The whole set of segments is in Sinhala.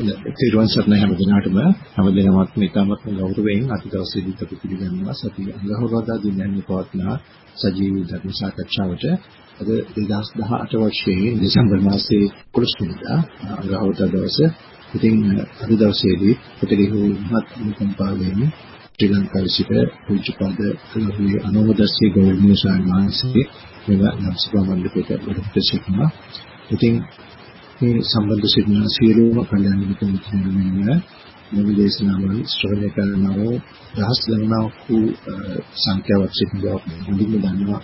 තිරුවන් සරණයි හැම දිනකටම හැම දිනමත් මේකමත් ගෞරවයෙන් අද දවසේදී අපි පිළිගන්නවා සති අඟහරුවාදා දිනන්නේ පවත්නා සජීවී ධර්ම සාකච්ඡාවට. අද 2018 වර්ෂයේ දෙසැම්බර් මාසයේ 11 වෙනිදා අඟහරුවාදා දවසේ. ඉතින් අද දවසේදී පිටිගහුව මහත් මුකම්පාවෙන් ශ්‍රී ලංකාවේ සිට පූජ්‍යපද කලහුවේ අනෝමදස්සී ගෞරවනීය සාමාන්‍යසේ මෙව නම් සභා මණ්ඩපයට වැඩ සිටිනවා ඉතින් මේ සම්බන්ධ සිටින සියලුම කල්යාණ මිත්‍ර මිත්‍රයන්ගෙන් මේ දේශනාවල් ශ්‍රවණය කරනව දහස් ගණනක් වූ සංඛ්‍යාවක් සිටින බව මුලින්ම දන්නවා.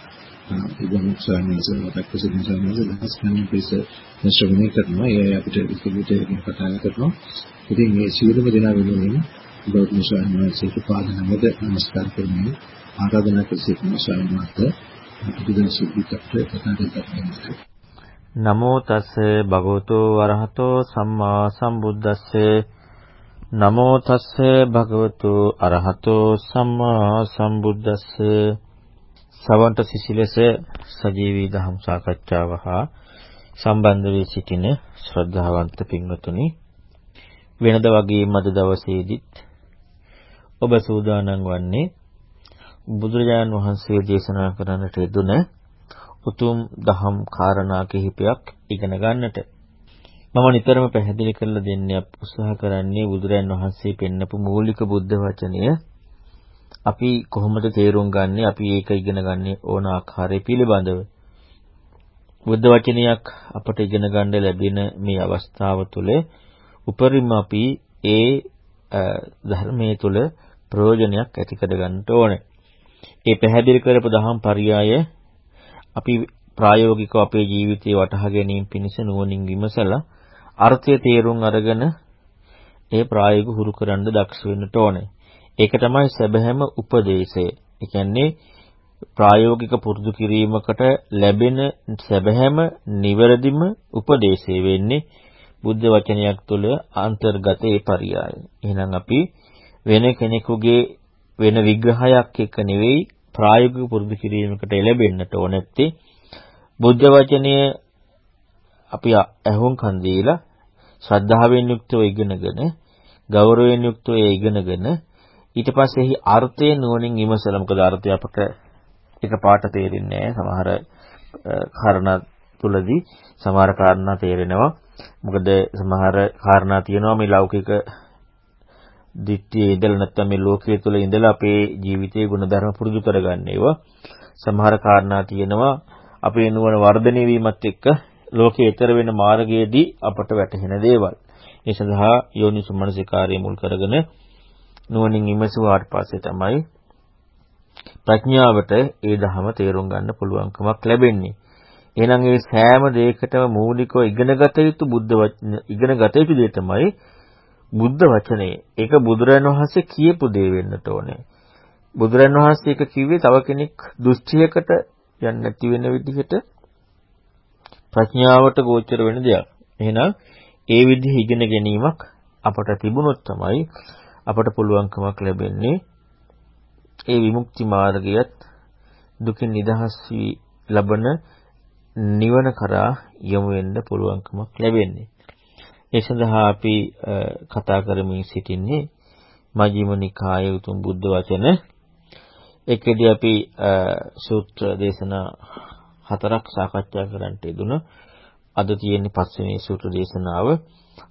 ඉබන් සර්ණේස මතක් සිටින සර්ණේස දහස් ගණන් පිස ශ්‍රවණය කරනවා. ඒ අපිට විකෘතියෙන් කතා කරනවා. ඉතින් මේ සියලුම දෙනා වෙනුවෙන් ගෞතම ස්වාමීන් වහන්සේට පාද නමද නමස්කාර කරමින් ආරාධනා කර සිටින ස්වාමීන් වහන්සේ. අපිට සිද්ධ කතා කරන්න නමෝ තස් භගවතු වරහතෝ සම්මා සම්බුද්දස්ස. නමෝ තස් භගවතු අරහතෝ සම්මා සම්බුද්දස්ස. සවන්ත සිසිලස සජීවී දහම් සාකච්ඡාව හා සම්බන්ධ වී සිටින ශ්‍රද්ධාවන්ත පින්වතුනි වෙනද වගේම අද දවසේදීත් ඔබ සූදානම් වන්නේ බුදුරජාණන් වහන්සේ දේශනා කරන්නට යෙදුන උතුම් දහම් කාරණා කිහිපයක් ඉගෙන ගන්නට. මම නිතරම පැහැදිලි කරලා දෙන්න උත්සාහ කරන්නේ බුදුරයන් වහන්සේ පෙන්නපු මූලික බුද්ධ වචනය අපි කොහොමද තේරුම් ගන්නේ අපි ඒක ඉගෙන ගන්න ඕන ආකාරය පිළිබඳව. බුද්ධ වචනයක් අපට ඉගෙන ගන්න ලැබෙන මේ අවස්ථාව තුළ උපරිම අපි ඒ ධර්මයේ තුල ප්‍රයෝජනයක් ඇති කර ගන්නට ඕනේ. ඒ පැහැදිලි කරපු දහම් පරයය අපි ප්‍රායෝගිකව අපේ ජීවිතේ වටහා ගැනීම පිණිස නුවණින් විමසලා අර්ථය තේරුම් අරගෙන ඒ ප්‍රායෝගික හුරු කරන්න දක්ෂ වෙන්නට ඕනේ. ඒක තමයි සැබෑම උපදේශය. ඒ කියන්නේ ප්‍රායෝගික පුරුදු කිරීමකට ලැබෙන සැබෑම නිවැරදිම උපදේශය වෙන්නේ බුද්ධ වචනයක් තුළ අන්තර්ගත ඒ පරියාය. එහෙනම් අපි වෙන කෙනෙකුගේ වෙන විග්‍රහයක් එක්ක නෙවෙයි ප්‍රායෝගික පුරුදු කිරීමකට එළඹෙන්නට ඕන නැත්තේ. බුද්ධ වචනය අපි ඇහුම්කන් දීලා ශ්‍රද්ධාවෙන් යුක්තව ඉගෙනගෙන ගෞරවයෙන් යුක්තව ඉගෙනගෙන ඊට පස්සේ එහි අර්ථය නුවණින් විමසලා මොකද අර්ථය අපට එක පාට තේරෙන්නේ නැහැ. සමහර කාරණා තුලදී සමහර කාරණා තේරෙනවා. මොකද සමහර කාරණා තියෙනවා මේ ලෞකික දිට්ඨියේ ඉඳලා නැත්නම් මේ ලෝකයේ තුල ඉඳලා අපේ ජීවිතයේ ගුණධර්ම පුරුදු කරගන්න ඒවා සමහර කාරණා තියෙනවා අපේ නුවණ වර්ධනය වීමත් එක්ක ලෝකයේ ඊතර වෙන මාර්ගයේදී අපට වැටහෙන දේවල්. ඒ සඳහා යෝනිසු මනසිකාරය මුල් කරගෙන නුවණින් විමසුවාට පස්සේ තමයි ප්‍රඥාවට ඒ ධහම තේරුම් ගන්න පුළුවන්කමක් ලැබෙන්නේ. එහෙනම් මේ සෑම දෙයකටම මූලිකව ඉගෙනගත යුතු බුද්ධ වචන ඉගෙනගත යුතු දේ තමයි බුද්ධ වචනේ. ඒක බුදුරන් වහන්සේ කියපු දේ වෙන්නට ඕනේ. බුදුරන් වහන්සේ ඒක කිව්වේ තව කෙනෙක් දෘෂ්ටියකට යන්නේ නැති වෙන විදිහට ප්‍රඥාවට ගෝචර වෙන දෙයක්. එහෙනම් ඒ විදිහ ඉගෙන ගැනීමක් අපට තිබුණොත් තමයි අපට පුළුවන්කමක් ලැබෙන්නේ ඒ විමුක්ති මාර්ගයත් දුකින් නිදහස් වී ලබන නිවන කරා යොමු වෙන්න පුළුවන්කමක් ලැබෙන්නේ. ඒ සඳහා අපි කතා කරමින් සිටින්නේ මජ්ක්‍ධිම නිකායේ උතුම් බුද්ධ වචන. ඒකෙදී අපි සූත්‍ර දේශනා හතරක් සාකච්ඡා කරන්නට යෙදුණා. අද තියෙන්නේ පස්වෙනි සූත්‍ර දේශනාව.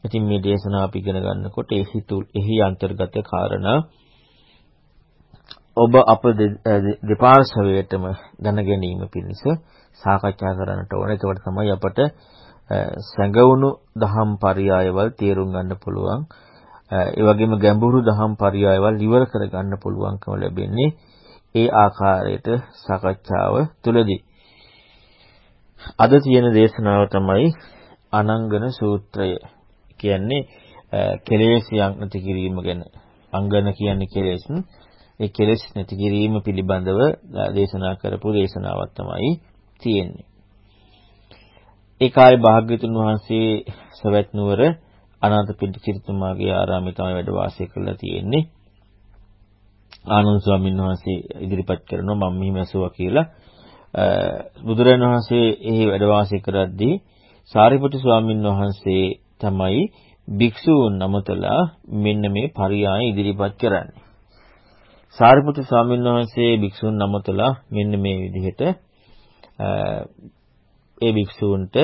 ඉතින් මේ දේශනාව අපි ඉගෙන ගන්නකොට ඒ හිතු එහි අන්තර්ගත කාරණා ඔබ අප දෙපාර්ශවයටම දැන ගැනීම පිණිස සාකච්ඡා කරන්නට ඕන. ඒකට තමයි අපට සැඟවුණු දහම් පරයයවල් තේරුම් ගන්න පුළුවන්. ඒ වගේම ගැඹුරු දහම් පරයයවල් ඉවර කර ගන්න පුළුවන්කම ලැබෙන්නේ ඒ ආකාරයට සාකච්ඡාව තුළදී. අද තියෙන දේශනාව තමයි අනංගන සූත්‍රය. කියන්නේ කෙලෙස්යන් නැති කිරීම ගැන. අංගන කියන්නේ කෙලෙස්. ඒ කෙලෙස් නැති කිරීම පිළිබඳව දේශනා කරපු දේශනාවක් තමයි තියෙන්නේ. ඒ කාලේ භාග්‍යතුන් වහන්සේ සවැත් නුවර අනාථපිණ්ඩික සිටුමාගේ ආරාමයේ තමයි වැඩ වාසය කරලා තියෙන්නේ. ආනන්ද ස්වාමීන් වහන්සේ ඉදිරිපත් කරනවා මම මෙහිම ඇසුවා කියලා. බුදුරජාණන් වහන්සේ එහි වැඩ වාසය කරද්දී සාරිපුත්තු ස්වාමීන් වහන්සේ තමයි භික්ෂූන් නමතලා මෙන්න මේ පරියාය ඉදිරිපත් කරන්නේ. සාරිපුත්‍ර ස්වාමීන් වහන්සේ භික්ෂූන් නමතලා මෙන්න මේ විදිහට ඒ භික්ෂූන්ට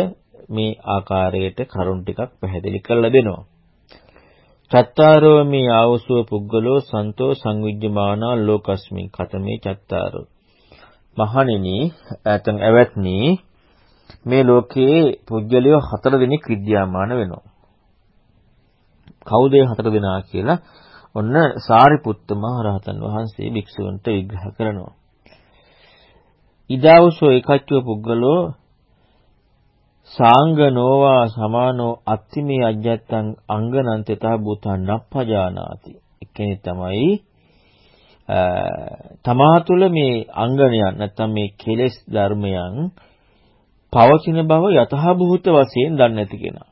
මේ ආකාරයට කරුණ ටිකක් පැහැදිලි කරලා දෙනවා. චත්තාරෝ මේ ආවසුව පුද්ගලෝ සන්තෝ සංවිජ්ජමානා ලෝකස්මින් කතමේ චත්තාරෝ. මහණෙනි ඇතන් ඇවැත්නි මේ ලෝකයේ පුජ්‍යලිය හතර දෙනෙක් විද්‍යාමාන වෙනවා. කවුද හතර දෙනා කියලා ඔන්න සාරිපුත්ත මහ රහතන් වහන්සේ භික්ෂුවන්ට විග්‍රහ කරනවා. ඉදාවසෝ එකච්චව පුද්ගලෝ සාංගනෝවා සමානෝ අත්තිමේ අජ්ජත්තං අංගනන්තතහ භූතං නප්පජානාති. එක්කෙනෙක් තමයි තමා තුළ මේ අංගණයන් නැත්තම් මේ කෙලෙස් ධර්මයන් පවතින බව යථාභූත වශයෙන් දන්නේ නැති කෙනා.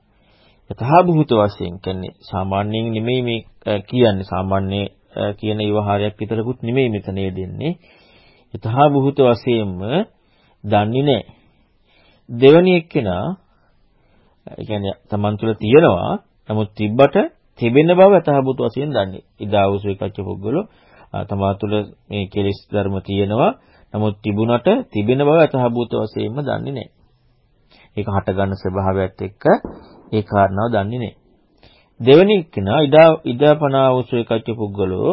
යථාභූත වශයෙන් කියන්නේ සාමාන්‍යයෙන් නෙමෙයි මේ කියන්නේ සාමාන්‍ය කියන විවහාරයක් විතරකුත් නෙමෙයි මෙතන දෙන්නේ. යථාභූත වශයෙන්ම දන්නේ නැහැ. දෙවැනි එක්කෙනා ඒ කියන්නේ Taman තුල තියෙනවා නමුත් තිබ්බට තිබෙන බව යථාභූත වශයෙන් දන්නේ. ඉදාවුසු එකච්ච පුද්ගලෝ තමා තුළ මේ කෙලෙස් ධර්ම තියෙනවා. නමුත් තිබුණට තිබෙන බව යථාභූත වශයෙන්ම දන්නේ නැහැ. ඒක හටගන්න ස්වභාවයත් එක්ක ඒ කාරණාව දන්නේ නැහැ. දෙවෙනි කෙනා ඉදා ඉදාපනාවසු එකච්ච පුද්ගලෝ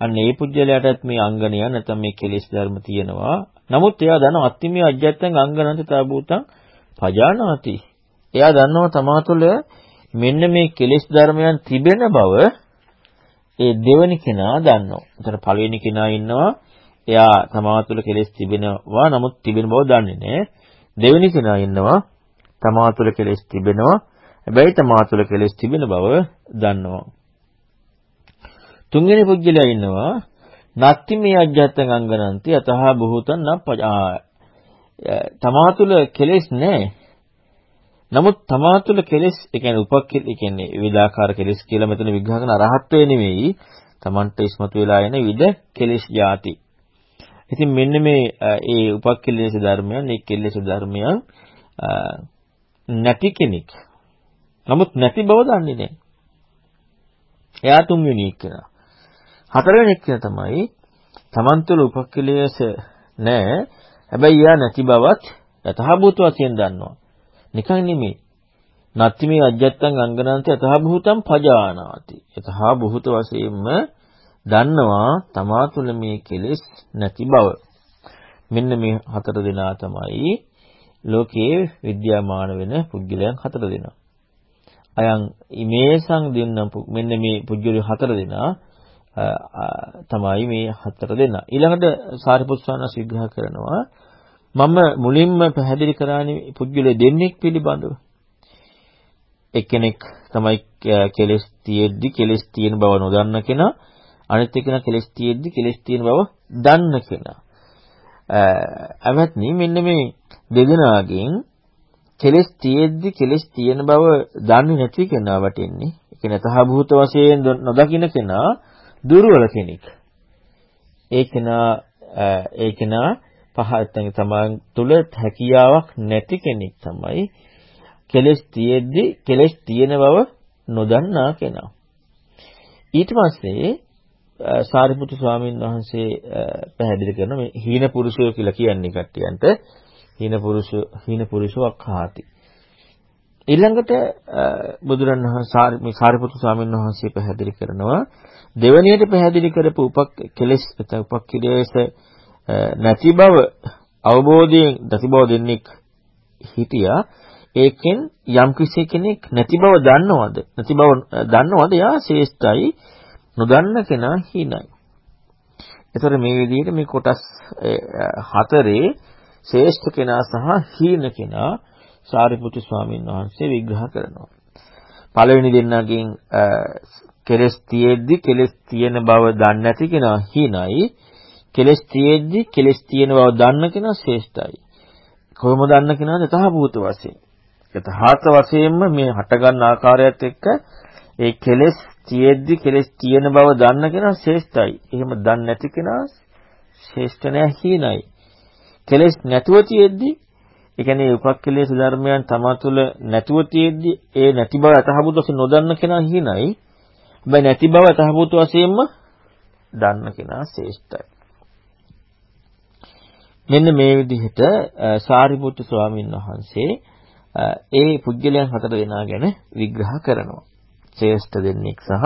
අන්න ඒ පුජ්‍යලයටත් මේ අංගනය නැත්නම් මේ කෙලෙස් ධර්ම තියෙනවා. නමුත් එයා දන්නවා අත්තිමේ අජ්ජත්තං අංගනන්ත තාබූතං පජානාති. එයා දන්නවා තමා තුළ මෙන්න මේ කෙලෙස් ධර්මයන් තිබෙන බව ඒ දෙවෙනි කෙනා දන්නවා. එතන පළවෙනි කෙනා ඉන්නවා. එයා තමා තුළ කෙලෙස් තිබෙනවා. නමුත් තිබෙන බව දන්නේ නැහැ. දෙවෙනි කෙනා ඉන්නවා. තමා තුළ කෙලෙස් තිබෙනවා. හැබැයි තමා තුළ කෙලෙස් තිබෙන බව දන්නවා. තුන්වෙනි පුජ්‍යලයා ඉන්නවා. නත්ති මේ අජ්ජත්තං අංගනන්ති අතහ බුහතන් නප්පජා තමා තුළ කෙලෙස් නැහැ. නමුත් තමා තුළ කෙලෙස්, ඒ කියන්නේ උපක්ඛිල, ඒ කියන්නේ විවිධාකාර කෙලෙස් කියලා මෙතන විග්‍රහ කරන අරහත්ත්වය නෙවෙයි. තමන්ට ඉස්මතු වෙලා එන විද කෙලෙස් ಜಾති. ඉතින් මෙන්න මේ ඒ උපක්ඛිලේශ ධර්මයන්, ඒ කෙලෙස් ධර්මයන් නැති කෙනෙක්. නමුත් නැති බව දන්නේ නැහැ. එයා තුන්වෙනි එක්කෙනා. හතරවෙනි එක්කෙනා තමයි තමන් තුළ උපක්ඛිලේශ නැහැ. හැබැයි එයා නැති බවත් යථාභූත වශයෙන් දන්නවා. නිකන් නෙමෙයි. නත්ති මේ අජ්ජත්තං අංගනන්ති යථාභූතං පජානාති. යථාභූත වශයෙන්ම දන්නවා තමා තුළ මේ කෙලෙස් නැති බව. මෙන්න මේ හතර දෙනා තමයි ලෝකයේ විද්‍යාමාන වෙන පුද්ගලයන් හතර දෙනා. අයන් ඉමේසං දෙන්නම් මෙන්න මේ පුද්ගලයන් හතර දෙනා තමයි මේ හතර දෙනා. ඊළඟට සාරිපුත් ස්වාමීන් විග්‍රහ කරනවා මම මුලින්ම පැහැදිලි කරානේ පුද්ගලයා දෙන්නෙක් පිළිබඳව. එක්කෙනෙක් තමයි කෙලස් තියෙද්දි කෙලස් තියෙන බව නොදන්න කෙනා අනිත් එක්කෙනා කෙලස් තියෙද්දි කෙලස් තියෙන බව දන්න කෙනා. අවත්නි මෙන්න මේ දෙදෙනාගෙන් කෙලස් තියෙද්දි කෙලස් තියෙන බව දන්නේ නැති කෙනා වටින්නේ. ඒ කියන්නේ තහභූත වශයෙන් නොදකින්න කෙනා දුර්වල කෙනෙක්. ඒ කෙනා ඒ කෙනා පහත් තමන් තුල හැකියාවක් නැති කෙනෙක් තමයි කෙලස් තියෙද්දි කෙලස් තියෙන බව නොදන්නා කෙනා. ඊට පස්සේ සාරිපුත්තු ස්වාමීන් වහන්සේ පැහැදිලි කරන මේ හීන පුරුෂය කියලා කියන්නේ කට්ටියන්ට හීන පුරුෂ හීන පුරුෂවක් හාති. ඊළඟට බුදුරණවහන්සේ මේ සාරිපුත්තු ස්වාමීන් වහන්සේ පැහැදිලි කරනවා දෙවැනියට පැහැදිලි කරපු උපක් කෙලස් උපක්ඛිලේශ නැති බව අවබෝධයෙන් නැති බව දෙන්නෙක් හිටියා. ඒකෙන් යම් කිසි කෙනෙක් නැති බව දන්නවද? නැති බව දන්නවද? එයා ශ්‍රේෂ්ඨයි නොදන්න කෙනා හීනයි එතකොට මේ විදිහට මේ කොටස් හතරේ ශ්‍රේෂ්ඨ කෙනා සහ හීන කෙනා සාරිපුත්තු ස්වාමීන් වහන්සේ විග්‍රහ කරනවා. පළවෙනි දෙන්නගෙන් කෙලස් තියෙද්දි කෙලස් තියෙන බව දන්නේ නැති කෙනා හීනයි කෙලස් තියෙද්දි කෙලස් තියෙන බව දන්න කෙනා ශ්‍රේෂ්ඨයි. කොහොම දන්න කෙනාද යථාභූත වශයෙන්. යථාර්ථ වශයෙන්ම මේ හටගන්න ආකාරයත් එක්ක ඒ කෙලස් තියෙද්දි කෙලස් තියෙන බව දන්න කෙනා ශ්‍රේෂ්ඨයි. එහෙම දන්නේ නැති කෙනා ශ්‍රේෂ්ඨ නැහැ හීනයි. කෙලස් නැතුව තියෙද්දි ඒ කියන්නේ උපක්ඛලේශ ධර්මයන් තමා තුළ නැතුව තියෙද්දි ඒ නැති බව අතහබුත වශයෙන් නොදන්න කෙනා හිණයි. හැබැයි නැති බව අතහබුත වශයෙන්ම දන්න කෙනා ශ්‍රේෂ්ඨයි. මෙන්න මේ විදිහට සාරිපුත්තු ස්වාමීන් වහන්සේ ඒ පුද්ගලයන් හතර දෙනා ගැන විග්‍රහ කරනවා. ශ්‍රේෂ්ඨ දෙන්නෙක් සහ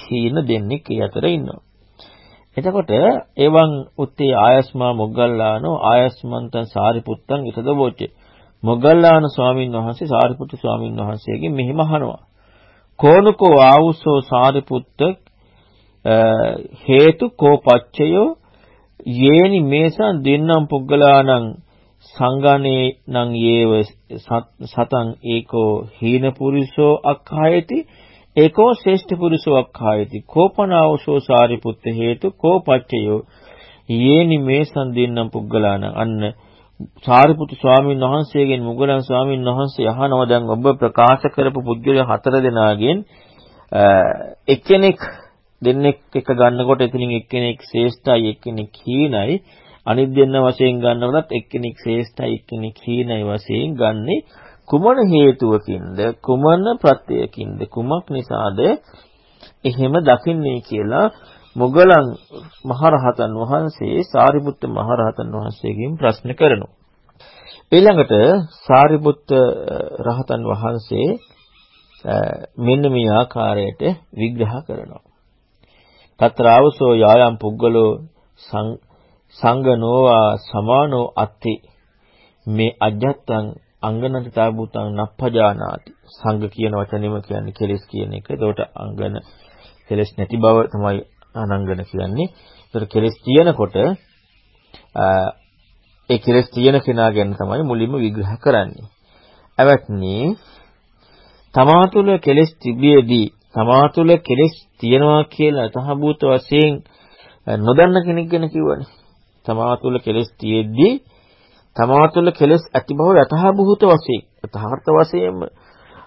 හීන දෙන්නෙක් ඒ අතර ඉන්නවා. එතකොට එවං උත්තේ ආයස්මා මොග්ගල්ලානෝ ආයස්මන්තං සාරිපුත්තං ඉතදවෝච මොග්ගල්ලාන ස්වාමීන් වහන්සේ සාරිපුත්තු ස්වාමීන් වහන්සේගෙන් මෙහිම අහනවා කෝනකෝ ආවුසෝ සාරිපුත්ත හේතු කෝ පච්චයෝ යේනි මේසං දෙන්නම් පුග්ගලානං සංගානේ නං යේව සතං ඒකෝ හීන පුරිසෝ අක්ඛායති ඒකෝ ශ්‍රේෂ්ඨ පුරුෂෝ අක්ඛායති. කෝපනාවසෝ සාරිපුත්ත හේතු කෝපච්චයෝ යේනි මේ සම්දින්නම් පුග්ගලාන අන්න සාරිපුත්තු ස්වාමීන් වහන්සේගෙන් මුගලන් ස්වාමීන් වහන්සේ අහනවා දැන් ඔබ ප්‍රකාශ කරපු පුද්ගල හතර දෙනාගෙන් එක්කෙනෙක් දෙන්නෙක් එක ගන්නකොට එතනින් එක්කෙනෙක් ශ්‍රේෂ්ඨයි එක්කෙනෙක් හීනයි. අනිත් දෙන්න වශයෙන් ගන්නකොටත් එක්කෙනෙක් ශ්‍රේෂ්ඨයි එක්කෙනෙක් හීනයි වශයෙන් ගන්නේ. කුමන හේතුවකින්ද? කුමන ප්‍රත්‍යයකින්ද? කුමක් නිසාද? එහෙම දකින්නේ කියලා මොගලන් මහරහතන් වහන්සේ සාරිපුත්ත මහරහතන් වහන්සේගෙන් ප්‍රශ්න කරනවා. ඊළඟට සාරිපුත්ත රහතන් වහන්සේ මෙන්න මේ ආකාරයට විග්‍රහ කරනවා. తත්‍රාවසෝ යායම් පුද්ගලෝ සංගනෝවා සමානෝ අත්ති මේ අජත්තං අංගනට තාබුතං නප්පජානාති. සංඝ කියන වචනේම කියන්නේ කෙලෙස් කියන එක. ඒකට අංගන කෙලෙස් නැති බව තමයි අනංගන කියන්නේ. ඒතර කෙලෙස් තියෙනකොට ඒ කෙලෙස් තියෙන කෙනා ගැන තමයි මුලින්ම විග්‍රහ කරන්නේ. අවත්නි තමා තුළ කෙලෙස් තිබියදී තමා තුළ කෙලෙස් තියෙනවා කියලා තහබූත වශයෙන් නොදන්න කෙනෙක් ගැන කිව්වනේ. තමා තුළ කෙලෙස් තියෙද්දී තමා තුළ කෙලෙස් ඇති බව යථාභූත වශයෙන් යථාර්ථ වශයෙන්ම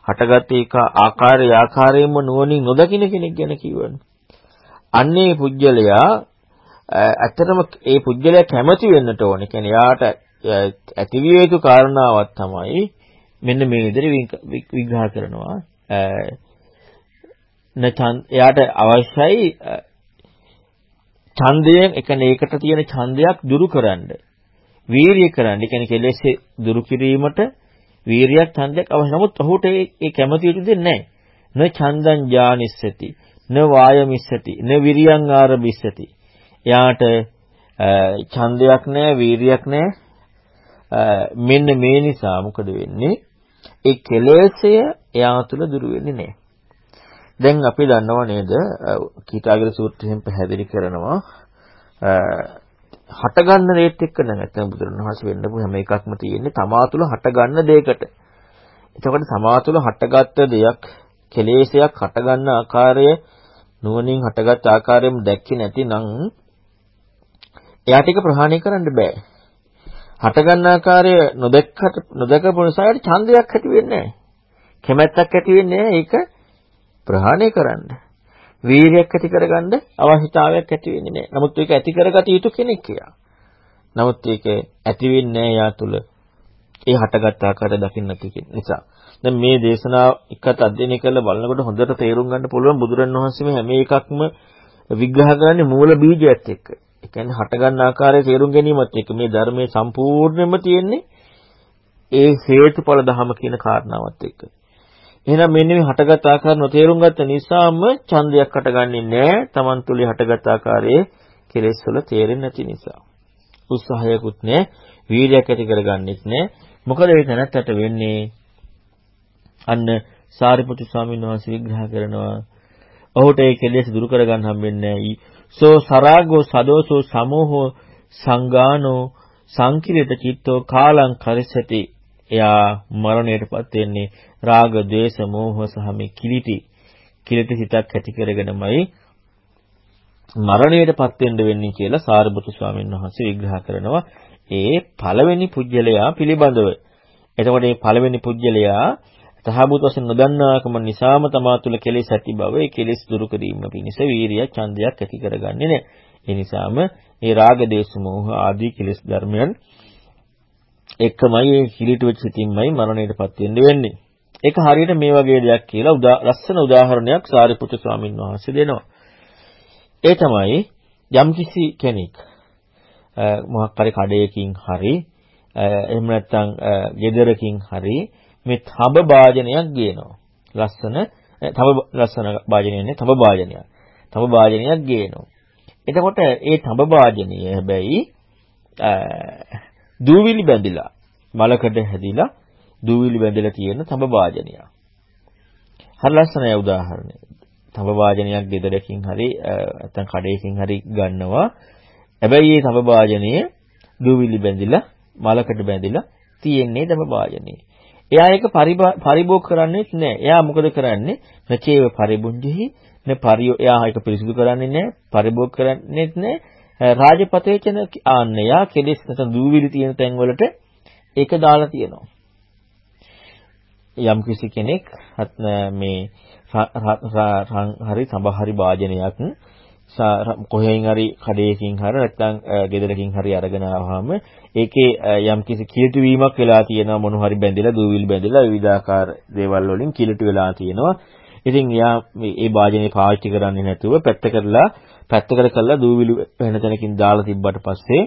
හටගත් ඒක ආකාරය ආකාරයෙන්ම නුවණින් නොදකින කෙනෙක් ගැන කියවනේ. අන්නේ පුජ්‍යලයා ඇත්තටම ඒ පුජ්‍යලයා කැමති වෙන්නට ඕනේ. කියන්නේ යාට ඇතිවිය යුතු කාරණාවක් තමයි මෙන්න මේ විදිහට විග්‍රහ කරනවා. නැත්නම් එයාට අවශ්‍යයි ඡන්දයෙන් එක නේකට තියෙන ඡන්දයක් දුරු කරන්න. වීරිය කරන්න. ඒ කියන්නේ කෙලෙස් දුරු කිරීමට වීරියක් ඡන්දයක් අවශ්‍ය. නමුත් ඔහුට ඒ කැමැති යුතු දෙන්නේ නැහැ. න ඡන්දං ඥානිස්සති, න වායමිස්සති, න විරියං ආරබිස්සති. එයාට ඡන්දයක් නැහැ, වීරියක් නැහැ. මෙන්න මේ නිසා මොකද වෙන්නේ? ඒ කෙලෙස්ය එයා තුළ දුරු වෙන්නේ නැහැ. දැන් අපි දන්නව නේද? කීටාගල සූත්‍රයෙන් පැහැදිලි කරනවා හටගන්න දේත් එක්ක නැත්නම් බුදුරණවහන්සේ වෙන්න පුළුවන් හැම එකක්ම තියෙන්නේ තමා තුළ හටගන්න දෙයකට. එතකොට තමා තුළ හටගත්ත දෙයක් කෙලෙසයක් හටගන්න ආකාරය නුවණින් හටගත් ආකාරයෙන්ම දැක්කේ නැතිනම් එයාට ඒක ප්‍රහාණය කරන්න බෑ. හටගන්න ආකාරය නොදැක්කට නොදකපු නිසා යාට ඡන්දයක් ඇති වෙන්නේ නැහැ. කැමැත්තක් ඇති වෙන්නේ නැහැ ඒක ප්‍රහාණය කරන්න. වීරියක් ඇති කරගන්න අවශ්‍යතාවයක් ඇති වෙන්නේ නැහැ. නමුත් ඒක ඇති කරගත යුතු කෙනෙක් කියලා. නමුත් ඒක ඇති වෙන්නේ නැහැ යා තුල. ඒ හටගත් ආකාරය දකින්න නැති නිසා. දැන් මේ දේශනාව එකට අධ්‍යයනය කරලා බලනකොට හොඳට තේරුම් ගන්න පුළුවන් බුදුරණවහන්සේ මේ හැම එකක්ම විග්‍රහ කරන්නේ මූල බීජයත් එක්ක. ඒ කියන්නේ හටගන්න ආකාරය තේරුම් ගැනීමත් එක්ක මේ ධර්මයේ සම්පූර්ණයෙන්ම තියෙන්නේ ඒ හේතුඵල ධම කියන කාරණාවත් එක්ක. එහෙනම් මෙන්න මේ හටගත් ආකාර නොතේරුම් ගත්ත නිසාම ඡන්දයක් හටගන්නේ නැහැ. Taman තුලේ හටගත් ආකාරයේ කෙලෙස් වල තේරෙන්නේ නැති නිසා. උත්සාහයකුත් නැහැ. වීර්යයක් ඇති කරගන්නෙත් නැහැ. මොකද ඒ තැනත්තට වෙන්නේ අන්න සාරිපුත්තු ස්වාමීන් වහන්සේ විග්‍රහ කරනවා. ඔහුට ඒ කෙලෙස් දුරු කරගන්න හම්බෙන්නේ නැහැ. සෝ සරාගෝ සදෝසෝ සමෝහෝ සංගානෝ සංකිරිත චිත්තෝ කාලං කරිසති එයා මරණයටපත් වෙන්නේ රාග, ద్వේෂ, මෝහ සහ මේ කිලිටි කිලිටි සිතක් ඇති කරගෙනමයි මරණයටපත් වෙන්න වෙන්නේ කියලා සාරිපුත්තු ස්වාමීන් වහන්සේ විග්‍රහ කරනවා. ඒ පළවෙනි පුජ්‍යලයා පිළිබඳව. එතකොට මේ පළවෙනි පුජ්‍යලයා තහබුත් වශයෙන් නොදන්නාකම නිසාම තමා තුළ කෙලෙස් ඇති බව ඒ කෙලෙස් දුරු කිරීම පිණිස වීරිය ඡන්දයක් ඇති කරගන්නේ නැහැ. ඒ නිසාම මේ රාග, දේශ, මෝහ ආදී කෙලෙස් ධර්මයන් එකමයි හිලිට වෙච්ච සිතින්මයි මරණයටපත් වෙන්න වෙන්නේ. ඒක හරියට මේ වගේ දෙයක් කියලා උදා ලස්සන උදාහරණයක් සාරිපුත්‍ර ස්වාමීන් වහන්සේ දෙනවා. ඒ තමයි යම්කිසි කෙනෙක් මොකක් හරි කඩේකින් හරි එහෙම නැත්නම් ගෙදරකින් හරි මේ තබ වාදනයක් ගේනවා. ලස්සන තබ ලස්සන වාදනයක් නේ තබ වාදනයක්. තබ වාදනයක් ගේනවා. එතකොට ඒ තබ වාදනය හැබැයි දූවිලි බැඳිලා මලකඩ හැදිලා දූවිලි බැඳලා තියෙන තඹ වාජනයක්. හරි ලස්සනයි උදාහරණය. තඹ වාජනයක් ගෙදරකින් හරි නැත්නම් කඩේකින් හරි ගන්නවා. හැබැයි මේ තඹ වාජනයේ දූවිලි බැඳිලා මලකඩ බැඳිලා තියෙන්නේ තඹ වාජනයේ. එයා ඒක පරිභෝග කරන්නේත් නැහැ. එයා මොකද කරන්නේ? රචේව පරිබුංජෙහි නේ පරියෝ එයා ඒක පිරිසිදු කරන්නේ නැහැ. පරිභෝග කරන්නේත් නැහැ. රාජපතේචන ආන්නේ යා කෙලෙස් නැත්නම් දූවිලි තියෙන තැන් වලට ඒක දාලා තියෙනවා. යම් කිසි කෙනෙක් මේ හරි සබහරි වාජනයක් කොහෙන් හරි කඩේකින් හරි නැත්නම් ගෙදරකින් හරි අරගෙන ආවම ඒකේ යම් කිසි කිලිටු වීමක් වෙලා තියෙනවා මොන හරි බැඳිලා දූවිලි බැඳිලා විවිධාකාර දේවල් වලින් කිලිටු වෙලා තියෙනවා. ඉතින් එයා මේ වාජනේ පාවිච්චි කරන්නේ නැතුව පැත්ත කරලා පැත්තකට කරලා දූවිලි වෙන තැනකින් දාලා තිබ්බට පස්සේ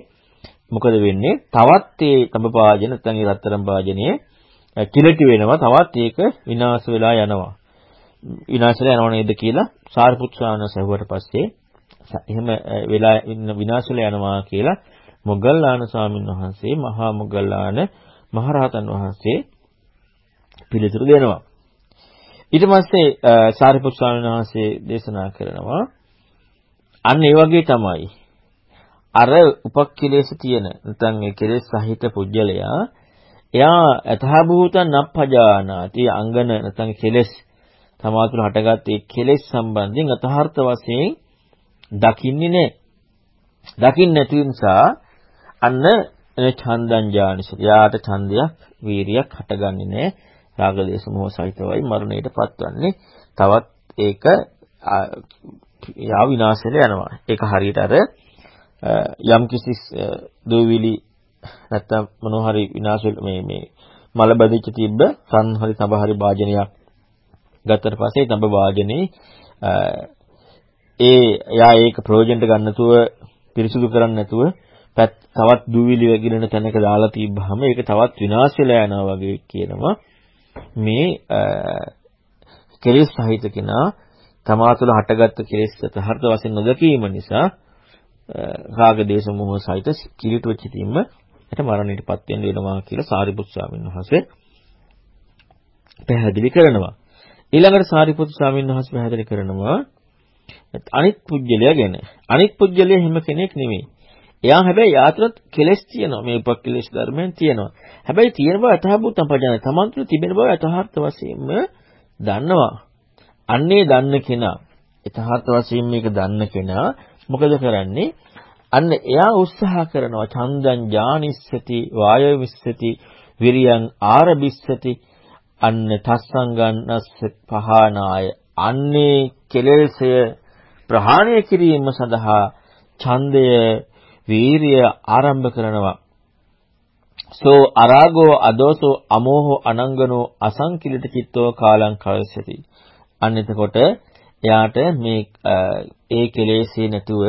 මොකද වෙන්නේ? තවත් ඒ තඹ වාජන නැත්නම් ඒ රත්තරන් වාජනයේ කිලටි වෙනවා තවත් ඒක විනාශ වෙලා යනවා. විනාශ වෙලා යනව නේද කියලා සාරිපුත්‍රාණ සැහුවට පස්සේ එහෙම වෙලා විනාශ වෙලා යනවා කියලා මොග්ගල්ලාන ස්වාමීන් වහන්සේ මහා මොග්ගල්ලාන මහරහතන් වහන්සේ පිළිතුරු දෙනවා. ඊට පස්සේ සාරිපුත් ස්වාමීන් වහන්සේ දේශනා කරනවා අන්න ඒ වගේ තමයි අර උපක්ඛිලේශ තියෙන නැත්නම් ඒ කෙලෙස් සහිත පුජ්‍යලයා එයා අතහභූතං නප්පජානාති අංගන නැත්නම් කෙලෙස් තමා තුළ හටගත් ඒ කෙලෙස් සම්බන්ධයෙන් අතහර්ථ වශයෙන් දකින්නේ නැහැ. දකින්න නැති නිසා අන්න ඡන්දං ඥානිස. යාට ඡන්දයක් වීරියක් හටගන්නේ නැහැ. රාග දේශ මොහ සහිතවයි මරණයට පත්වන්නේ. තවත් ඒක යා විනාශයට යනවා. ඒක හරියට අර යම් කිසි දෝවිලි නැත්තම් මොනවා හරි විනාශ මේ මේ මල බදිච්ච තිබ්බ සන් හරි තඹ හරි වාජනයක් ගත්තට පස්සේ තඹ වාජනේ ඒ යා ඒක ප්‍රයෝජනට ගන්න නැතුව පිරිසුදු කරන්නේ නැතුව තවත් දූවිලි වගිරෙන තැනක දාලා තිබ්බහම ඒක තවත් විනාශ වෙලා යනවා වගේ කියනවා මේ කෙලෙස් සහිත කෙනා තමා තුළ හටගත්තු කෙලෙස් තහර්ථ වශයෙන් නොදකීම නිසා රාග දේශ මොහ සහිත කිලිට වෙච්ච තින්ම එට මරණයටපත් වෙන්න වෙනවා කියලා සාරිපුත් ස්වාමීන් වහන්සේ පැහැදිලි කරනවා. ඊළඟට සාරිපුත් ස්වාමීන් වහන්සේ පැහැදිලි කරනවා අනිත් පුජ්‍යලයා ගැන. අනිත් පුජ්‍යලයා හිම කෙනෙක් නෙමෙයි. එයා හැබැයි යාත්‍රත් කෙලස් තියෙනවා. මේ උපක්ලේශ ධර්මයන් තියෙනවා. හැබැයි තියෙන බව අතහබුතම් පජාන. තමන් තුළ තිබෙන බව යථාර්ථ වශයෙන්ම දන්නවා. අන්නේ දන්න කෙනා යථාර්ථ වශයෙන් මේක දන්න කෙනා මොකද කරන්නේ? අන්න එයා උත්සාහ කරනවා චන්දං ඥානිස්සති වායව විස්සති විරියං ආරබිස්සති අන්න තස්සං ගන්නස් පහනාය අන්නේ කෙලෙසය ප්‍රහාණය කිරීම සඳහා ඡන්දය වීරිය ආරම්භ කරනවා සෝ අරාගෝ අදෝසෝ අමෝහෝ අනංගනෝ අසංකිලිත චිත්තෝ කාලං කවසති අන්න එතකොට එයාට මේ ඒ කෙලෙසේ නැතුව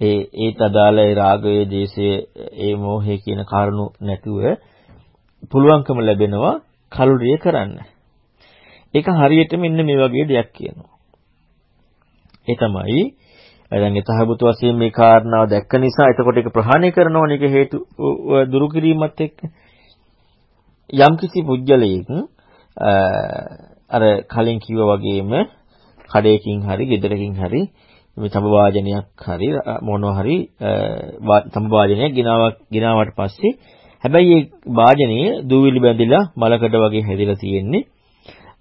ඒ ඒත් අදාළ ඒ රාගය, දේශය, ඒ මෝහය කියන කාරණු නැතුව පුළුවන්කම ලැබෙනවා කලුරිය කරන්න. ඒක හරියට මෙන්න මේ වගේ දෙයක් කියනවා. ඒ තමයි දැන් යථාභූත වශයෙන් මේ කාරණාව දැක්ක නිසා එතකොට ඒක ප්‍රහාණය කරනවනේ ඒක හේතු දුරු කිරීමත් එක්ක යම් කිසි පුජ්‍යලයක අර කලින් කිව්වා වගේම කඩේකින් හරි ගෙදරකින් හරි මේ තඹ වාජනයක් හරි මොනවා හරි තඹ වාජනයක් ගෙනාවක් ගෙනාවට පස්සේ හැබැයි ඒ වාජනය දූවිලි බැඳිලා මලකඩ වගේ හැදිලා තියෙන්නේ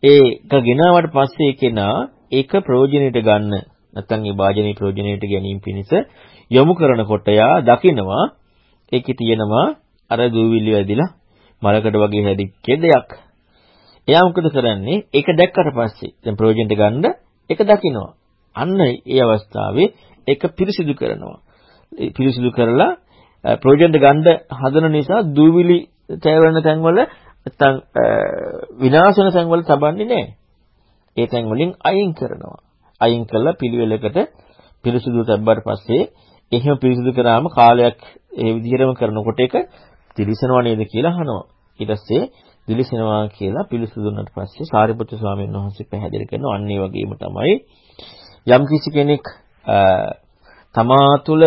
ඒක ගෙනාවට පස්සේ කෙනා ඒක ප්‍රයෝජනෙට ගන්න නැත්නම් ඒ වාජනයේ ප්‍රයෝජනෙට ගැනීම පිණිස යොමු කරනකොට යා දකිනවා ඒකේ තියෙනවා අර දූවිලි වැදිලා මලකඩ වගේ හැදිච්ච දෙයක්. එයා මොකද කරන්නේ? ඒක දැක්කට පස්සේ දැන් ප්‍රයෝජනෙට ගන්න ඒක දකිනවා. අන්න ඒ අවස්ථාවේ ඒක පිරිසිදු කරනවා. පිරිසිදු කරලා ප්‍රයෝජනට ගන්න හදන නිසා දූවිලි තේරෙන තැන්වල නැත්තම් විනාශ වෙන තැන්වල තබන්නේ නැහැ. ඒ තැන් වලින් අයින් කරනවා. අයින් කළා පිළිවෙලකට පිරිසුදු තබ්බට පස්සේ එහෙම පිරිසුදු කරාම කාලයක් ඒ විදිහටම කරනකොට ඒක තිරිසනව නේද කියලා අහනවා. ඊට පස්සේ දිලිසෙනවා කියලා පිළිසුදුනට පස්සේ සාරිපුත්‍ර ස්වාමීන් වහන්සේ පැහැදිලි කරනවා අන්න ඒ වගේම තමයි යම් කිසි කෙනෙක් තමා තුළ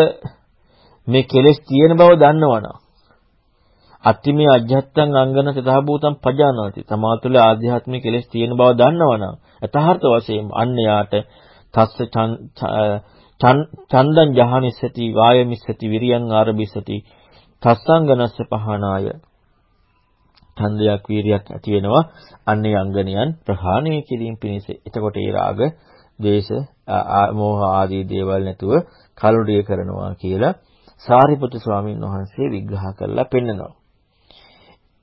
මේ කෙලෙස් තියෙන බව දන්නවනම් අත්තිමේ අජ්ජත්තං අංගන තථාභූතං පජානාති තමා තුළ ආධ්‍යාත්මික කෙලෙස් තියෙන බව දන්නවනම් යථාර්ථ වශයෙන් අන්න යාට තස්ස චන්දං ජහනිස්සති වායමිස්සති විරියං ආරබිස්සති තස්සංගනස්ස පහනාය ඡන්දයක් වීරියක් ඇති වෙනවා අන්නේ අංගනයන් ප්‍රහාණය කිරීම පිණිස. එතකොට ඒ රාග, ද්වේෂ, මෝහ ආදී දේවල් නැතුව කලුරිය කරනවා කියලා සාරිපුත්තු ස්වාමීන් වහන්සේ විග්‍රහ කරලා පෙන්නනවා.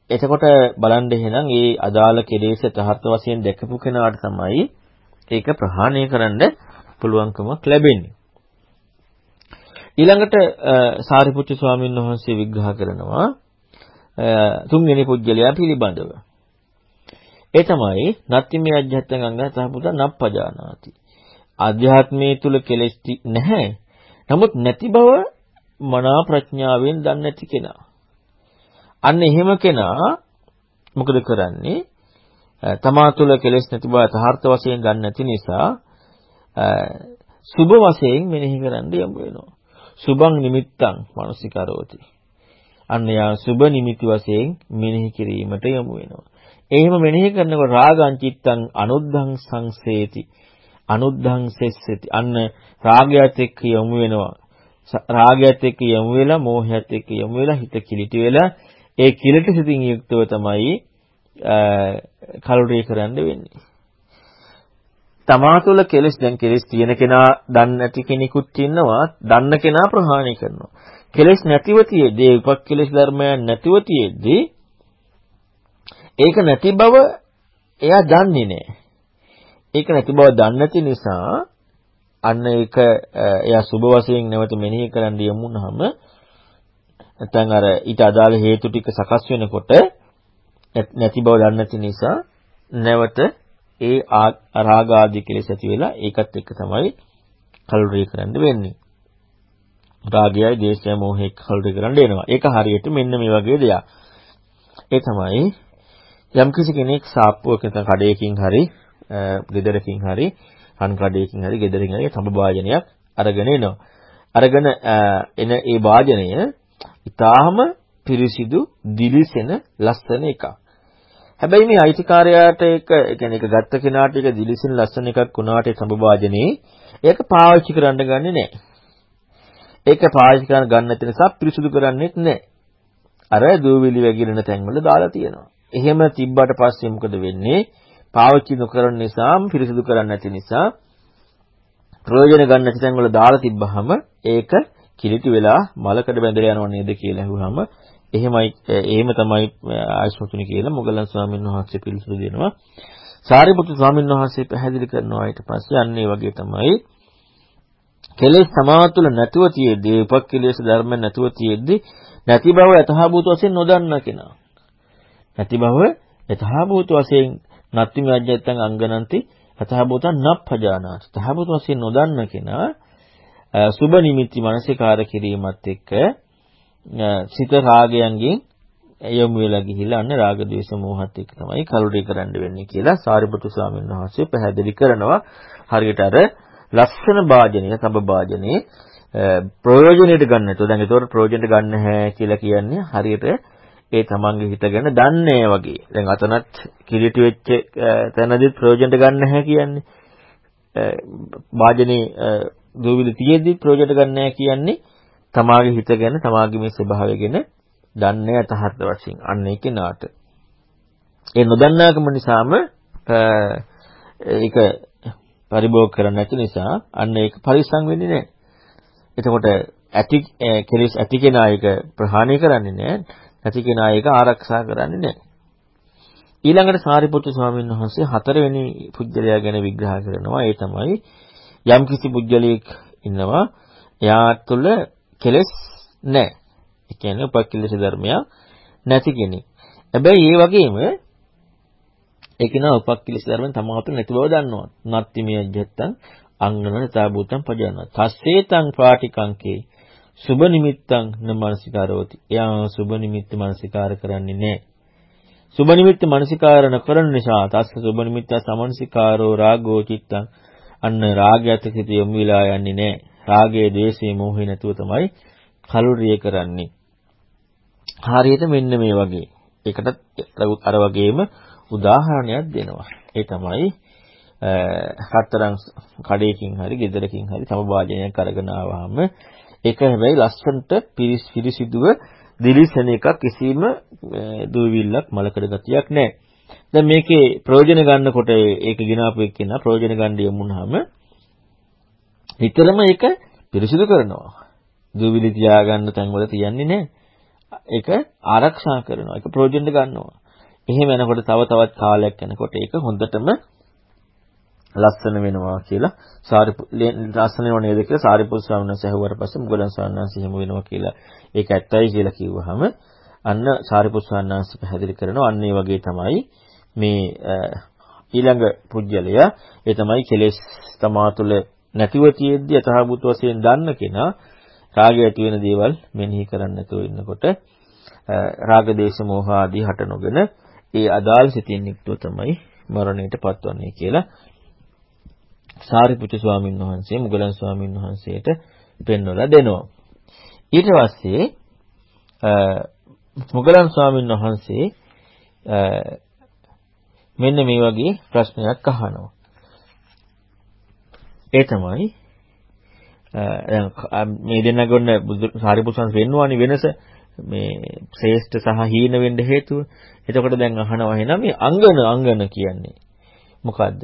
එතකොට බලන්න එහෙනම් මේ අදාළ කෙලෙස් තහර්ථ වශයෙන් දැකපු කෙනාට තමයි ඒක ප්‍රහාණය කරන්න පුළුවන්කමක් ලැබෙන්නේ. ඊළඟට සාරිපුත්තු ස්වාමීන් වහන්සේ විග්‍රහ කරනවා තුන්වෙනි පුජ්‍යලයා පිළිබඳව. ඒ තමයි නත්තිමේ අධ්‍යාත්මං අංග සහපුත නප්පජානාති. ආධ්‍යාත්මයේ තුල කෙලෙස් නැහැ. නමුත් නැති බව මනා ප්‍රඥාවෙන් දන්නේ නැති කෙනා. අන්න එහෙම කෙනා මොකද කරන්නේ? තමා තුළ කෙලෙස් නැති බව තහර්ථ වශයෙන් ගන්න නැති නිසා සුභ වශයෙන් මෙනෙහි කරන්න යමු වෙනවා. සුභං නිමිත්තං මනසිකරෝති. අන්න යා සුබ නිමිති වශයෙන් මෙනෙහි කිරීමට යොමු වෙනවා. එහෙම මෙනෙහි කරනකොට රාගං චිත්තං අනුද්ධං සංසේති. අනුද්ධං සෙස්සති. අන්න රාගයත් එක්ක යොමු වෙනවා. රාගයත් එක්ක යොමු වෙලා මෝහයත් එක්ක යොමු වෙලා හිත කිලිටි වෙලා ඒ කිලිටි සිතින් යුක්තව තමයි කලුරිය කරන්න වෙන්නේ. තමා තුළ කෙලස් දැන් කෙලස් තියෙන කෙනා දන්නේ නැති කෙනෙකුත් ඉන්නවා දන්න කෙනා ප්‍රහාණය කරනවා කෙලෙස් නැතිව තියෙද්දී උපක්ඛලෙස් ධර්මයන් නැතිව තියෙද්දී ඒක නැති බව එයා දන්නේ නැහැ. ඒක නැති බව දන්නේ නැති නිසා අන්න ඒක එයා සුබ වශයෙන් නැවත මෙනෙහි කරන්න යමුනහම නැත්නම් අර ඊට අදාළ හේතු ටික සකස් වෙනකොට නැති බව දන්නේ නැති නිසා නැවත ඒ රාග ආදී කෙලෙස් ඇති වෙලා ඒකත් එක්ක තමයි කලුරිය කරන්න වෙන්නේ. රාගයයි දේශයයි මොහේ කල්ටි කරන්න එනවා. ඒක හරියට මෙන්න මේ වගේ දෙයක්. ඒ තමයි යම්කිසි කෙනෙක් සාප්පුවක නැත්නම් කඩේකින් හරි ගෙදරකින් හරි හන් කඩේකින් හරි ගෙදරින් හරි තඹ වාජනයක් අරගෙන එනවා. අරගෙන එන ඒ වාජනය ඊටාම පිරිසිදු දිලිසෙන ලස්සන එකක්. හැබැයි මේ අයිතිකාරයාට ඒක කියන්නේ ඒක ගත්ත කෙනාට ඒක දිලිසෙන ලස්සන එකක් වුණාට ඒ තඹ වාජනේ ඒක පාවිච්චි කරන්න ගන්නේ නැහැ. ඒක පාවිච්චි කරන්න ගන්න නැති නිසා පිරිසුදු කරන්නේත් නැහැ. අර දූවිලි වැగిරෙන තැන්වල දාලා තියෙනවා. එහෙම තිබ්බට පස්සේ මොකද වෙන්නේ? පාවිච්චි නොකරන නිසා පිරිසුදු කරන්නේ නැති නිසා ප්‍රයෝජන ගන්න නැති තැන්වල දාලා තිබ්බහම ඒක කිලිටි වෙලා මලකඩ බැඳලා යනව නේද කියලා අහුවාම එහෙමයි එහෙම තමයි ආයස්මතුනි කියලා මොගලන් ස්වාමීන් වහන්සේ පිළිසුදු දෙනවා. සාරිපුත්තු ස්වාමීන් වහන්සේ පැහැදිලි කරනවා ඊට පස්සේ අන්න ඒ වගේ තමයි කෙලෙස් තමා තුළ නැතුව තියෙද්දී උපක්ඛලේශ ධර්ම නැතුව තියෙද්දී නැති බව යථාභූත වශයෙන් නොදන්න කෙනා. නැති බව යථාභූත වශයෙන් නත්ති මජ්ජත්තං අංගනන්ති යථාභූතං නප්පජානාති. යථාභූත වශයෙන් නොදන්න කෙනා සුබ නිමිති මනසිකාර කිරීමත් එක්ක සිත රාගයන්ගෙන් යොමු වෙලා ගිහිල්ලා අන්න රාග ద్వේෂ මෝහත් එක්ක තමයි කලුරි කරන්න වෙන්නේ කියලා සාරිපුත්තු ස්වාමීන් වහන්සේ පැහැදිලි කරනවා. හරියට අර ලස්සන වාජනය සබ වාජනේ ප්‍රයෝජනෙට ගන්න නැතුව දැන් ඒතකොට ප්‍රයෝජනෙට ගන්න නැහැ කියලා කියන්නේ හරියට ඒ තමන්ගේ හිතගෙන දන්නේ වගේ. දැන් අතනත් කිලිටි වෙච්ච තැනදිත් ප්‍රයෝජනෙට ගන්න නැහැ කියන්නේ. වාජනේ දෝවිලි තියෙද්දි ප්‍රයෝජනෙට ගන්න නැහැ කියන්නේ තමාගේ හිතගෙන තමාගේ මේ ස්වභාවය ගැන දන්නේ අතහත් වශයෙන්. අන්න ඒකේ නාට. ඒ නොදන්නාකම නිසාම ඒක පරිභෝග කරන්නේ නැති නිසා අන්න ඒක පරිස්සම් වෙන්නේ නැහැ. එතකොට ඇති කෙලෙස් ඇති කෙනා ඒක ප්‍රහාණය කරන්නේ නැහැ. නැති කෙනා ඒක ආරක්ෂා කරන්නේ නැහැ. ඊළඟට සාරිපුත්තු ස්වාමීන් වහන්සේ හතරවෙනි පුජ්‍යලයා ගැන විග්‍රහ කරනවා. ඒ තමයි යම් කිසි පුජ්‍යලයක් ඉන්නවා. එයා තුළ කෙලෙස් නැහැ. ඒ කියන්නේ උපක්ඛිලේශ ධර්මයක් නැති කෙනෙක්. හැබැයි ඒ වගේම ඒක නා උපක්ඛිලස ධර්මෙන් තමාතු නැති බව දන්නවා. නත්ති මිය ජත්තං අංගන තාබුතං පජාන. තස්සේතං පාටිකංකේ සුබ නිමිත්තං නමනසිකාරෝති. එයා සුබ නිමිත්ත මනසිකාර කරන්නේ නැහැ. සුබ නිමිත්ත මනසිකාර නොකරන නිසා තස්ස සුබ නිමිත්ත සමනසිකාරෝ රාගෝ චිත්තං අන්න රාගයත් සිට යොමු වෙලා යන්නේ නැහැ. රාගයේ, ද්වේෂයේ, මෝහේ නැතුව තමයි කලුරිය කරන්නේ. හරියට මෙන්න මේ වගේ. ඒකටත් අර වගේම උදාහරණයක් දෙනවා. ඒ තමයි හතරන් කඩේකින් හරි ගෙදරකින් හරි සමභාජනයක් අරගෙන ආවහම ඒක හැබැයි ලස්සනට පිරිසිදුව දිලිසෙන එකක් කිසිම දුවිවිල්ලක් මලකඩ ගතියක් නැහැ. දැන් මේකේ ප්‍රයෝජන ගන්නකොට ඒක ගినాපු එක්කෙනා ප්‍රයෝජන ගන්න යමුනහම නිතරම ඒක පිරිසිදු කරනවා. දුවිලි තියාගන්න තැන්වල තියන්නේ නැහැ. ඒක ආරක්ෂා කරනවා. ඒක ප්‍රයෝජනට ගන්නවා. එහෙම යනකොට තව තවත් කාලයක් යනකොට ඒක හොඳටම ලස්සන වෙනවා කියලා සාරිපු ලස්සන වෙනව නේද කියලා සාරිපුත් ස්වාමීන් වහන්සේ අහුවට පස්සේ මුගලන් ස්වාමීන් වහන්සේ එහෙම වෙනවා කියලා ඒක ඇත්තයි කියලා කිව්වහම අන්න සාරිපුත් ස්වාමීන් වහන්සේ පැහැදිලි කරනවා අන්න ඒ වගේ තමයි මේ ඊළඟ පුජ්‍යලය ඒ තමයි කෙලෙස් තමා තුළ නැතිව තියෙද්දි යථාභූත වශයෙන් දන්න කෙනා රාගය ඇති වෙන දේවල් මෙනෙහි කරන්නේ නැතුව ඉන්නකොට රාග දේශ මොහ ආදී හට නොගෙන ඒ අදාළ සිතින් යුක්තව තමයි මරණයට පත්වන්නේ කියලා සාරිපුත්‍ර ස්වාමීන් වහන්සේ මුගලන් ස්වාමීන් වහන්සේට පෙන්වලා දෙනවා. ඊට පස්සේ මුගලන් ස්වාමීන් වහන්සේ මෙන්න මේ වගේ ප්‍රශ්නයක් අහනවා. ඒ තමයි දැන් මේ දෙන්නගොන්න සාරිපුත්‍රයන් වෙන්නවානි වෙනස මේ ශ්‍රේෂ්ඨ සහ හීන වෙන්න හේතුව. එතකොට දැන් අහනවා එහෙනම් මේ අංගන අංගන කියන්නේ මොකද්ද?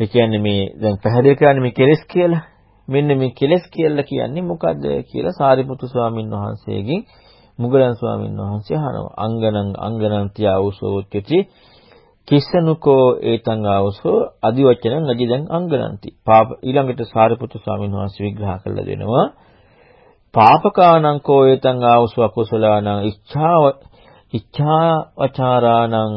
ඒ කියන්නේ මේ දැන් පැහැදිලි කරන්නේ මේ කෙලස් කියලා. මෙන්න මේ කෙලස් කියලා කියන්නේ මොකද්ද කියලා සාරිපුත්තු ස්වාමීන් වහන්සේගෙන් මුගලන් ස්වාමීන් වහන්සේ අහනවා. අංගනං අංගනං තියාවුසෝත්‍ත්‍ති කිස්සනුකෝ ඒතං ආවසෝ අදිවචනං අජිදං අංගනಂತಿ. පාප ඊළඟට සාරිපුත්තු ස්වාමීන් වහන්සේ විග්‍රහ කරලා දෙනවා. පාපකානං කෝ ඒතං ආවසෝ අකුසලානං ඉච්ඡාව ඉච්ඡාවචාරාණං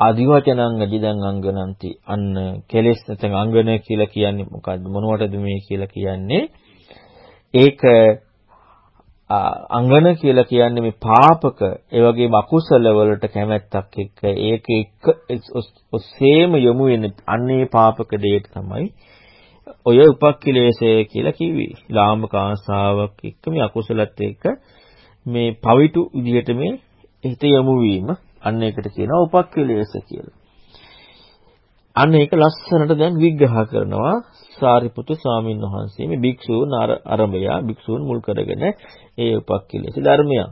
අදිවචනං අජිදං අංගනಂತಿ. අන්න කෙලෙස් නැත්නම් අංගන කියලා කියන්නේ මොකද්ද? මොනවටද මේ කියලා කියන්නේ? ඒක අංගන කියලා කියන්නේ මේ පාපක ඒ වගේම අකුසල වලට කැමැත්තක් එක්ක ඒක එක්ක ඔස්සේම යොමු වෙන අන්නේ පාපක දෙයට තමයි ඔය උපක්ඛිලේශය කියලා කිව්වේ. ලාමක ආසාවක් එක්ක මේ අකුසලත් එක්ක මේ පවිතු විදිහට මේ හිත යොමු වීම අන්න ඒකට කියනවා උපක්ඛිලේශ කියලා. අන්න ඒක ලස්සනට දැන් විග්‍රහ කරනවා සාරිපුත්තු ස්වාමීන් වහන්සේ මේ භික්ෂූන් අරඹය භික්ෂූන් මුල් කරගෙන ඒ උපක්ඛිලේශ ධර්මයන්.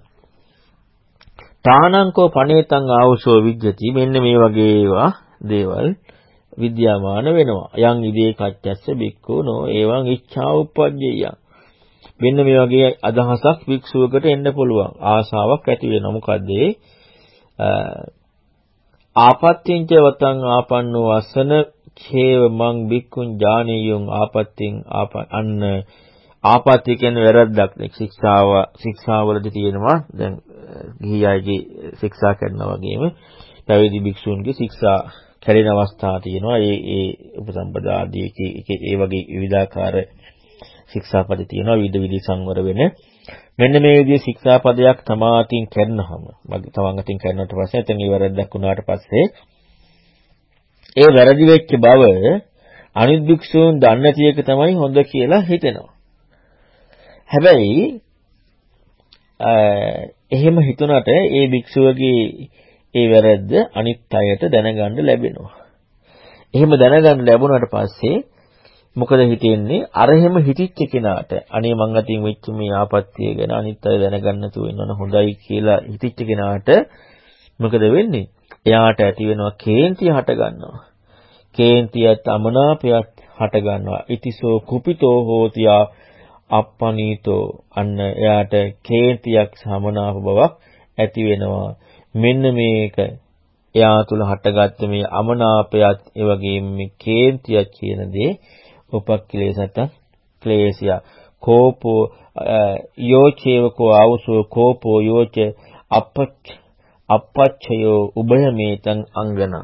තානංකෝ පණේතං ආවසෝ විජ්ජති මෙන්න මේ වගේ ඒවා දේවල් විද්‍යාමාන වෙනවා. යං ඉදේ කච්චස්ස බික්කෝ නෝ එවං ඉච්ඡා උප්පජ්ජේය. මෙන්න මේ වගේ අදහසක් භික්ෂුවකට එන්න පුළුවන්. ආශාවක් ඇති වෙනවා. මොකද ආපත්‍යින්ච වතං ආපන්නෝ අසන චේව මං බික්කුං ඥානියුං ආපත්‍යින් අන්න ආපත්‍ය කියන්නේ වැරද්දක් නේ ශික්ෂාව ශික්ෂාවලදී තියෙනවා. දැන් ගිහි අයගේ ශික්ෂා කරනවා වගේම පැවිදි භික්ෂුන්ගේ ශික්ෂා කැඩෙන අවස්ථා තියෙනවා. ඒ ඒ උපසම්පදා ආදී ඒ වගේ විවිධාකාර ශික්ෂාපද තියෙනවා. විවිධ විදි සංවර වෙන මෙන්න මේ විදිහේ ශික්ෂාපදයක් තමාටින් කරනහම මගේ තවන් අතින් කරනට පස්සේ එතන ඒ වැරද්දක් වුණාට පස්සේ ඒ වැරදි වෙච්ච බව අනිත් භික්ෂූන් දන්නේ නැති එක තමයි හොඳ කියලා හිතෙනවා. හැබැයි එහෙම හිතුණට ඒ භික්ෂුවගේ ඒ වැරද්ද අනිත් අයට දැනගන්න ලැබෙනවා. එහෙම දැනගන්න ලැබුණාට පස්සේ මොකද හිතෙන්නේ අර එහෙම හිතිච්ච කෙනාට අනේ මං අතින් වෙච්ච මේ ආපත්‍ය ගැන අනිත් අය දැනගන්න තු වෙනවන හොඳයි කියලා හිතිච්ච කෙනාට මොකද වෙන්නේ? එයාට ඇති වෙනවා කේන්තිය හට ගන්නවා. කේන්තියත් අමනාපයත් හට ගන්නවා. ඉතිසෝ කුපිතෝ හෝතියා අප්පනීතෝ අන්න එයාට කේන්තියක් සමනාප බවක් ඇති වෙනවා. මෙන්න මේක එයා තුල හටගත්ත මේ අමනාපයත් ඒ වගේම මේ කේන්තියක් කියන දේ උපක්ඛලේසත ක්ලේශය කෝපෝ යෝචේවකෝ ආවසෝ කෝපෝ යෝච අපච්ච අපච්චයෝ උභය මේතං අංගනං.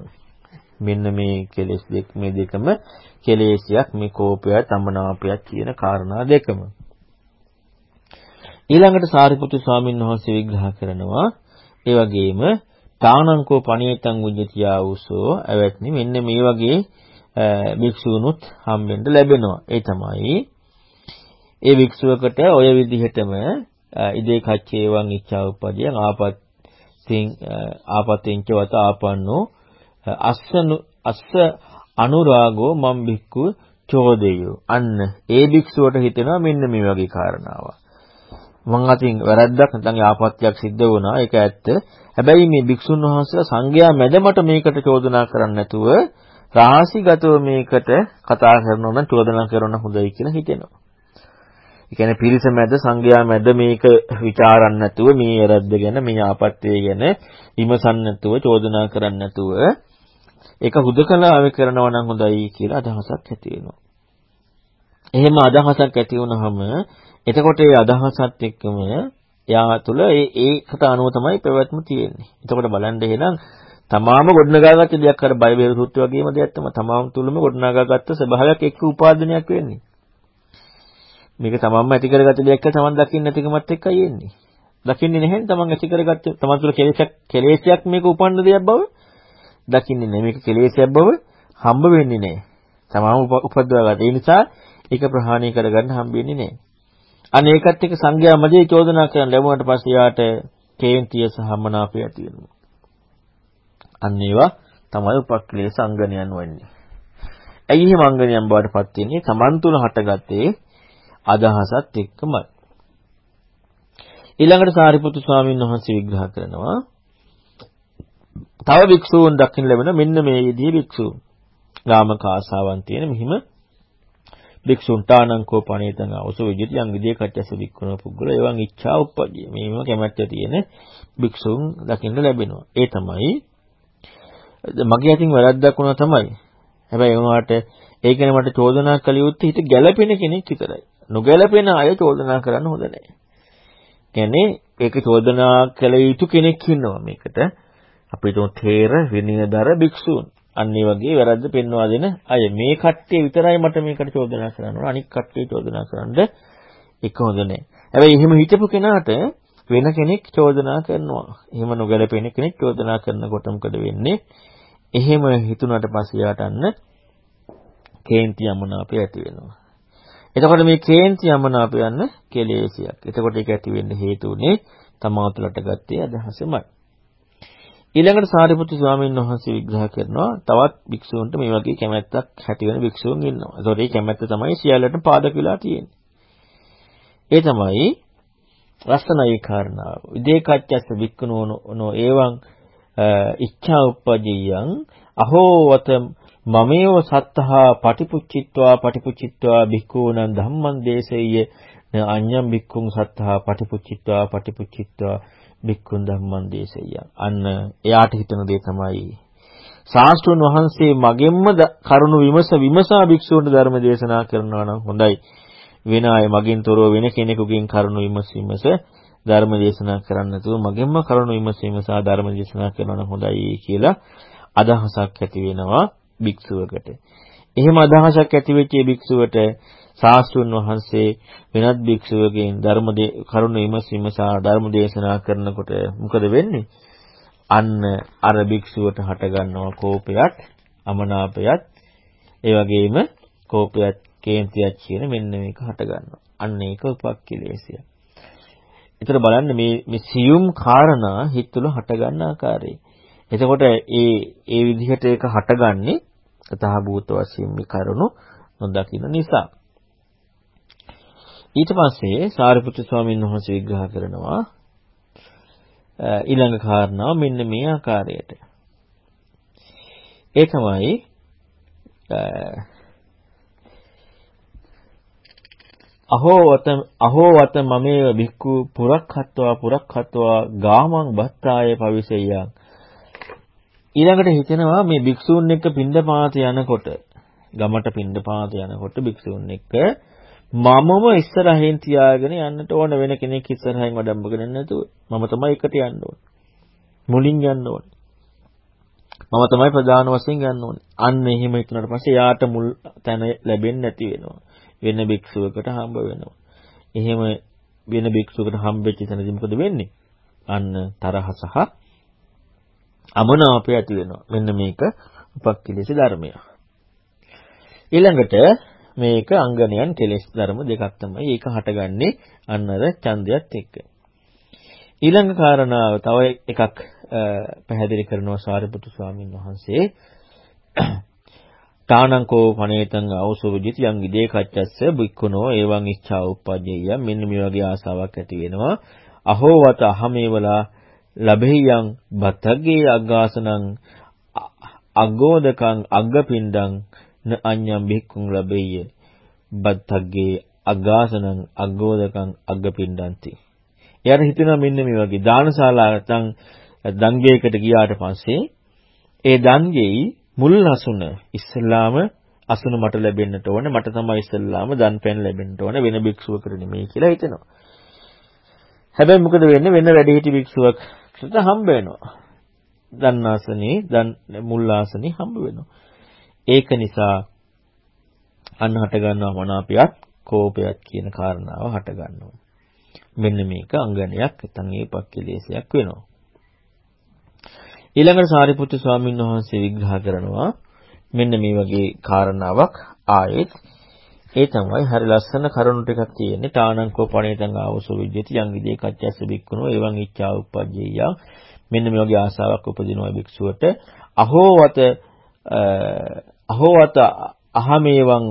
මෙන්න මේ කෙලෙස් දෙක මේ දෙකම කෙලෙසියක් මේ කෝපය තමනාපයක් කියන කාරණා දෙකම. ඊළඟට සාරිපුත්තු ස්වාමීන් වහන්සේ විග්‍රහ කරනවා ඒ වගේම තානංකෝ පණියතං උජ්ජතියා උසෝ ඇවැත්නි මෙන්න මේ වගේ භික්ෂුණුත් හම්බෙන්න ලැබෙනවා. ඒ තමයි ඒ භික්ෂුවකට ඔය විදිහටම ඉදේ කච්චේවං ඉච්ඡා උපදියං ආපත්තිං ආපතින්ච වත ආපන්නෝ අස්සනු අස්ස අනුරාගෝ මම් භික්ඛු චෝදේයෝ. අන්න ඒ භික්ෂුවට හිතෙනවා මෙන්න මේ වගේ කාරණාවක්. මං අතින් වැරද්දක් නැත්නම් ආපත්‍යක් සිද්ධ වුණා. ඒක ඇත්ත. හැබැයි මේ භික්ෂුන් වහන්සේලා සංඝයා මැදමට මේකට චෝදනා කරන්නේ නැතුව රාශිගතව මේකට කතා කරනවා නම් චෝදනා කරන හොඳයි කියලා හිතෙනවා ඒ කියන්නේ පිරිස මැද සංඝයා මැද මේක ਵਿਚාරන්න නැතුව මේ වැරද්ද ගැන මේ ආපත්‍ය ගැන විමසන්න නැතුව චෝදනා කරන්න නැතුව ඒක හුදකලාවේ කරනවා නම් හොඳයි කියලා අදහසක් ඇති වෙනවා. එහෙම අදහසක් ඇති වුනහම එතකොට ඒ අදහසත් එක්කම එයා තුළ ඒ ඒකට අනුව තමයි පැවැත්ම තියෙන්නේ. එතකොට බලන්න එහෙනම් තමාම ගොඩනගාගත්ත දෙයක් අර බයිබල් සූත්‍රය වගේම දෙයක් තමයි තමාම තුළම ගොඩනගාගත්ත ස්වභාවයක් එක්ක උපාදිනයක් වෙන්නේ. මේක තමන්ම ඇති කරගත්ත දෙයක් කියලා තමන් දකින්න නැතිකමත් එක්කයි එන්නේ. දකින්නේ නැහැ තමන් ඇති කරගත්ත තමන් තුළ කෙලෙසක් කෙලෙසයක් මේක උපන්න දෙයක් බව දකින්නේ නැහැ. මේක කෙලෙසයක් බව හම්බ වෙන්නේ නැහැ. තමම උපද්දවා ගන්න. ඒ නිසා ඒක ප්‍රහාණය කරගන්න හම්බෙන්නේ නැහැ. අනේ ඒකත් එක්ක සංඝයා මැදේ චෝදනා කරන ලැබුණාට පස්සේ යාට කේන්තිය සහ මනාපය ඇති වෙනවා. අන්න ඒවා තමයි උපක්ලේශ අංගනයන් වන්නේ. ඇයි එහෙම අංගනයන් බවට පත් වෙන්නේ? තමන් තුළ හටගත්තේ අදහසත් එක්කමයි. ඊළඟට සාරිපුත්තු ස්වාමීන් වහන්සේ විග්‍රහ කරනවා තව භික්ෂූන් දකින්න ලැබෙන මෙන්න මේ විදිහේ භික්ෂූන්. ගාමක ආසාවන් තියෙන මෙහිම භික්ෂුන් තානංකෝ පණේතං අවසෝ විජිත යම් විදියේ කච්චස වික්කුණ පුද්ගල එවන් ඉච්ඡා උප්පජ්ජය. මේම කැමැත්ත තියෙන භික්ෂුන් දකින්න ලැබෙනවා. ඒ තමයි මගේ අතින් වැරද්දක් වුණා තමයි. හැබැයි ඒ වුණාට ඒ කියන්නේ මට චෝදනා කළ යුත්තේ හිත ගැළපෙන කෙනෙක් විතරයි. නොගැළපෙන අය චෝදනා කරන්න හොඳ නැහැ. කියන්නේ ඒක චෝදනා කළ යුතු කෙනෙක් ඉන්නවා මේකට. අපිට තේර විනයදර භික්ෂූන්. අන්න ඒ වගේ වැරද්ද පෙන්වා දෙන අය මේ කට්ටිය විතරයි මට මේකට චෝදනා කරන්න ඕන. අනික් කට්ටිය චෝදනා කරන්න එක හොඳ නැහැ. හැබැයි එහෙම හිතපු කෙනාට වෙන කෙනෙක් චෝදනා කරනවා. එහෙම නොගැලපෙන කෙනෙක් චෝදනා කරනකොට මොකද වෙන්නේ? එහෙම හිතුණාට පස්සේ යාට අන්න කේන්ති යමනාපය ඇති වෙනවා. එතකොට මේ කේන්ති යමනාපය යන කෙලෙසියක්. එතකොට ඒක ඇති වෙන්න හේතු උනේ තමා තුළට ගත්තේ අදහසමයි. ඊළඟට සාරිපුත්තු ස්වාමීන් වහන්සේ විග්‍රහ කරනවා තවත් භික්ෂූන්ට මේ වගේ කැමැත්තක් ඇති වෙන භික්ෂූන් ඉන්නවා. ඒතකොට මේ කැමැත්ත තමයි සියල්ලටම පාදක වෙලා තියෙන්නේ. ඒ තමයි රසනයි කාරණාව. විදේකච්ඡස්ස වික්කනෝනෝ එවං ඉච්ඡා උප්පජියං අහෝ වත මමේව සත්තහා පටිපුච්චිත්වා පටිපුච්චිත්වා භික්ඛූණං ධම්මං දේශෙය්‍ය අඤ්ඤම් භික්ඛුං සත්තහා පටිපුච්චිත්වා පටිපුච්චිත්වා භික්ඛුන් ධම්මං දේශෙය්‍ය අන්න එයාට හිතන දේ තමයි ශාස්ත්‍රඥ වහන්සේ මගෙන්ම කරුණ විමස විමසා භික්ෂූන්ට ධර්ම දේශනා කරනවා නම් හොඳයි වෙන අය මගින් තොරව වෙන කෙනෙකුගෙන් කරුණ විමස විමස ධර්ම දේශනා කරන්න නැතුව මගෙන්ම කරුණ විමස විමසා ධර්ම දේශනා කරනවා නම් හොඳයි කියලා අදහසක් ඇති වෙනවා භික්ෂුවකට. එහෙම අදහසක් ඇති වෙච්ච භික්ෂුවට ශාස්ත්‍රුන් වහන්සේ වෙනත් භික්ෂුවකින් ධර්ම කරුණ විමසීමසා ධර්ම දේශනා කරනකොට මොකද වෙන්නේ? අන්න අර භික්ෂුවට හටගන්නවා කෝපයත් අමනාපයත් ඒ වගේම කෝපයත් කේන්තියක් කියන මෙන්න මේක හටගන්නවා. අන්න ඒක උපක්ඛිලේශය. ඒතර බලන්න මේ මේ සියුම් කාරණා හිත තුළ හටගන්න ආකාරය. එතකොට ඒ ඒ විදිහට ඒක හටගන්නේ තථා භූත වශයෙන් මේ කරුණු නොදකින නිසා. ඊට පස්සේ සාරිපුත්‍ර ස්වාමීන් වහන්සේ විග්‍රහ කරනවා ඊළඟ කාරණාව මෙන්න මේ ආකාරයට. ඒ තමයි අහෝ වත අහෝ වත මමේ බික්කු පුරක්ඛත්වා පුරක්ඛත්වා ගාමං බත්තාය පවිසෙය්‍යං ඊළඟට හිතෙනවා මේ භික්ෂූන් එක්ක පින්දපාත යනකොට ගමට පින්දපාත යනකොට භික්ෂූන් එක්ක මමම ඉස්සරහින් තියාගෙන යන්නට ඕන වෙන කෙනෙක් ඉස්සරහින් වඩම්බගෙන නැතුව මම තමයි එකට යන්න ඕන. මුලින් යන්න ඕනේ. මම තමයි ප්‍රධාන වශයෙන් යන්න ඕනේ. අන්න එහෙම හිතුනට පස්සේ යාට මුල් තැන ලැබෙන්නේ නැති වෙනවා. වෙන භික්ෂුවකට හම්බ වෙනවා. එහෙම වෙන භික්ෂුවකට හම්බෙච්ච තැනදී මොකද වෙන්නේ? අන්න තරහ සහ අමනාපය ඇති වෙනවා. මෙන්න මේක උපක්ඛිලේශ ධර්මය. ඊළඟට මේක අංගනයන් කෙලෙස් ධර්ම දෙකක් තමයි. ඒක හටගන්නේ අන්න අර ඡන්දයත් එක්ක. ඊළඟ කාරණාව තව එකක් පැහැදිලි කරනවා සාරිපුත්තු ස්වාමීන් වහන්සේ. තානංකෝ පනේතං අවසෝවිජිත යං ඉදේ කච්චස්ස බුක්කුනෝ එවං ඉච්ඡා උප්පජ්ජය මෙන්න මේ වගේ ආසාවක් ඇති වෙනවා. අහෝ වත අහමේවලා ලබෙහියං බතග්ගේ අග්ගාසනං අග්ගෝදකං අග්ගපින්ඩං න අඤ්ඤම් බික්කුං ලබෙය්‍ය. බත්තග්ගේ අග්ගාසනං අග්ගෝදකං අග්ගපින්ඩಂತಿ එයාට හිතෙනවා මෙන්න මේ වගේ දානශාලා නැත්නම් දංගේකට ගියාට පස්සේ ඒ දංගෙයි මුල් අසුන ඉස්සල්ලාම අසුන මට ලැබෙන්නට ඕනේ මට තමයි ඉස්සල්ලාම දන් පෙන් ලැබෙන්නට ඕනේ වෙන භික්ෂුවකට නෙමෙයි කියලා හිතෙනවා. හැබැයි මොකද වෙන්නේ වෙන වැඩිහිටි භික්ෂුවකට හම්බ වෙනවා. දන් ආසනේ දන් මුල් ආසනේ හම්බ වෙනවා. ඒක නිසා අන්න හට ගන්නවා මනාපයත් කෝපයත් කියන කාරණාව හට ගන්නවා. මෙන්න මේක අංගනයක් නැත්නම් ඒ පක්ඛලේශයක් වෙනවා. ඊළඟට සාරිපුත්තු ස්වාමීන් වහන්සේ විග්‍රහ කරනවා මෙන්න මේ වගේ කාරණාවක් ආයෙත්. ඒ තමයි හරි ලස්සන කරුණු ටිකක් තියෙන්නේ. තානංකෝ පණේතං ආවසෝ විජ්ජති යං විදේ කච්චස්ස බික්කුණෝ එවං ඉච්ඡා උප්පජ්ජේය මෙන්න මේ වගේ ආසාවක් උපදිනවා භික්ෂුවට. අහෝවත අහෝවත අහමේවං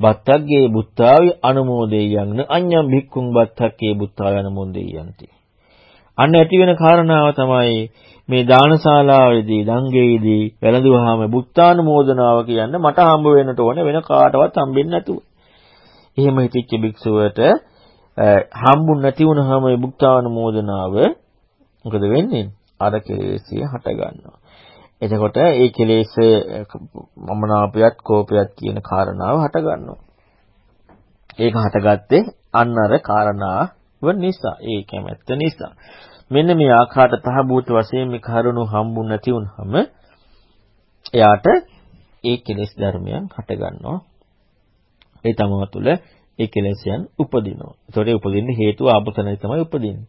බත්තග්ගේ බුත්තාවි අනුමෝදේයං න අඤ්ඤම් භික්ඛුං බත්තක්කේ බුත්තාවි අනුමෝදේයන්ති. අන්න ඇති වෙන කාරණාව තමයි මේ දානශාලාවේදී දංගේදී වැළඳුවාම බුත්තානුමෝදනාව කියන්නේ මට හම්බ වෙන්නට ඕනේ වෙන කාටවත් හම්බෙන්නේ නැතුව. එහෙම හිතච්ච භික්ෂුවට හම්බුන් නැති වුනහම මේ බුත්තානුමෝදනාව මොකද වෙන්නේ? අර කෙලෙසිය හට ගන්නවා. එතකොට ඒ කෙලෙස් මමනාපයත් කෝපයත් කියන කාරණාව හට ගන්නවා. ඒක හටගත්තේ අන්න අර කාරණාව නිසා ඒ කැමැත්ත නිසා. මෙන්න මේ ආකාරයට තහබූත වශයෙන් මේ කරුණු හම්බු නැති වුනහම එයාට ඒ කෙලෙස් ධර්මයන් හට ගන්නවා. ඒ තමව තුළ ඒ කෙලෙස්යන් උපදිනවා. ඒතකොට ඒ උපදින්න හේතුව ආපතනයි තමයි උපදින්නේ.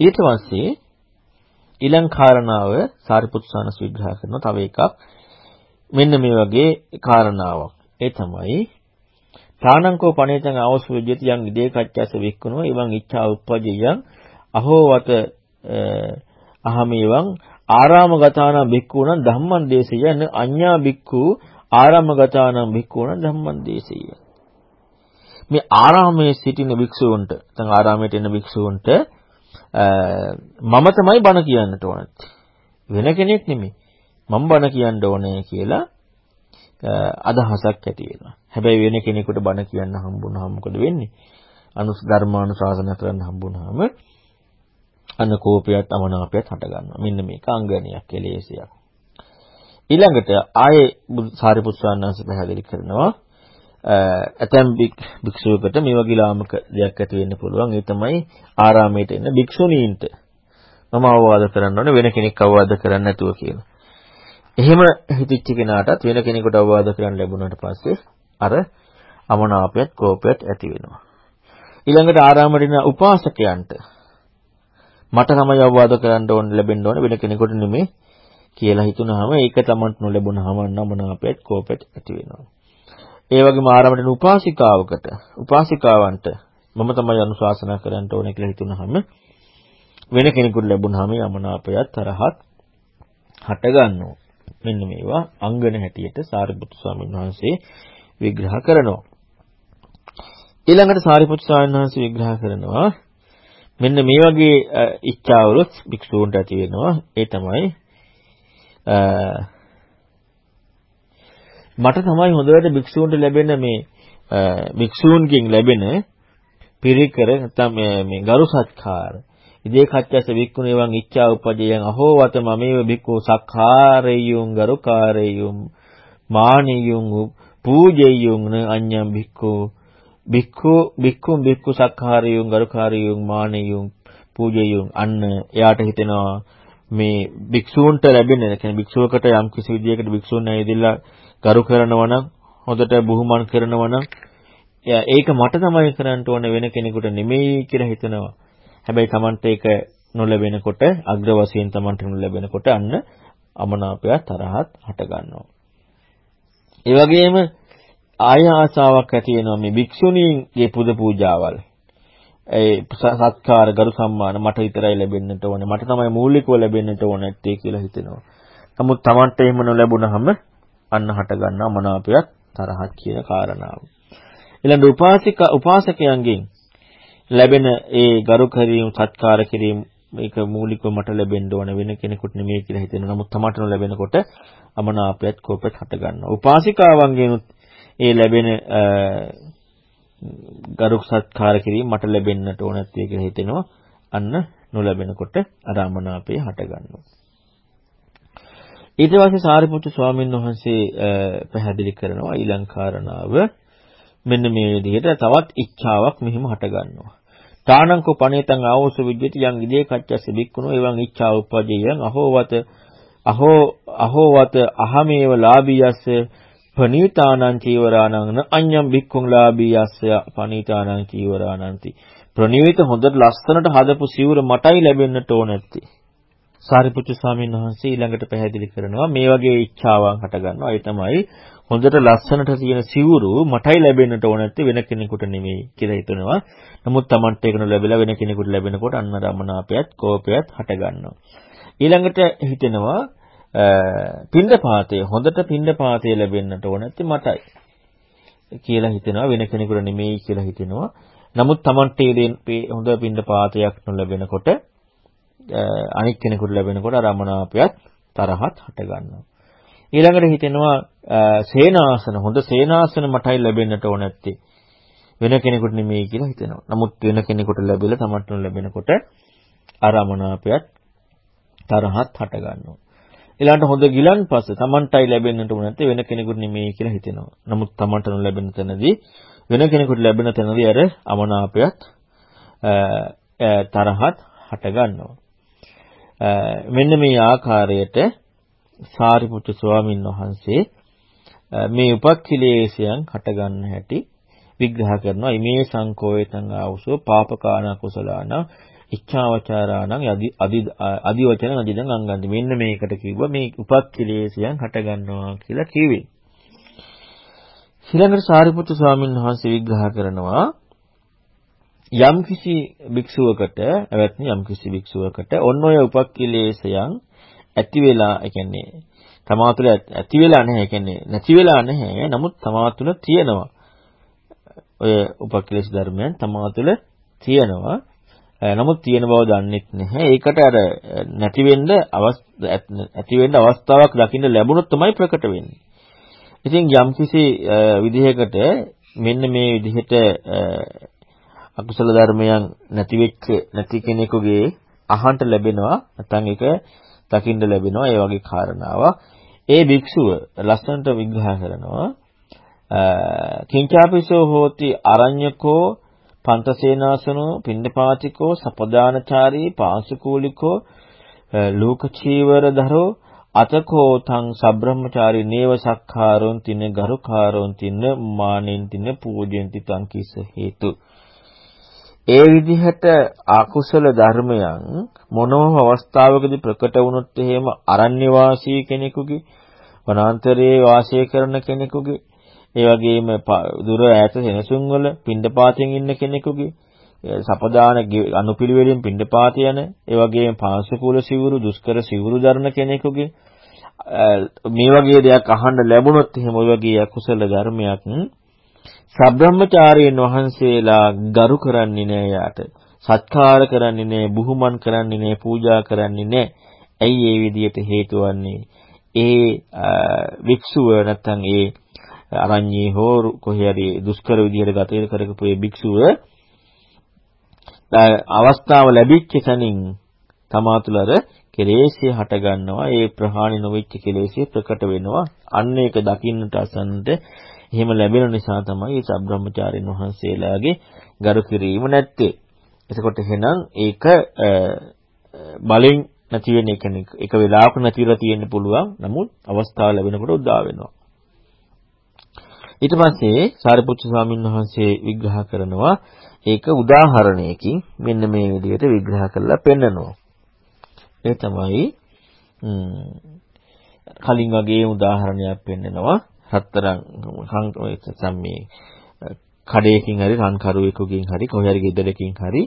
ඊට පස්සේ ඊළඟ කාරණාව සාරිපුත් සානස් විග්‍රහ කරන තව එකක් මෙන්න මේ වගේ කාරණාවක්. ඒ තමයි තානංකෝ පණේතං අවසු විජ්ජති යං ඉදේ කච්චස වික්කුණෝ එවං ඉච්ඡා උප්පජියං අහෝවත අහමෙවං ආරාමගතානම් භික්ඛූණං ධම්මං දේශයන අඤ්ඤා භික්ඛු ආරාමගතානම් භික්ඛූණං ධම්මං දේශය. මේ ආරාමයේ සිටින භික්ෂූන්ට නැත්නම් ආරාමයට එන භික්ෂූන්ට මම තමයි බණ කියන්නට ඕනේ. වෙන කෙනෙක් නෙමෙයි. මම බණ කියන්න ඕනේ කියලා අදහසක් ඇති වෙනවා. හැබැයි වෙන කෙනෙකුට බණ කියන්න හම්බුනහම මොකද වෙන්නේ? අනුස් ධර්මානුශාසන කරන්න හම්බුනහම අන්න කෝපයත් අමනාපයත් හට ගන්නවා. මෙන්න මේක අංගණයක් කෙලෙසයක්. ඊළඟට ආයේ සාරිපුත් ස්වාමීන් පැහැදිලි කරනවා ඇතැම් භික්ෂුවකට මේ වගේ ලාමක දෙයක් ඇති වෙන්න පුළුවන්. ඒ තමයි ආරාමයට එන භික්ෂුණීන්ට මම අවවාද කරන්න ඕනේ වෙන කෙනෙක් අවවාද කරන්න නැතුව කියලා. එහෙම හිතච්ච කෙනාටත් වෙන කෙනෙකුට අවවාද කරන්න ලැබුණාට පස්සේ අර අමනාපයත් කෝපයත් ඇති වෙනවා. ඊළඟට ආරාමයට එන උපාසකයන්ට මට තමයි අවවාද කරන්න ඕන ලැබෙන්න ඕන වෙන කෙනෙකුට නෙමෙයි කියලා හිතුනහම ඒක තමන්ට නොලැබුණාම නමනාපෙත් කෝපෙත් ඇති වෙනවා. ඒ වගේම ආරම්භන උපාසිකාවකට උපාසිකාවන්ට මම තමයි අනුශාසනා කරන්න ඕනේ කියලා හිතුනහම වෙන කෙනෙකුට ලැබුණාම යමනාපයත් තරහත් හට ගන්නවා. මෙන්න මේවා අංගන හැටියට සාරිපුත්තු ස්වාමීන් වහන්සේ විග්‍රහ කරනවා. ඊළඟට සාරිපුත්තු ස්වාමීන් වහන්සේ විග්‍රහ කරනවා මෙන්න මේ වගේ ඉච්ඡාවලුත් භික්ෂූන්ට ඇති වෙනවා. ඒ තමයි මට තමයි හොඳට භික්ෂූන්ට ලැබෙන මේ භික්ෂූන්ගෙන් ලැබෙන පිරිකර නැත්නම් මේ ගරු සත්කාර ඉදේ කච්චස වික්කුණේ වන් ඉච්ඡා උපජයන් අහෝ වත මමේව බික්කෝ සක්කාරේයුම් ගරුකාරේයුම් මානියුම් පූජෙයුම් න අඤ්ඤම් බික්කෝ බික්ඛු බික්ඛුම් බික්ඛු සක්කාරියුන් ගරුකාරියුන් මානියුන් පූජියුන් අන්න එයාට හිතෙනවා මේ භික්ෂූන්ට ලැබෙන්නේ නැහැ. කියන්නේ භික්ෂුවකට යම් කිසි විදියකට භික්ෂූන් ඇවිදලා ගරු කරනවා නම් හොඳට බුහුමන් කරනවා නම් ඒක මට තමයි කරන්න ඕන වෙන කෙනෙකුට නෙමෙයි කියලා හිතනවා. හැබැයි Tamante ඒක නොලැබෙනකොට අග්‍ර වශයෙන් Tamante නොලැබෙනකොට අන්න අමනාපය තරහත් හට ගන්නවා. ඒ වගේම ආය ආසාවක් ඇති වෙනවා මේ භික්ෂුණීන්ගේ පුද පූජාවල්. ඒ සත්කාර ගරු සම්මාන මට විතරයි ලැබෙන්නට ඕනේ. මට තමයි මූලිකව ලැබෙන්නට ඕනේ නැත්තේ කියලා හිතෙනවා. නමුත් Tamante එහෙම නොලැබුණාම අන්න හට ගන්නා මනාපයක් තරහක් කියන කාරණාව. ඊළඟ උපාසික උපාසකයන්ගෙන් ලැබෙන ඒ ගරු කිරීම සත්කාර කිරීම මේක මූලිකව මට ලැබෙන්න ඕන වෙන කෙනෙකුට නෙමෙයි කියලා හිතෙනවා. නමුත් තමට ලැබෙනකොට අමනාපයත් කෝපයත් හට ගන්නවා. උපාසිකාවන්ගෙනුත් ඒ ලැබෙන ගරු සත්කාර කිරීම මට ලැබෙන්නට ඕනත් කියලා හිතෙනවා. අන්න නොලැබෙනකොට අර අමනාපය හට ගන්නවා. ඊට පස්සේ සාරිපුත්තු ස්වාමීන් වහන්සේ පැහැදිලි කරනවා ඊළඟ කාරණාව මෙන්න මේ විදිහට තවත් ඉච්ඡාවක් මෙහිම හට ගන්නවා. තානංකෝ පණේතං ආවෝස විජ්ජති යං ඉදේ කච්චස්ස බික්කුණෝ එවං ඉච්ඡා උපජයං අහෝවත අහෝ අහෝවත අහමේව ලාභියස්ස පනීතානං චීවරාණං අඤ්ඤම් බික්කුං ලාභියස්ස පනීතානං චීවරාණන්ති ප්‍රණීත හොඳට ලස්සනට හදපු සිවුර මටයි ලැබෙන්නට ඕන නැත්තේ සාරිපුත්තු ස්වාමීන් වහන්සේ ඊළඟට පැහැදිලි කරනවා මේ වගේ ඉච්ඡාවන් හට ගන්නවා ඒ තමයි හොඳට ලස්සනට තියෙන සිවුරු මටයි ලැබෙන්නට ඕන නැත්තේ වෙන කෙනෙකුට නෙමෙයි කියලා හිතනවා. නමුත් Tamanට ඒක ලැබෙලා වෙන කෙනෙකුට ලැබෙනකොට අන්න රමනාපයත් කෝපයත් හට ගන්නවා. ඊළඟට හිතෙනවා පින්ඩපාතය හොඳට පින්ඩපාතය ලැබෙන්නට ඕන නැත්තේ මටයි කියලා හිතෙනවා වෙන කෙනෙකුට නෙමෙයි කියලා හිතෙනවා. නමුත් Tamanට හොඳ පින්ඩපාතයක් නොලැබෙනකොට අනික් කෙනෙකුට ලැබෙනකොට රමනාපයත් තරහත් හට ගන්නවා. ඊළඟට හිතෙනවා සේනාසන හොඳ සේනාසන මටයි ලැබෙන්නට ඕන නැත්තේ වෙන කෙනෙකුට නෙමෙයි කියලා හිතෙනවා. නමුත් වෙන කෙනෙකුට ලැබිලා තමන්ට ලැබෙනකොට අරමනාපයත් තරහත් හට ගන්නවා. ඊළඟට හොඳ ගිලන්පස තමන්ටයි ලැබෙන්නට ඕන නැත්තේ වෙන කෙනෙකුට නෙමෙයි කියලා හිතෙනවා. නමුත් තමන්ට ලැබෙන තැනදී වෙන කෙනෙකුට ලැබෙන තැනදී අර අමනාපයත් තරහත් හට ගන්නවා. මෙන්න මේ ආකාරයට සාරිපුත්‍ර ස්වාමීන් වහන්සේ මේ උපක්ඛිලේශයන් හටගන්න හැටි විග්‍රහ කරනවා. ඉමේ සංකෝයතං ආවසෝ පාපකාන කුසලාන ඉච්ඡාවචාරාණං අදි අදි වචන නදිදන් අංගන්ති. මෙන්න මේකට කිව්වා මේ උපක්ඛිලේශයන් හටගන්නවා කියලා කිව්වේ. ඊළඟට සාරිපුත්‍ර ස්වාමීන් වහන්සේ විග්‍රහ කරනවා යම්කිසි භික්ෂුවකට එවත්නි යම්කිසි භික්ෂුවකට ඔන්න ඔය උපක්ඛිලේශයන් ඇති වෙලා ඒ කියන්නේ තමා තුළ ඇති වෙලා නැහැ. ඒ කියන්නේ නැති වෙලා නැහැ. නමුත් තමා තුළ තියෙනවා. ඔය උපක්ලේශ ධර්මයන් තමා තුළ තියෙනවා. නමුත් තියෙන බව දන්නෙත් නැහැ. ඒකට අර නැති වෙන්න ඇති වෙන්න අවස්ථාවක් දකින්න ලැබුණොත් තමයි ප්‍රකට වෙන්නේ. ඉතින් යම්කිසි විදිහකට මෙන්න මේ විදිහට අකුසල ධර්මයන් නැති වෙච්ච නැති කෙනෙකුගේ අහන්න ලැබෙනවා. නැත්නම් ඒක දකින්න ලැබෙනවා ඒ වගේ කාරණාවක්. ඒ භික්ෂුව ලස්සනට විග්‍රහ කරනවා කිංචාපිසෝ හෝති අරඤ්‍යකෝ පන්තසේනාසනෝ පින්නපාතිකෝ සපදානචාරී පාංශුකූලිකෝ ලෝකචීවර දරෝ අතකෝ තං සබ්‍රහ්මචාරී නේව සක්ඛාරොන් තින ගරුකාරොන් තින මානෙන් තින පූජෙන්ති තං කිස හේතු. ඒ විදිහට අකුසල ධර්මයන් මොනම අවස්ථාවකදී ප්‍රකට වුණොත් එහෙම අරණ්‍ය වාසී කෙනෙකුගේ වනාන්තරයේ වාසය කරන කෙනෙකුගේ ඒ වගේම දුර ඈත සෙනසුන් වල පින්ඩපාතයෙන් ඉන්න කෙනෙකුගේ සපදාන අනුපිළිවෙලින් පින්ඩපාත යන ඒ වගේම පාංශකූල සිවුරු දුෂ්කර සිවුරු දරන කෙනෙකුගේ මේ වගේ දෙයක් අහන්න ලැබුණොත් එහෙම ওই වගේ අකුසල ධර්මයක් සබ්‍රහ්මචාරීන් වහන්සේලා ගරු කරන්නේ නෑ යාට. සත්කාර කරන්නේ නෑ, බුහුමන් කරන්නේ නෑ, පූජා කරන්නේ නෑ. ඇයි ඒ විදිහට හේතුවන්නේ? ඒ වික්ෂුව නැත්තම් ඒ අරඤ්ඤේ හෝ කොහේ හරි දුෂ්කර විදිහට ගත කරකපු ඒ භික්ෂුව අවස්ථාව ලැබිච්ච තැනින් තමා තුළ අර කෙලෙසිය හට ගන්නවා ඒ ප්‍රහාණි නොවෙච්ච කෙලෙසිය ප්‍රකට වෙනවා අන්න ඒක දකින්නට අසන්නට එහෙම ලැබෙන නිසා තමයි මේ සබ්‍රහ්මචාරින් වහන්සේලාගේ ගරු කිරීම නැත්තේ. එතකොට එහෙනම් ඒක බලෙන් නැති වෙන එක එක වෙලාවක නැතිලා තියෙන්න පුළුවන්. නමුත් අවස්ථාව ලැබෙනකොට උදා වෙනවා. ඊට පස්සේ සාරිපුත්‍ර ස්වාමීන් වහන්සේ විග්‍රහ කරනවා ඒක උදාහරණයකින් මෙන්න මේ විදිහට විග්‍රහ කරලා පෙන්නනවා. ඒ තමයි කලින් වගේ උදාහරණයක් පෙන්නනවා. හතරන් සම්මේ කඩේකින් හරි රන්කරුවෙකුගෙන් හරි කොහේ හරි ගෙදරකින් හරි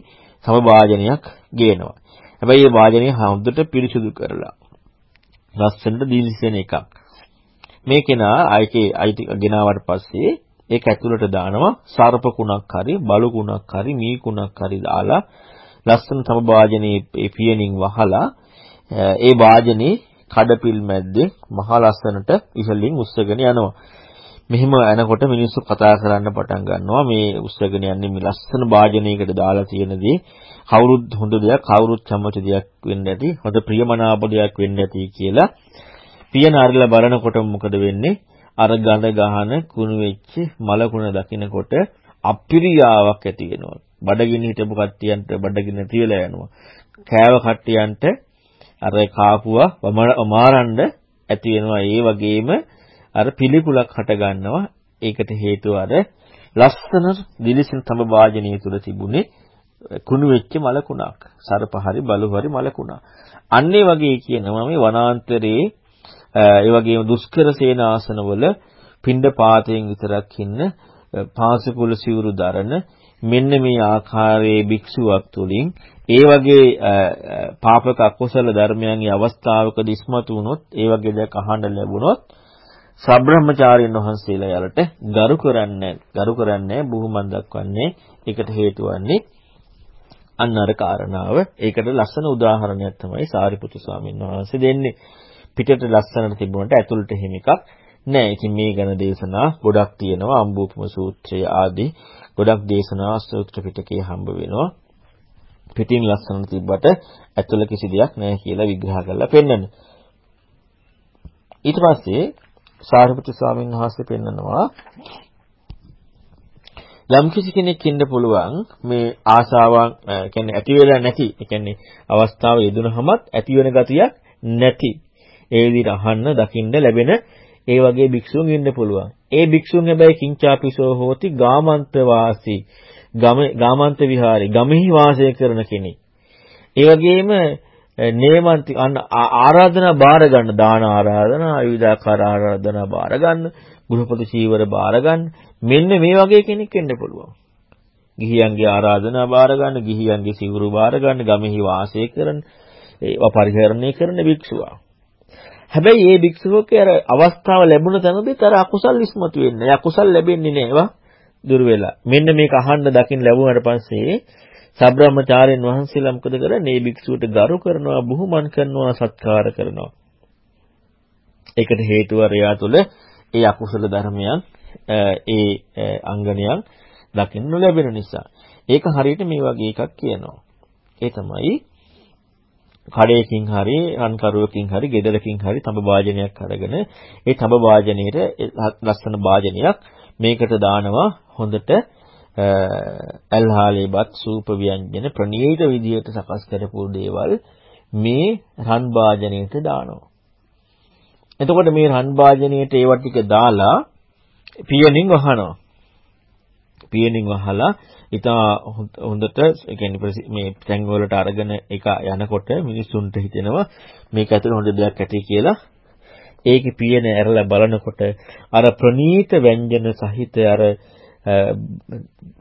සමභාජනයක් ගේනවා. හැබැයි මේ වාජනය හොඳට පිරිසුදු කරලා ලස්සනට දීලිසෙන එකක්. මේ කෙනා ආයකේ අයිති ගෙනාවට පස්සේ ඒක ඇතුළට දානවා. සර්ප කුණක් හරි බලු කුණක් හරි මී කුණක් හරි දාලා ලස්සන තම වාජනේ පියනින් වහලා ඒ වාජනේ කඩපිල් මැද්දේ මහ ලස්සනට ඉහළින් උස්සගෙන යනවා. මෙහෙම යනකොට මිනිස්සු කතා කරන්න පටන් ගන්නවා. මේ උස්සගෙන යන්නේ මේ ලස්සන වාජනයකට දාලා තියෙන දේ. කවුරුත් හොඳ දෙයක් කවුරුත් කැමති දෙයක් වෙන්න ඇති හොඳ ප්‍රියමනාප දෙයක් වෙන්න ඇති කියලා පියන අරලා බලනකොට මොකද වෙන්නේ? අර ගඳ ගහන කුණු වෙච්ච මල කුණ දකින්නකොට අපිරියාවක් ඇති වෙනවා. බඩගිනි හිටපු කට්ටියන්ට බඩගිනි තියලා යනවා. කෑව කට්ටියන්ට අර කාපුවා වමාරන්න ඇති වෙනවා. ඒ වගේම අර පිළිකුලක් හට ගන්නවා. ඒකට හේතුව අර ලස්සන දිලිසෙන තම වාජනීය තුල තිබුණේ කුණු වෙච්ච මලකුණක්. සර්ප හරි බලු හරි මලකුණක්. අන්න ඒ වගේ කියනවා මේ වනාන්තරයේ ඒ වගේම දුෂ්කර සේනාසනවල පින්ඩ පාතයෙන් විතරක් ඉන්න පාසකුල සිවුරු දරන මෙන්න මේ ආකාරයේ භික්ෂුවක් තුලින් ඒ වගේ පාපක අකුසල ධර්මයන්ගේ අවස්ථාවකදී ඉස්මතු වුණොත් ඒ වගේ දෙයක් අහන්න ලැබුණොත් සබ්‍රහ්මචාරීන් වහන්සේලා යාලට ගරු කරන්නේ ගරු කරන්නේ බුහුමන් දක්වන්නේ ඒකට හේතු වන්නේ අන්න අර කාරණාව ඒකට ලස්සන උදාහරණයක් තමයි සාරිපුත්තු ස්වාමීන් වහන්සේ දෙන්නේ. පිටට ලස්සනට තිබුණට ඇතුළට එහෙම එකක් නෑ. ඉතින් මේ ගැන දේශනා ගොඩක් තියෙනවා. අම්බූපම සූත්‍රය ආදී ගොඩක් දේශනා සූත්‍ර පිටකේ හම්බ වෙනවා. පිටින් ලස්සනට තිබ්බට ඇතුළ කිසි දෙයක් නෑ කියලා විග්‍රහ කරලා පෙන්නන. ඊට පස්සේ සාරිපුත්තු ස්වාමීන් වහන්සේ පෙන්නනවා යම් කිසි කෙනෙක් ඉන්න පුළුවන් මේ ආශාවන් කියන්නේ ඇති වෙලා නැති, ඒ කියන්නේ අවස්ථාව යෙදුනහමත් ඇති වෙන ගතියක් නැති. ඒ විදිහට අහන්න, දකින්න ලැබෙන ඒ වගේ භික්ෂුන් ඉන්න පුළුවන්. ඒ භික්ෂුන් හැබැයි කිංචාපිසෝ හෝති ගාමන්ත වාසී. ගම ගාමන්ත විහාරේ ගමෙහි වාසය කරන කෙනෙක්. ඒ වගේම නේමන්ති අන්න ආරාධනා බාර ගන්න දාන ආරාධනා ආයුධාකාර ආරාධනා බාර ගන්න ගෘහපති චීවර බාර ගන්න මෙන්න මේ වගේ කෙනෙක් වෙන්න පුළුවන්. ගිහියන්ගේ ආරාධනා බාර ගන්න, ගිහියන්ගේ සිවුරු බාර ගන්න, ගමෙහි වාසය කරන, ඒවා පරිහරණය කරන භික්ෂුවා. හැබැයි මේ භික්ෂුවකේ අර අවස්ථාව ලැබුණ තැනදීත් අර අකුසල් ඉස්මතු වෙන්නේ. අකුසල් ලැබෙන්නේ නෑ ඒවා දුර වෙලා. මෙන්න මේක අහන්න දකින්න ලැබුණාට පස්සේ සබ්‍රාහ්මචාර්යන් වහන්සේලා මොකද කරන්නේ? මේ භික්ෂුවට ගරු කරනවා, බුහුමන් කරනවා, සත්කාර කරනවා. ඒකට හේතුව රයා තුළ ඒ අකුසල ධර්මයන් ඒ අංගණයන් දකින්න ලැබෙන නිසා. ඒක හරියට මේ වගේ එකක් කියනවා. ඒ තමයි කඩේකින් හරි රන්කරුවකින් හරි ගෙදරකින් හරි තඹ වාජනයක් අරගෙන ඒ තඹ වාජනයේට ලස්සන වාජනයක් මේකට දානවා හොඳට ඇල්හාලේපත් සූප ව්‍යංජන ප්‍රණීත විදියට සකස් කරපු දේවල් මේ රන් වාජනයේට දානවා. එතකොට මේ රන් වාජනයේට ඒවා ටික දාලා පියනින් වහනවා. පියනින් වහලා ඉතා හොඳට ඒ කියන්නේ මේ තැන් වලට අරගෙන එක යනකොට මිනිස්සුන්ට හිතෙනවා මේක ඇතුළේ හොඳ දෙයක් ඇති කියලා. ඒකේ පියන ඇරලා බලනකොට අර ප්‍රනීත ව්‍යංජන සහිත අර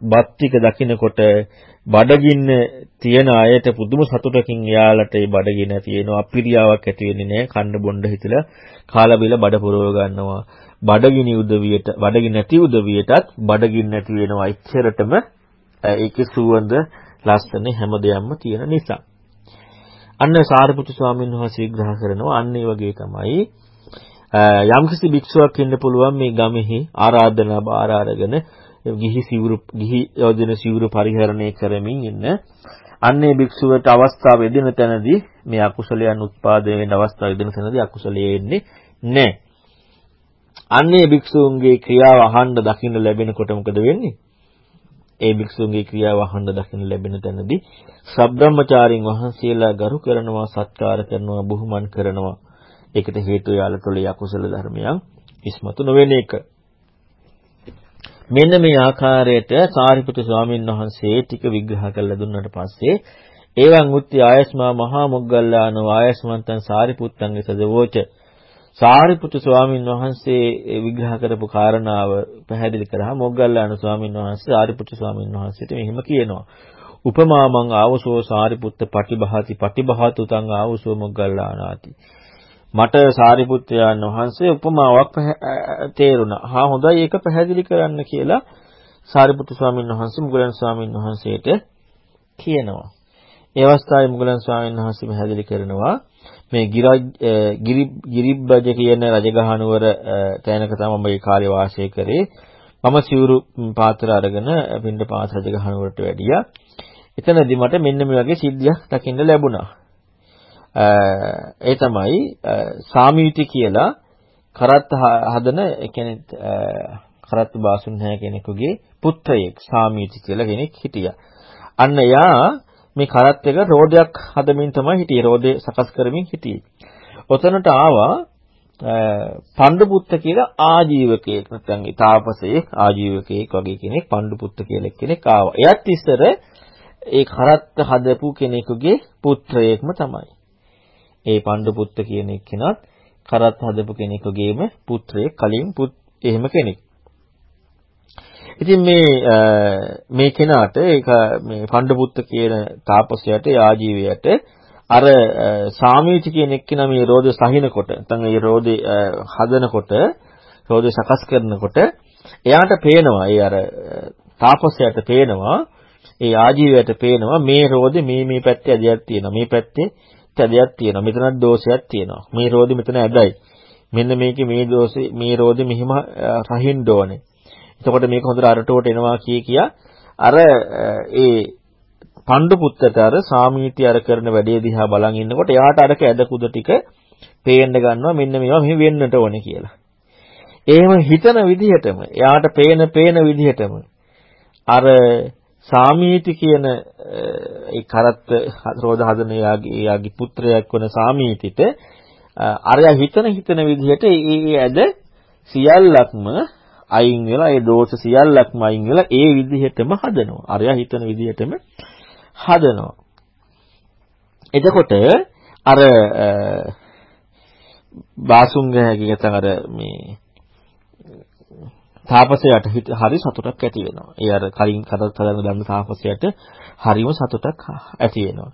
බත් ටික දකිනකොට බඩගින්න තියෙන අයට පුදුම සතුටකින් යාලට ඒ බඩගින්න තියෙනවා. අපිරියාවක් ඇති වෙන්නේ නැහැ. කන්න බොන්න හිතලා කාලා බිල බඩ පුරව ගන්නවා. බඩගිනි උදවියට බඩගිනි නැති උදවියටත් බඩගිනි නැති වෙනවා ඉච්චරටම ඒකේ සුවඳ ලස්සන හැම දෙයක්ම තියෙන නිසා. අන්න සාරිපුත්තු ස්වාමීන් වහන්සේ විග්‍රහ කරනවා අන්න ඒ වගේ තමයි යම්කිසි භික්ෂුවක් ඉන්න පුළුවන් මේ ගමෙහි ආරාධනා බාර අරගෙන ගිහි සිවුරු ගිහි යෝජන සිවුරු පරිහරණය කරමින් ඉන්න අන්නේ භික්ෂුවට අවස්ථාව එදින තැනදී මේ අකුසලයන් උත්පාදනය වෙන අවස්ථාව එදින තැනදී අකුසලයේ එන්නේ නැහැ. අන්නේ භික්ෂූන්ගේ ක්‍රියාව අහන්න දකින්න ලැබෙනකොට මොකද වෙන්නේ? ඒ භික්ෂුන්ගේ ක්‍රියාව අහන්න දකින්න ලැබෙන තැනදී සබ්‍රාහ්මචාරින් වහන්සේලා ගරු කරනවා සත්කාර කරනවා බුහුමන් කරනවා. ඒකට හේතු යාලතොලේ අකුසල ධර්මයන් ඉස්මතු නොවන එක. මෙන්න මේ ආකාරයට සාරිපුත්‍ර ස්වාමීන් වහන්සේ ටික විග්‍රහ කරලා දුන්නාට පස්සේ එවං උත්ති ආයස්මා මහා මොග්ගල්ලාන ආයස්මන්තං සාරිපුත්තං සදවෝච සාරිපුත්‍ර ස්වාමීන් වහන්සේ විග්‍රහ කරපු කාරණාව පැහැදිලි කරා මොග්ගල්ලාන ස්වාමීන් වහන්සේ සාරිපුත්‍ර ස්වාමීන් වහන්සේට මෙහෙම කියනවා උපමාමං ආවසෝ සාරිපුත්ත පටිභාති පටිභාතු තං ආවසෝ මොග්ගල්ලානාති මට සාරිපුත්‍රයන් වහන්සේ උපමාවක් තේරුණා. හා හොඳයි ඒක පැහැදිලි කරන්න කියලා සාරිපුත්‍ර ස්වාමීන් වහන්සේ මුගලන් ස්වාමීන් වහන්සේට කියනවා. ඒ අවස්ථාවේ මුගලන් ස්වාමීන් වහන්සේ පැහැදිලි කරනවා මේ ගිරිබ්බජ කියන රජගහනුවර තැනක තමයි මේ කාර්ය වාසය කරේ. මම සිවුරු පාත්‍ර අරගෙන පින්ඩ පාත් රජගහනුවරට වැඩියා. එතනදී මට මෙන්න මේ වගේ සිද්ධියක් දකින්න ලැබුණා. ඒ තමයි සාමීති කියලා කරත් හදන ඒ කියන්නේ කරත් බාසුන් නැහැ කෙනෙකුගේ පුත්‍රයෙක් සාමීති කියලා කෙනෙක් හිටියා. අන්න එයා මේ කරත් එක රෝදයක් හදමින් තමයි හිටියේ. රෝදේ සකස් කරමින් හිටියේ. ඔතනට ආවා පණ්ඩුපුත්ත කියලා ආජීවකයෙක් නැත්නම් තාපසයෙක් ආජීවකයෙක් වගේ කෙනෙක් පණ්ඩුපුත්ත කියලා කෙනෙක් ආවා. එයත් ඉස්සර ඒ කරත්ත හදපු කෙනෙකුගේ පුත්‍රයෙක්ම තමයි. ඒ පණ්ඩුපුත්ත කියන එක්කෙනත් කරත් හදපු කෙනෙකුගේම පුත්‍රයෙක් කලින් පුත් එහෙම කෙනෙක්. ඉතින් මේ මේ කෙනාට ඒක මේ පණ්ඩුපුත්ත කියන තාපසයාට යාජීවයට අර සාමීච කියන එක්කෙනා මේ රෝද සහිනකොට නැත්නම් මේ රෝදේ හදනකොට රෝදේ සකස් කරනකොට එයාට පේනවා ඒ අර තාපසයාට පේනවා ඒ ආජීවයට පේනවා මේ රෝදේ මේ මේ පැත්තේ ඇදයක් තියෙනවා මේ පැත්තේ තැදයක් තියෙනවා. මෙතනත් දෝෂයක් තියෙනවා. මේ රෝදෙ මෙතන ඇදයි. මෙන්න මේකේ මේ දෝෂේ මේ රෝදෙ මෙහිම රහින්න ඕනේ. එතකොට මේක හොඳට අරටුවට එනවා කිය කියා අර ඒ පණ්ඩු පුත්තට අර සාමීති අර කරන වැඩේ දිහා බලන් ඉන්නකොට එයාට අරක ඇද කුද ටික පේන්න ගන්නවා මෙන්න මේවා මෙහි වෙන්නට ඕනේ කියලා. එහෙම හිතන විදිහටම එයාට පේන පේන විදිහටම අර සාමීති කියන ඒ කරත්ත රෝධ හදන යාගේ යාගේ පුත්‍රයෙක් වන සාමීතිට අරයා හිතන හිතන විදිහට ඒ ඇද සියල්ලක්ම අයින් වෙලා ඒ දෝෂ සියල්ලක්ම අයින් වෙලා ඒ විදිහටම හදනවා. අරයා හිතන විදිහටම හදනවා. එතකොට අර වාසුංගහගේ නැත්නම් අර මේ තාපසයාට හරි සතුටක් ඇති වෙනවා. ඒ අර කලින් කතා කරන දන්න තාපසයාට හරිම සතුටක් ඇති වෙනවා.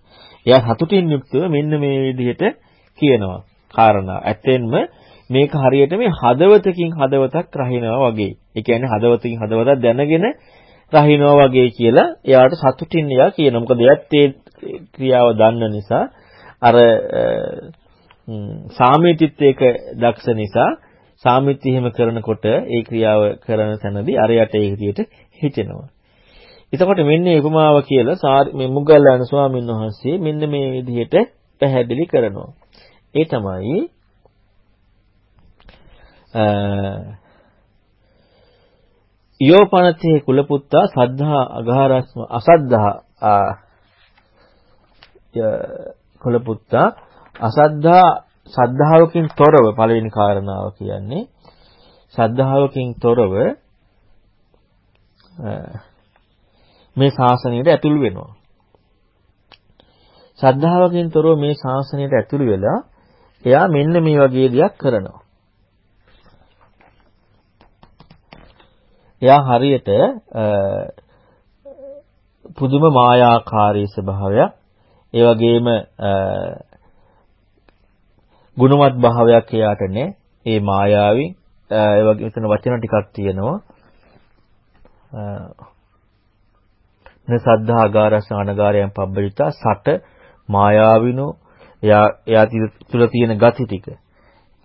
එයා සතුටින් යුක්තව මෙන්න මේ විදිහට කියනවා. කාරණා. ඇත්තෙන්ම මේක හරියට මේ හදවතකින් හදවතක් රහිනවා වගේ. ඒ කියන්නේ හදවතකින් හදවතක් දැනගෙන රහිනවා වගේ කියලා එයාට සතුටින් එයා කියනවා. මොකද එයාත් ඒ ක්‍රියාව දන්න නිසා අර සාමීතිත් ඒක දක්ෂ නිසා සාමිත්‍ය එහෙම කරනකොට ඒ ක්‍රියාව කරන තැනදී අරයට ඒ විදිහට හිතෙනවා. එතකොට මෙන්න උපමාව කියලා මේ මුගල්ලාන ස්වාමීන් වහන්සේ මෙන්න මේ විදිහට පැහැදිලි කරනවා. ඒ තමයි යෝපනතේ කුලපුත්තා සද්ධා අගාරස්ම අසද්ධා කුලපුත්තා අසද්ධා සද්ධාවකින් තොරව පළවෙනි කාරණාව කියන්නේ සද්ධාවකින් තොරව මේ ශාසනයට ඇතුල් වෙනවා. සද්ධාවකින් තොරව මේ ශාසනයට ඇතුල් වෙලා එයා මෙන්න මේ වගේ දෙයක් කරනවා. එයා හරියට පුදුම මායාකාරී ස්වභාවයක් ඒ වගේම ගුණවත් භාවයක් එයාට නැහැ. ඒ මායාවෙන් ඒ වගේ මෙතන වචන ටිකක් තියෙනවා. න සද්ධාගාරස අනගාරයන් පබ්බලිතා සට මායාවිනෝ එයා එයා තුල තියෙන ගති ටික.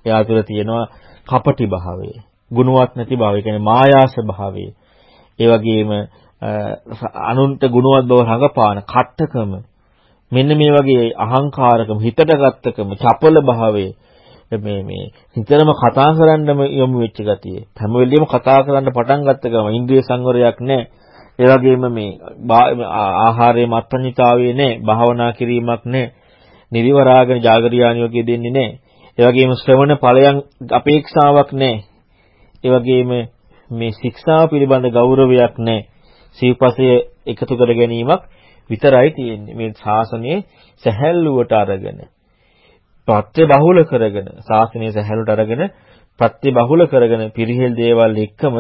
එයා තුල තියෙනවා කපටි භාවය, ගුණවත් නැති භාවය, කියන්නේ මායාස භාවය. ඒ වගේම අනුන්ට ගුණවත් බව රඟපාන කට්ටකම මෙන්න මේ වගේ අහංකාරකම හිතට ගත්තකම චපල භාවයේ මේ මේ නිතරම කතා කරන්නම යොමු වෙච්ච ගතිය. හැම වෙලෙම කතා කරන්න පටන් ගත්ත ගම ඉන්ද්‍රිය සංවරයක් නැහැ. ඒ වගේම මේ ආහාරයේ මත්පඤ්ඤිතාවයේ නැහැ. භාවනා කිරීමක් නැහැ. නිරිවරාගෙන జాగරියානියෝගය දෙන්නේ නැහැ. ඒ වගේම ශ්‍රවණ ඵලයන් අපේක්ෂාවක් නැහැ. ඒ වගේම මේ ශික්ෂාව පිළිබඳ ගෞරවයක් නැහැ. සිව්පසය එකතු කර ගැනීමක් විතරයි තියෙන්නේ. මේ ශාසනයේ සැහැල්ලුවට අරගෙන ප්‍රත්‍ය බහුල කරගෙන ශාසනයේ සැහැල්ලුවට අරගෙන ප්‍රත්‍ය බහුල කරගෙන පිරිහෙල් දේවල් එක්කම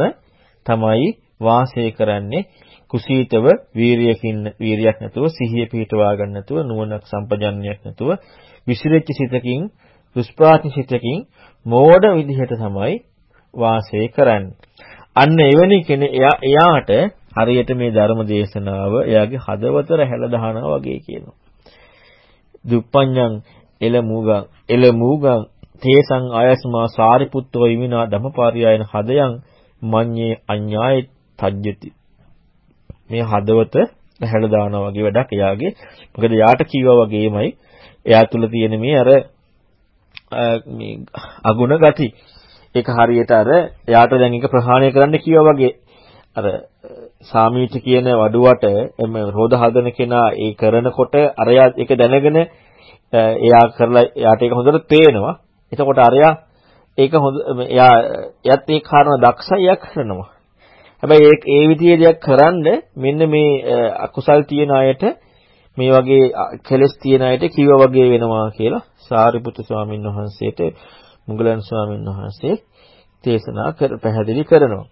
තමයි වාසය කරන්නේ කුසීතව වීරියකින් වීරියක් නැතුව සිහිය පිහිටවා ගන්න නැතුව නුවණක් සම්පජන්ණයක් නැතුව විසිරෙච්ච සිතකින් දුෂ්ප්‍රාඥ සිතකින් මෝඩ විදිහට තමයි වාසය කරන්නේ. අන්න එවැනි කෙනෙක් එයාට හරියට මේ ධර්ම දේශනාව එයාගේ හදවත රැහැලා දහනවා වගේ කියනවා. දුප්පඤ්ඤං එල මූගං එල මූගං තේසං ආයස්මා සාරිපුත්තෝ විමිනා ධම්මපාරියායන හදයන් මඤ්ඤේ අඤ්ඤාය තජ්ජති. මේ හදවත රැහැලා දානවා වගේ වැඩක් එයාගේ. මොකද යාට කීවා වගේමයි එයා තුල තියෙන මේ අර මේ අගුණ ගති. ඒක හරියට අර එයාට දැන් ඒක ප්‍රහාණය කරන්න කිව්වා වගේ අර සාමීච කියන වඩුවට එම රෝධ හදන කෙනා ඒ කරනකොට අරයා ඒක දැනගෙන එයා කරලා එයාට ඒක හොඳට පේනවා. එතකොට අරයා ඒක හොඳ එයා එයත් ඒ කාරණා දක්ෂයි එයා කරනවා. හැබැයි ඒ ඒ විදිහේ දෙයක් කරන්න මෙන්න මේ අකුසල් තියෙන අයට මේ වගේ කෙලස් තියෙන අයට කිව්වා වගේ වෙනවා කියලා සාරිපුත්තු ස්වාමීන් වහන්සේට මුගලන් ස්වාමීන් වහන්සේ දේශනා කර පැහැදිලි කරනවා.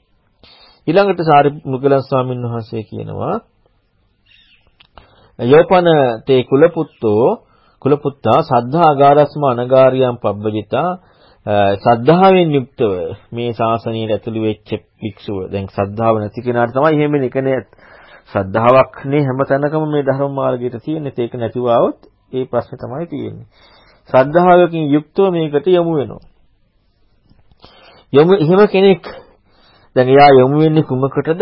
ඊළඟට සාරි මුගලන් ස්වාමීන් වහන්සේ කියනවා යෝපන තේ කුලපුත්තෝ කුලපුත්තා සද්ධා අගාරස්ම අනගාරියම් පබ්බජිතා සද්ධාවෙන් යුක්තව මේ ශාසනයට ඇතුළු වෙච්ච භික්ෂුව. දැන් සද්ධාව නැති කෙනාට තමයි එහෙම නිකනේ ශ්‍රද්ධාවක් නේ හැම තැනකම මේ ධර්ම මාර්ගයට තියෙන්නේ. ඒක නැතිව આવොත් ඒ ප්‍රශ්නේ තමයි තියෙන්නේ. ශ්‍රද්ධාවකින් යුක්තව මේකට යොමු වෙනවා යොමු එහෙම කෙනෙක් දැන් එයා යොමු වෙන්නේ කුමකටද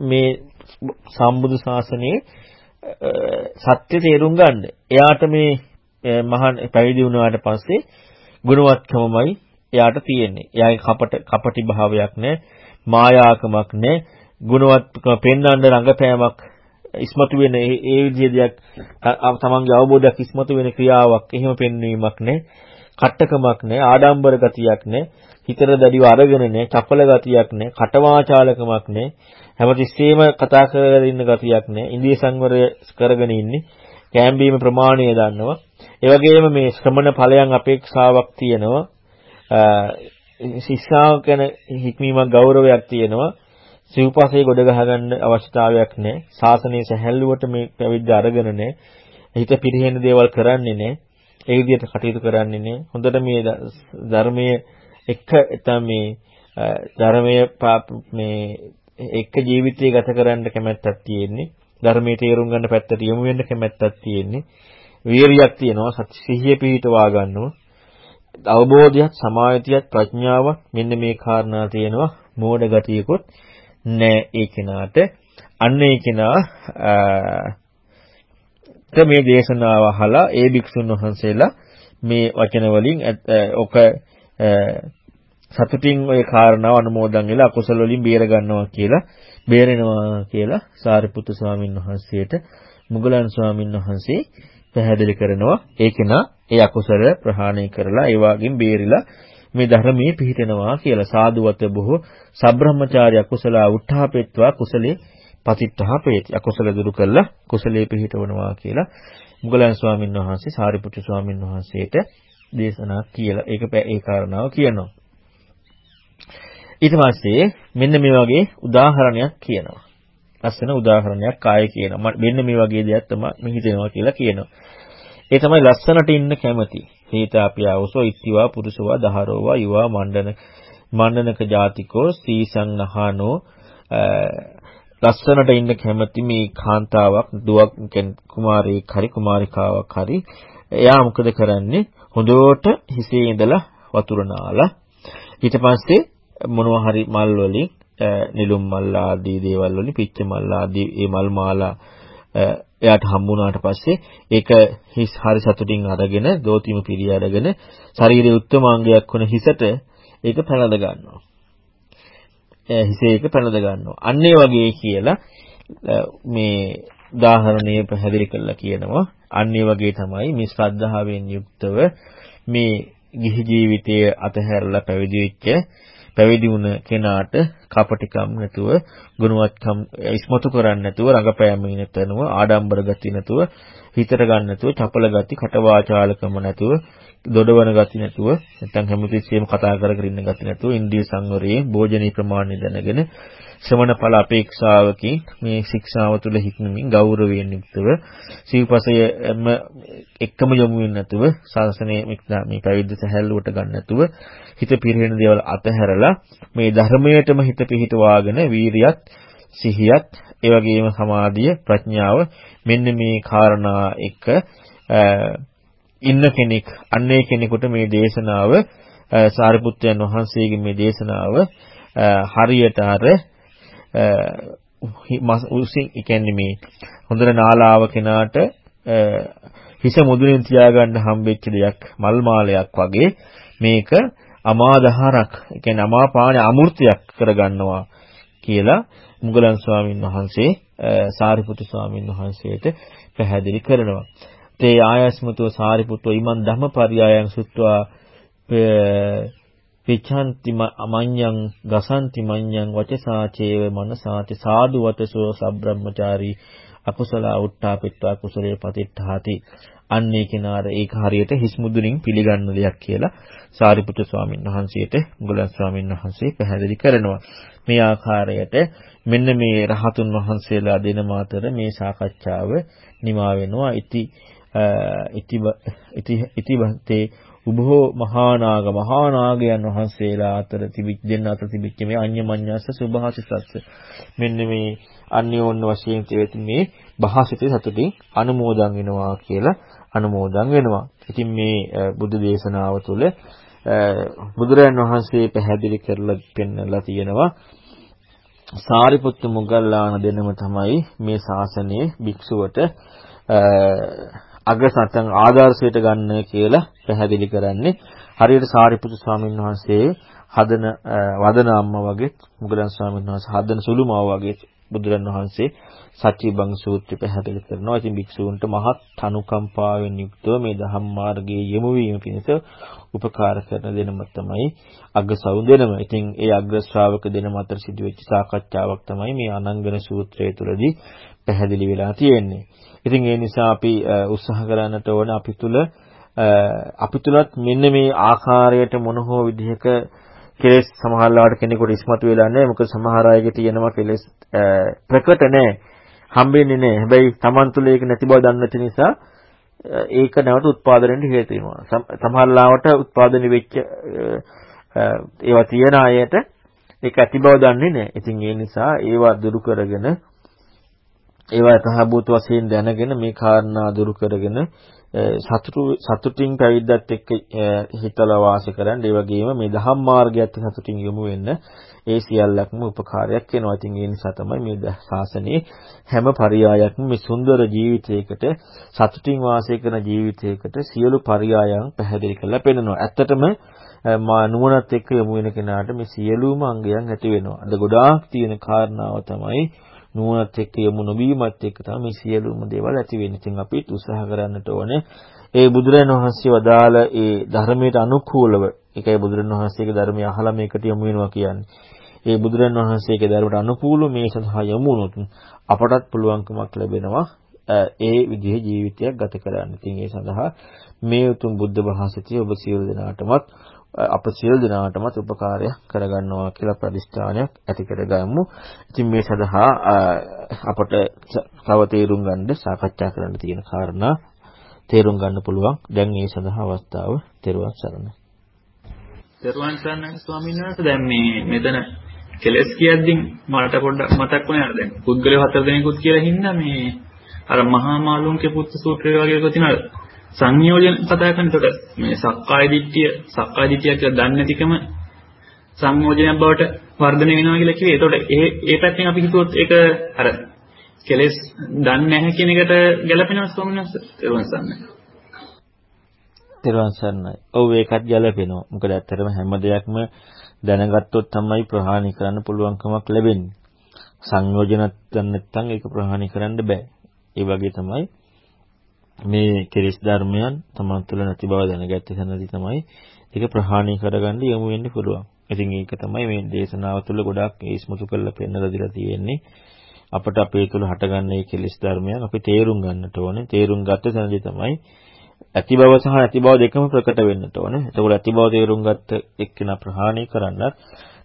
මේ සම්බුදු ශාසනයේ සත්‍ය තේරුම් ගන්න. එයාට මේ මහාන් පැවිදි වුණාට පස්සේ ගුණවත්කමමයි එයාට තියෙන්නේ. එයාගේ කපට කපටි භාවයක් නැහැ, මායාකමක් නැහැ, ගුණවත්කම පෙන්වන්න රඟපෑමක් ඉස්මතු වෙන ඒ විදිහේ දෙයක් තමන්ගේ අවබෝධයක් ඉස්මතු වෙන ක්‍රියාවක් එහෙම පෙන්වීමක් නැහැ. කට්ටකමක් නැහැ, ආඩම්බර ගතියක් නැහැ. හිතට දැඩිව අරගෙන නැහැ, චපල ගතියක් නැහැ, කටවාචාලකමක් නැහැ. හැමතිස්සෙම කතා කරගෙන ඉන්න ගතියක් නැහැ. ඉන්දිය සංවරය කරගෙන ඉන්නේ. කැම්බීම ප්‍රමාණය දන්නවා. ඒ වගේම මේ ශ්‍රමණ ඵලයන් අපේක්ෂාවක් තියෙනවා. ශිෂ්‍යාව ගැන හික්මීමක් ගෞරවයක් තියෙනවා. සිව්පසේ ගොඩ ගහගන්න අවශ්‍යතාවයක් නැහැ. ශාසනයේ සැහැල්ලුවට මේ පැවිද්ද අරගෙන නැහැ. හිත පිරිහෙන දේවල් කරන්නේ නැහැ. ඒ විදිහට කටයුතු කරන්නේ නැහැ. හොඳට මේ ධර්මයේ එක තමයි ධර්මයේ මේ එක ජීවිතය ගත කරන්න කැමැත්තක් තියෙන්නේ. ධර්මයේ තේරුම් ගන්න පැත්තට යොමු වෙන්න කැමැත්තක් තියෙන්නේ. වීරියක් තියෙනවා, සත්‍ය සිහිය පිහිටවා ගන්නවා. අවබෝධයත්, සමාධියත්, ප්‍රඥාවත් මෙන්න මේ කාරණා තියෙනවා. මෝඩ ගතියකොත් නෑ ඒ කෙනාට. අන්න ඒ කෙනා මේ දේශනාව අහලා ඒ භික්ෂුන් වහන්සේලා මේ වචන වලින් ඔක සතුටින් ওই කාරණාව අනුමෝදන් වෙලා අකුසල වලින් බේර ගන්නවා කියලා බේරෙනවා කියලා සාරිපුත්තු ස්වාමීන් වහන්සේට මුගලන් ස්වාමීන් වහන්සේ පැහැදිලි කරනවා ඒකේනා ඒ අකුසල ප්‍රහාණය කරලා ඒ වාගෙන් බේරිලා මේ ධර්මයේ පිහිටනවා කියලා සාදුවත බොහෝ සබ්‍රහ්මචාරී අකුසල උත්හාපෙත්වා කුසලේ පතිත්තහපේති අකුසල දුරු කළා කුසලයේ පිහිටවනවා කියලා මුගලන් ස්වාමීන් වහන්සේ සාරිපුත්‍ර ස්වාමීන් වහන්සේට දේශනා කියලා ඒක ඒ කාරණාව කියනවා ඊට පස්සේ මෙන්න මේ වගේ උදාහරණයක් කියනවා. ලස්සන උදාහරණයක් කාය කියනවා. මෙන්න මේ වගේ දෙයක් තමයි මෙහි දෙනවා කියලා කියනවා. ඒ තමයි ලස්සනට ඉන්න කැමති. හේතාපියාවසෝ ඉත්තිවා පුරුෂවා දහරෝවා යුවා මණ්ඩන මණ්ඩනක ජාතිකෝ සීසං නහනෝ ලස්සනට ඉන්න කැමති මේ කාන්තාවක් දුවක් කුමාරයෙක් හරි කුමාරිකාවක් හරි එයා මොකද කරන්නේ? හොඳට හිසේ ඉඳලා වතුර නාලා ඊට පස්සේ මොනවා හරි මල් වලින් නිලුම් මල් ආදී දේවල් වලින් පිච්ච මල් ආදී ඒ මල් මාලා එයාට හම්බුණාට පස්සේ ඒක හිස් හරි සතුටින් අරගෙන දෝතිම පිළි අරගෙන ශරීරයේ උත්තමාංගයක් වුණ හිසට ඒක පැනඳ ගන්නවා. හිසේක පැනද ගන්නවා. අන්න ඒ වගේ කියලා මේ උදාහරණය පැහැදිලි කරලා කියනවා. අන්න ඒ වගේ තමයි මේ ශ්‍රද්ධාවෙන් යුක්තව මේ ගිහි ජීවිතයේ අතහැරලා පැවිදි වෙච්ච පැවිදි වුණ කෙනාට කපටිකම් නැතුව ගුණවත්කම් ඉස්මතු කරන්නේ නැතුව රඟපෑමේ නැතනව ආඩම්බර ගති නැතුව හිතට ගන්න නැතුව චපල ගති කටවාචාලකම නැතුව දොඩවන ගති නැතුව නැත්නම් හැමතිස්සෙම කතා කර කර ඉන්න ගති නැතුව ඉන්ද්‍රිය සංවරයේ භෝජනී ප්‍රමාණය දැනගෙන ශ්‍රමණ ඵල අපේක්ෂාවකින් මේ ශික්ෂාව තුළ හික්මමින් ගෞරවයෙන් යුක්තව සිව්පසයම එක්කම යොමු වෙන්නේ නැතුව ශාසනයේ මේ පැවිද්ද සැහැල්ලුවට ගන්න නැතුව හිත පිරිහෙන දේවල් අතහැරලා මේ ධර්මයටම හිත පිහිටවාගෙන වීරියත් සිහියත් ඒ වගේම සමාධිය ප්‍රඥාව මෙන්න මේ කාරණා එක ඉන්න කෙනෙක් අන්නේ කෙනෙකුට මේ දේශනාව සාරිපුත්‍රයන් වහන්සේගේ මේ දේශනාව හරියට අර උසින් කියන්නේ මේ හොඳට නාලාව කෙනාට හිස මුදුනින් තියාගන්න හම්බෙච්ච දෙයක් මල් මාලයක් වගේ මේක අමාදහරක් කියන්නේ අමාපාන අමෘතයක් කරගන්නවා කියලා මුගලන් ස්වාමින් වහන්සේ සාරිපුත්තු ස්වාමින් වහන්සේට පැහැදිලි කරනවා. තේ ආයස්මතෝ සාරිපුත්තෝ ඉමන් ධම්මපරියායන් සුත්වා පිච්ඡන්ති අමඤ්ඤං ගසන්ති මඤ්ඤං වචසාචේව මනසාති සාදු වතසෝ සබ්‍රහ්මචාරී අකුසල උට්ටාපිට්වා කුසලයේ පතිට්ඨාති අන්නේ කෙනාර ඒක හරියට හිස් මුදුනින් පිළිගන්න දෙයක් කියලා සාරිපුත්‍ර ස්වාමීන් වහන්සේට මුගලන් ස්වාමීන් වහන්සේ පැහැදිලි කරනවා. මේ ආකාරයට මෙන්න මේ රහතුන් වහන්සේලා දෙන මාතර මේ සාකච්ඡාව නිමා වෙනවා. ඉති ඉති ඉති ඉති උභෝ මහානාග මහානාගයන් වහන්සේලා අතර තිබිච්ච දෙන්න අතර තිබිච්ච මේ අඤ්ඤමඤ්ඤස්ස සුභාසිතස්ස මෙන්න මේ අන්‍යෝන්‍ය වශයෙන් තිබෙති මේ භාසිතේ සතුටින් අනුමෝදන් වෙනවා කියලා අනුමෝදන් වෙනවා. ඉතින් මේ බුදු දේශනාව තුළ බුදුරයන් වහන්සේ පැහැදිලි කරලා පෙන්නලා තියෙනවා සාරිපුත්තු මුගල්ලාන දෙනම තමයි මේ ශාසනයේ භික්ෂුවට අගසතන් ආදර්ශයට ගන්න කියලා පැහැදිලි කරන්නේ හරියට සාරිපුත්තු ස්වාමීන් වහන්සේ හදන වදන අම්මා වගේ මුගලන් ස්වාමීන් වහන්සේ හදන සුළුමාව වගේ බුදුරන් වහන්සේ සත්‍යබං සූත්‍රය පැහැදිලි කරනවා. ඉතින් භික්ෂූන්ට මහත් අනුකම්පාවෙන් යුක්තව මේ ධම්ම මාර්ගයේ යොමු වීම පිණිස උපකාර කරන දෙනම තමයි අග්‍රසව් දෙනම. ඉතින් ඒ අග්‍ර ශ්‍රාවක දෙනම අතර සිදුවෙච්ච සාකච්ඡාවක් තමයි මේ අනංගන සූත්‍රය තුළදී පැහැදිලි වෙලා තියෙන්නේ. ඉතින් ඒ නිසා අපි උත්සාහ කරන්නට ඕන අපි තුල අපි තුලත් මෙන්න මේ ආකාරයට මොන හෝ විදිහක කෙලෙස් සමහරලාට කෙනෙකුට ඉස්මතු වෙලා නැහැ. මොකද සමහර අයගේ තියෙනවා කෙලෙස් ප්‍රකට නැහැ. හම්බෙන්නේ නැහැ. හැබැයි Taman තුල ඒක නැති බව දන්නේ නැති නිසා ඒක නැවත උත්පාදනයට හේතු වෙනවා. සමහරලාවට උත්පාදනය වෙච්ච ඒවා තියෙන අයට ඒක ඇති බව දන්නේ නැහැ. ඉතින් ඒ නිසා ඒවා දුරු කරගෙන ඒවා යථාභූත වශයෙන් දැනගෙන මේ කාරණා දුරු කරගෙන සතුටු සතුටින් පැවිද්දත් එක්ක හිතලා වාසය කරන්න ඒ වගේම මේ ධම්ම මාර්ගයත් සතුටින් යොමු වෙන්න ඒ සියල්ලක්ම උපකාරයක් වෙනවා. ඉතින් ඒ නිසා තමයි මේ ශාසනයේ හැම පරයයක්ම මේ සුන්දර ජීවිතයකට සතුටින් වාසය කරන ජීවිතයකට සියලු පරයයන් පැහැදිලි කරලා පෙන්නනවා. ඇත්තටම මා නුවණත් එක්ක යොමු වෙන කෙනාට මේ සියලුම අංගයන් ඇති වෙනවා. අද ගොඩාක් තියෙන කාරණාව තමයි නුවණත් එක්ක යමු නොබීමත් එක්ක තමයි මේ සියලුම දේවල් ඇති වෙන්නේ. ඉතින් අපිත් උත්සාහ කරන්නට ඕනේ ඒ බුදුරජාණන් වහන්සේ වදාළ ඒ ධර්මයට අනුකූලව ඒකයි බුදුරජාණන් වහන්සේගේ ධර්මය අහලා මේකට යමු වෙනවා කියන්නේ. ඒ බුදුරජාණන් වහන්සේගේ ධර්මයට අනුකූලව මේ සඳහා යමු වුණොත් අපටත් පුළුවන්කමක් ලැබෙනවා ඒ විදිහේ ජීවිතයක් ගත කරන්න. ඉතින් ඒ සඳහා මේ උතුම් බුද්ධ භාෂිතය ඔබ සියලු දෙනාටමත් අප සියලු දෙනාටමත් උපකාරයක් කරගන්නවා කියලා ප්‍රතිස්ථානයක් ඇති කරගමු. ඉතින් මේ සඳහා අපට තව තේරුම් ගන්න සාකච්ඡා කරන්න තියෙන කාරණා තේරුම් ගන්න පුළුවන්. දැන් මේ සඳහා අවස්ථාව තෙරුවන් සරණයි. තෙරුවන් සරණයි ස්වාමීන් වහන්සේ දැන් මේ මෙතන කෙලස් කියද්දී මට පොඩ්ඩක් මතක් වුණා නේද දැන් පුද්ගලයෝ හතර දෙනෙකුත් කියලා හින්දා මේ අර මහා මාළුන්ගේ පුත්තු සූත්‍රය වගේ එකක් තියෙනවා සංයෝජන කතා කරනකොට මේ සක්කාය දිට්ඨිය සක්කාය දිට්ඨිය කියලා දන්නේ නැතිකම සංයෝජනයක් බවට වර්ධනය වෙනවා කියලා කිව්වේ. ඒතකොට ඒ ඒ පැත්තෙන් අපි හිතුවොත් ඒක අර කෙලස් දන්නේ නැහැ කියන එකට ගැලපෙනවා ස්වාමීන් වහන්සේ. ඒවන් සන්නයි. තෙරුවන් සරණයි. ඔව් ඒකත් ගැලපෙනවා. මොකද ඇත්තටම හැම දෙයක්ම දැනගත්තොත් තමයි ප්‍රහාණය කරන්න පුළුවන්කමක් ලැබෙන්නේ. සංයෝජනත් නැත්නම් ඒක ප්‍රහාණය කරන්න බෑ. ඒ වගේ තමයි මේ කෙලෙස් ධර්මයන් තමන් තුළ නැති බව දැනගත්ත තැනදී තමයි ඒක ප්‍රහාණය කරගන්න යමු වෙන්න පුළුවන්. ඉතින් ඒක තමයි මේ දේශනාව තුළ ගොඩාක් ඉස්මතු කරලා පෙන්නලා දීලා තියෙන්නේ. අපට අපේ තුළ හටගන්න මේ කෙලෙස් ධර්මයන් අපි තේරුම් ගන්නට ඕනේ. තේරුම් ගත්ත තැනදී තමයි ඇති බව සහ නැති බව දෙකම ප්‍රකට වෙන්නට ඕනේ. එතකොට ඇති බව තේරුම් ගත්ත එක්කෙනා ප්‍රහාණය කරන්නත්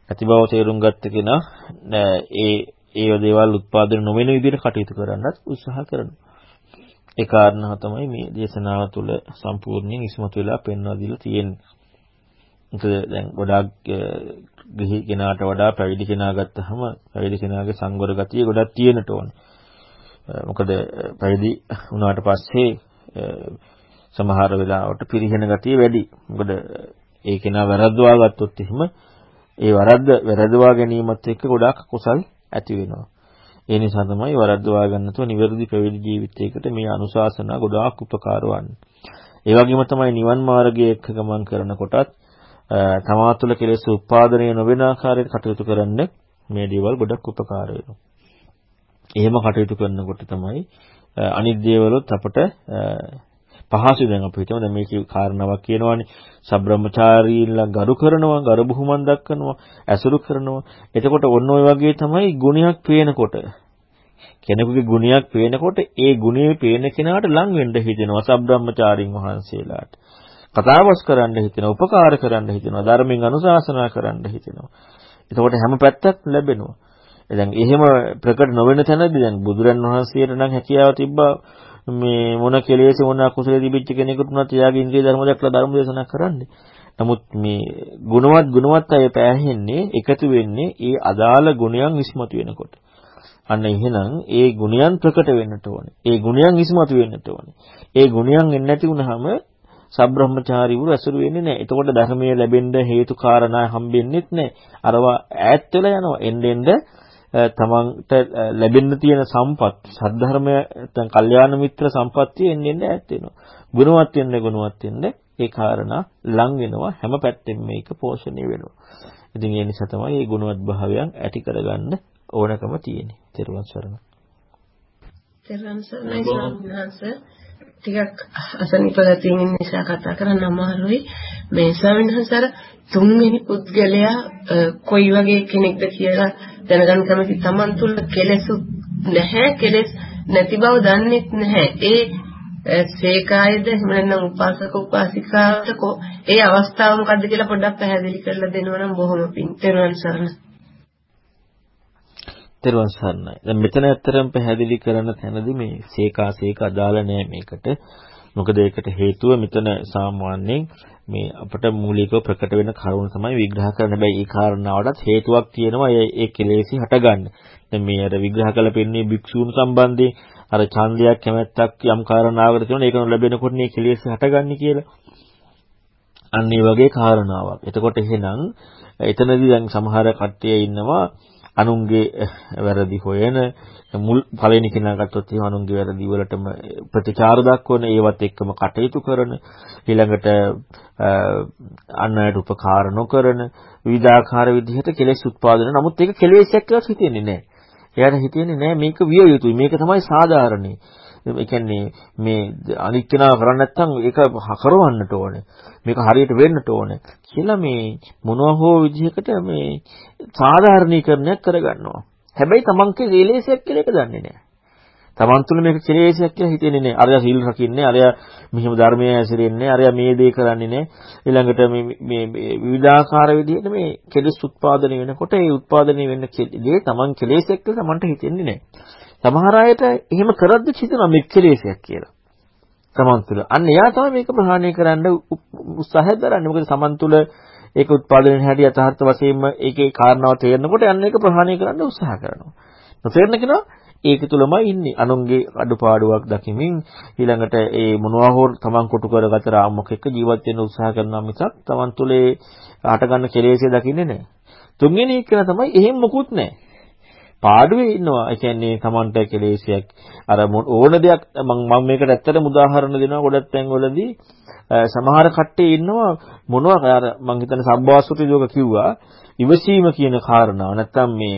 නැති බව තේරුම් ගත්ත කෙනා ඒ ඒ දේවල් උත්පාදනය නොවන විදිහට කටයුතු කරන්නත් උත්සාහ කරනවා. ඒ කාරණාව තමයි මේ දේශනාව තුළ සම්පූර්ණයෙන් ඉස්මතු වෙලා පෙන්වා දීලා තියෙන්නේ. මොකද දැන් ගොඩාක් ගිහි කෙනාට වඩා පැවිදි කෙනා ගත්තහම පැවිදි කෙනාගේ සංවර ගතිය ගොඩක් තියෙනට ඕන. මොකද පැවිදි වුණාට පස්සේ සමහර වෙලාවට පිරිහෙන ගතිය වැඩි. මොකද ඒ කෙනා වැරද්දවා ගත්තොත් එහෙම ඒ වරද්ද වැරදවා ගැනීමත් එක්ක ගොඩාක් කුසල් ඇති වෙනවා. ඒ නිසා තමයි වරද්දවා ගන්නතෝ නිවැරදි පැවිදි ජීවිතයකට මේ අනුශාසනා ගොඩාක් උපකාර වන්නේ. ඒ වගේම තමයි නිවන් මාර්ගයේ එක්ක ගමන් කරනකොටත් තමා තුළ කෙලෙස් උත්පාදනය නොවන ආකාරයට කටයුතු කරන්න මේ දේවල් ගොඩක් උපකාර වෙනවා. එහෙම කටයුතු කරනකොට තමයි අනිත් දේවලුත් අපට පහසු දැන් අපි හිතමු දැන් මේකේ කාරණාවක් කියනවානේ. සබ්‍රහ්මචාරීලා ගරු කරනවා ගරු බුහුමන් දක්වනවා ඇසුරු කරනවා. එතකොට ඔන්න ඔය වගේ තමයි ගුණයක් පේනකොට. කෙනෙකුගේ ගුණයක් පේනකොට ඒ ගුණේ පේන කෙනාට ලං වෙන්න හිතෙනවා සබ්‍රහ්මචාරින් වහන්සේලාට. කතාවස් කරන්න හිතෙනවා උපකාර කරන්න හිතෙනවා ධර්මයෙන් අනුශාසනා කරන්න හිතෙනවා. එතකොට හැම පැත්තක් ලැබෙනවා. දැන් එහෙම ප්‍රකට නොවන තැනදී දැන් බුදුරන් වහන්සේට නම් හැකියාව තිබ්බා. මේ මොන කෙලෙස් මොන අකුසල තිබිච්ච කෙනෙකුට උනත් එයාගේ ඉන්ද්‍රිය ධර්ම දැක්ලා ධර්ම දේශනා කරන්නේ. නමුත් මේ ගුණවත් ගුණවත් අය පෑහෙන්නේ එකතු වෙන්නේ ඒ අදාළ ගුණයන් ඉස්මතු වෙනකොට. අන්න එහෙනම් ඒ ගුණයන් ප්‍රකට වෙන්නට ඕනේ. ඒ ගුණයන් ඉස්මතු වෙන්නට ඕනේ. ඒ ගුණයන් එන්නේ නැති වුනහම සබ්‍රහ්මචාරීවරු ඇසුරු වෙන්නේ නැහැ. එතකොට ධර්මයේ ලැබෙන්න හේතු කාරණා හම්බෙන්නෙත් නැහැ. අරවා ඈත් වෙලා යනවා. එන්න එන්න තමන්ට ලැබෙන්න තියෙන සම්පත් සද්ධර්මය නැත්නම් කල්යාණ මිත්‍ර සම්පත්තිය එන්න එන්න ඈත් වෙනවා. ගුණවත් වෙන්න ගුණවත් වෙන්න ඒ කාරණා ලං වෙනවා හැම පැත්තෙම මේක පෝෂණය වෙනවා. ඉතින් ඒ නිසා තමයි මේ ගුණවත් භාවයන් ඇති කරගන්න ඕනකම තියෙන්නේ. තෙරුවන් සරණයි. තෙරුවන් සරණයි ස්වාමීන් ටිකක් අසනීප ගතියින් නිසා කතා කරන්න අමාරුයි. මේ ස්වාමීන් වහන්සේ තුන්වෙනි පුද්ගලයා කොයි වගේ කෙනෙක්ද කියලා දැනගන්න කැමති තමන් තුළ කෙලෙසුත් නැහැ කෙලෙස් නැති බව දන්නෙත් නැහැ. ඒ සේකායද එහෙම නැත්නම් උපාසක උපාසිකාවට ඒ අවස්ථාව මොකද්ද කියලා පොඩ්ඩක් පැහැදිලි කරලා දෙනවා නම් බොහොම පිං. තෙරුවන් සරණයි. තෙරුවන් සරණයි. දැන් මෙතන ඇත්තරම් පැහැදිලි කරන තැනදී මේ සේකා සේක අදාළ නෑ මේකට. මොකද ඒකට හේතුව මෙතන සාමාන්‍යයෙන් මේ අපට මූලිකව ප්‍රකට වෙන කරුණු තමයි විග්‍රහ කරන්න. හැබැයි ඒ කාරණාවටත් හේතුවක් තියෙනවා ඒ කෙලෙසි හටගන්න. දැන් මේ අර විග්‍රහ කළ පෙන්නේ භික්ෂූන් සම්බන්ධයෙන් අර ඡන්දයක් කැමැත්තක් යම් කාරණාවකට තියෙනවා ඒක නොලැබෙනකොට මේ කෙලෙසි හටගන්නේ කියලා. අන්න ඒ වගේ කාරණාවක්. එතකොට එහෙනම් එතනදී දැන් සමහර කට්ටිය ඉන්නවා අනුන්ගේ eh, වැරදි හොයන eh, මුල් පළවෙනි කෙනා ගත්තොත් එහෙනම් අනුන්ගේ වැරදි වලටම eh, ප්‍රතිචාර දක්වන ඒවත් එක්කම කටයුතු කරන ඊළඟට අන් අයට උපකාර නොකරන විවිධාකාර විදිහට කෙලෙස් උත්පාදනය නමුත් ඒක කෙලෙසයක් කියලා හිතෙන්නේ නැහැ. එයාට හිතෙන්නේ නැහැ මේක විය යුතුයි මේක තමයි සාධාරණේ. ඒ කියන්නේ මේ අනිත් කෙනා කරන්නේ නැත්නම් ඒක කරවන්නට ඕනේ. මේක හරියට වෙන්නට ඕනේ කියලා මේ මොනවා හෝ විදිහකට මේ සාධාරණීකරණයක් කරගන්නවා. හැබැයි තමන්ගේ රිලේෂයක් කියලා එක දන්නේ නැහැ. තමන් තුළ මේක කෙලෙසයක් කියලා හිතෙන්නේ නැහැ. අරයා සීල් රකින්නේ, අරයා මෙහිම ධර්මයේ ඇසිරෙන්නේ, අරයා මේ දේ කරන්නේ නැහැ. ඊළඟට මේ මේ විවිධාකාර විදිහට මේ කෙලෙස් උත්පාදනය වෙනකොට ඒ උත්පාදනය වෙන්න දේ තමන් කෙලෙසයක් කියලා තමන්ට හිතෙන්නේ නැහැ. සමහර අයට එහෙම කරද්දි හිතනවා මේ කෙලෙසයක් කියලා. තමන් තුළ. අන්න එයා තමයි මේක ප්‍රහාණය කරන්න උත්සාහය දරන්නේ. මොකද තමන් තුළ ඒක උත්පාදනයේ හැටි යථාර්ථ වශයෙන්ම ඒකේ කාරණාව තේරෙනකොට යන්න ඒක ප්‍රහාණය කරන්න උත්සාහ කරනවා. නොතේරෙන කෙනා ඒක තුලමයි ඉන්නේ. අනුන්ගේ අඩුපාඩුවක් දකිමින් ඊළඟට ඒ මොනවා හෝ තමන් කොටු කරගත රාමුවක් එක්ක ජීවත් වෙන්න උත්සාහ කරනවා මිසක් තමන් තුලේ හට ගන්න කෙලෙසිය දකින්නේ නැහැ. තුන්වෙනි එක තමයි එහෙම මොකුත් නැහැ. පාඩුවේ ඉන්නවා. ඒ කියන්නේ Tamanට කෙලෙසියක් අර ඕන දෙයක් මම මම මේකට ඇත්තටම උදාහරණ දෙනවා ගොඩක් තැන්වලදී සමහර කට්ටිය ඉන්නවා මොනවා අර මම හිතන්නේ සබ්බාසුති යෝග කිව්වා ඉවසීම කියන කාරණාව නැත්තම් මේ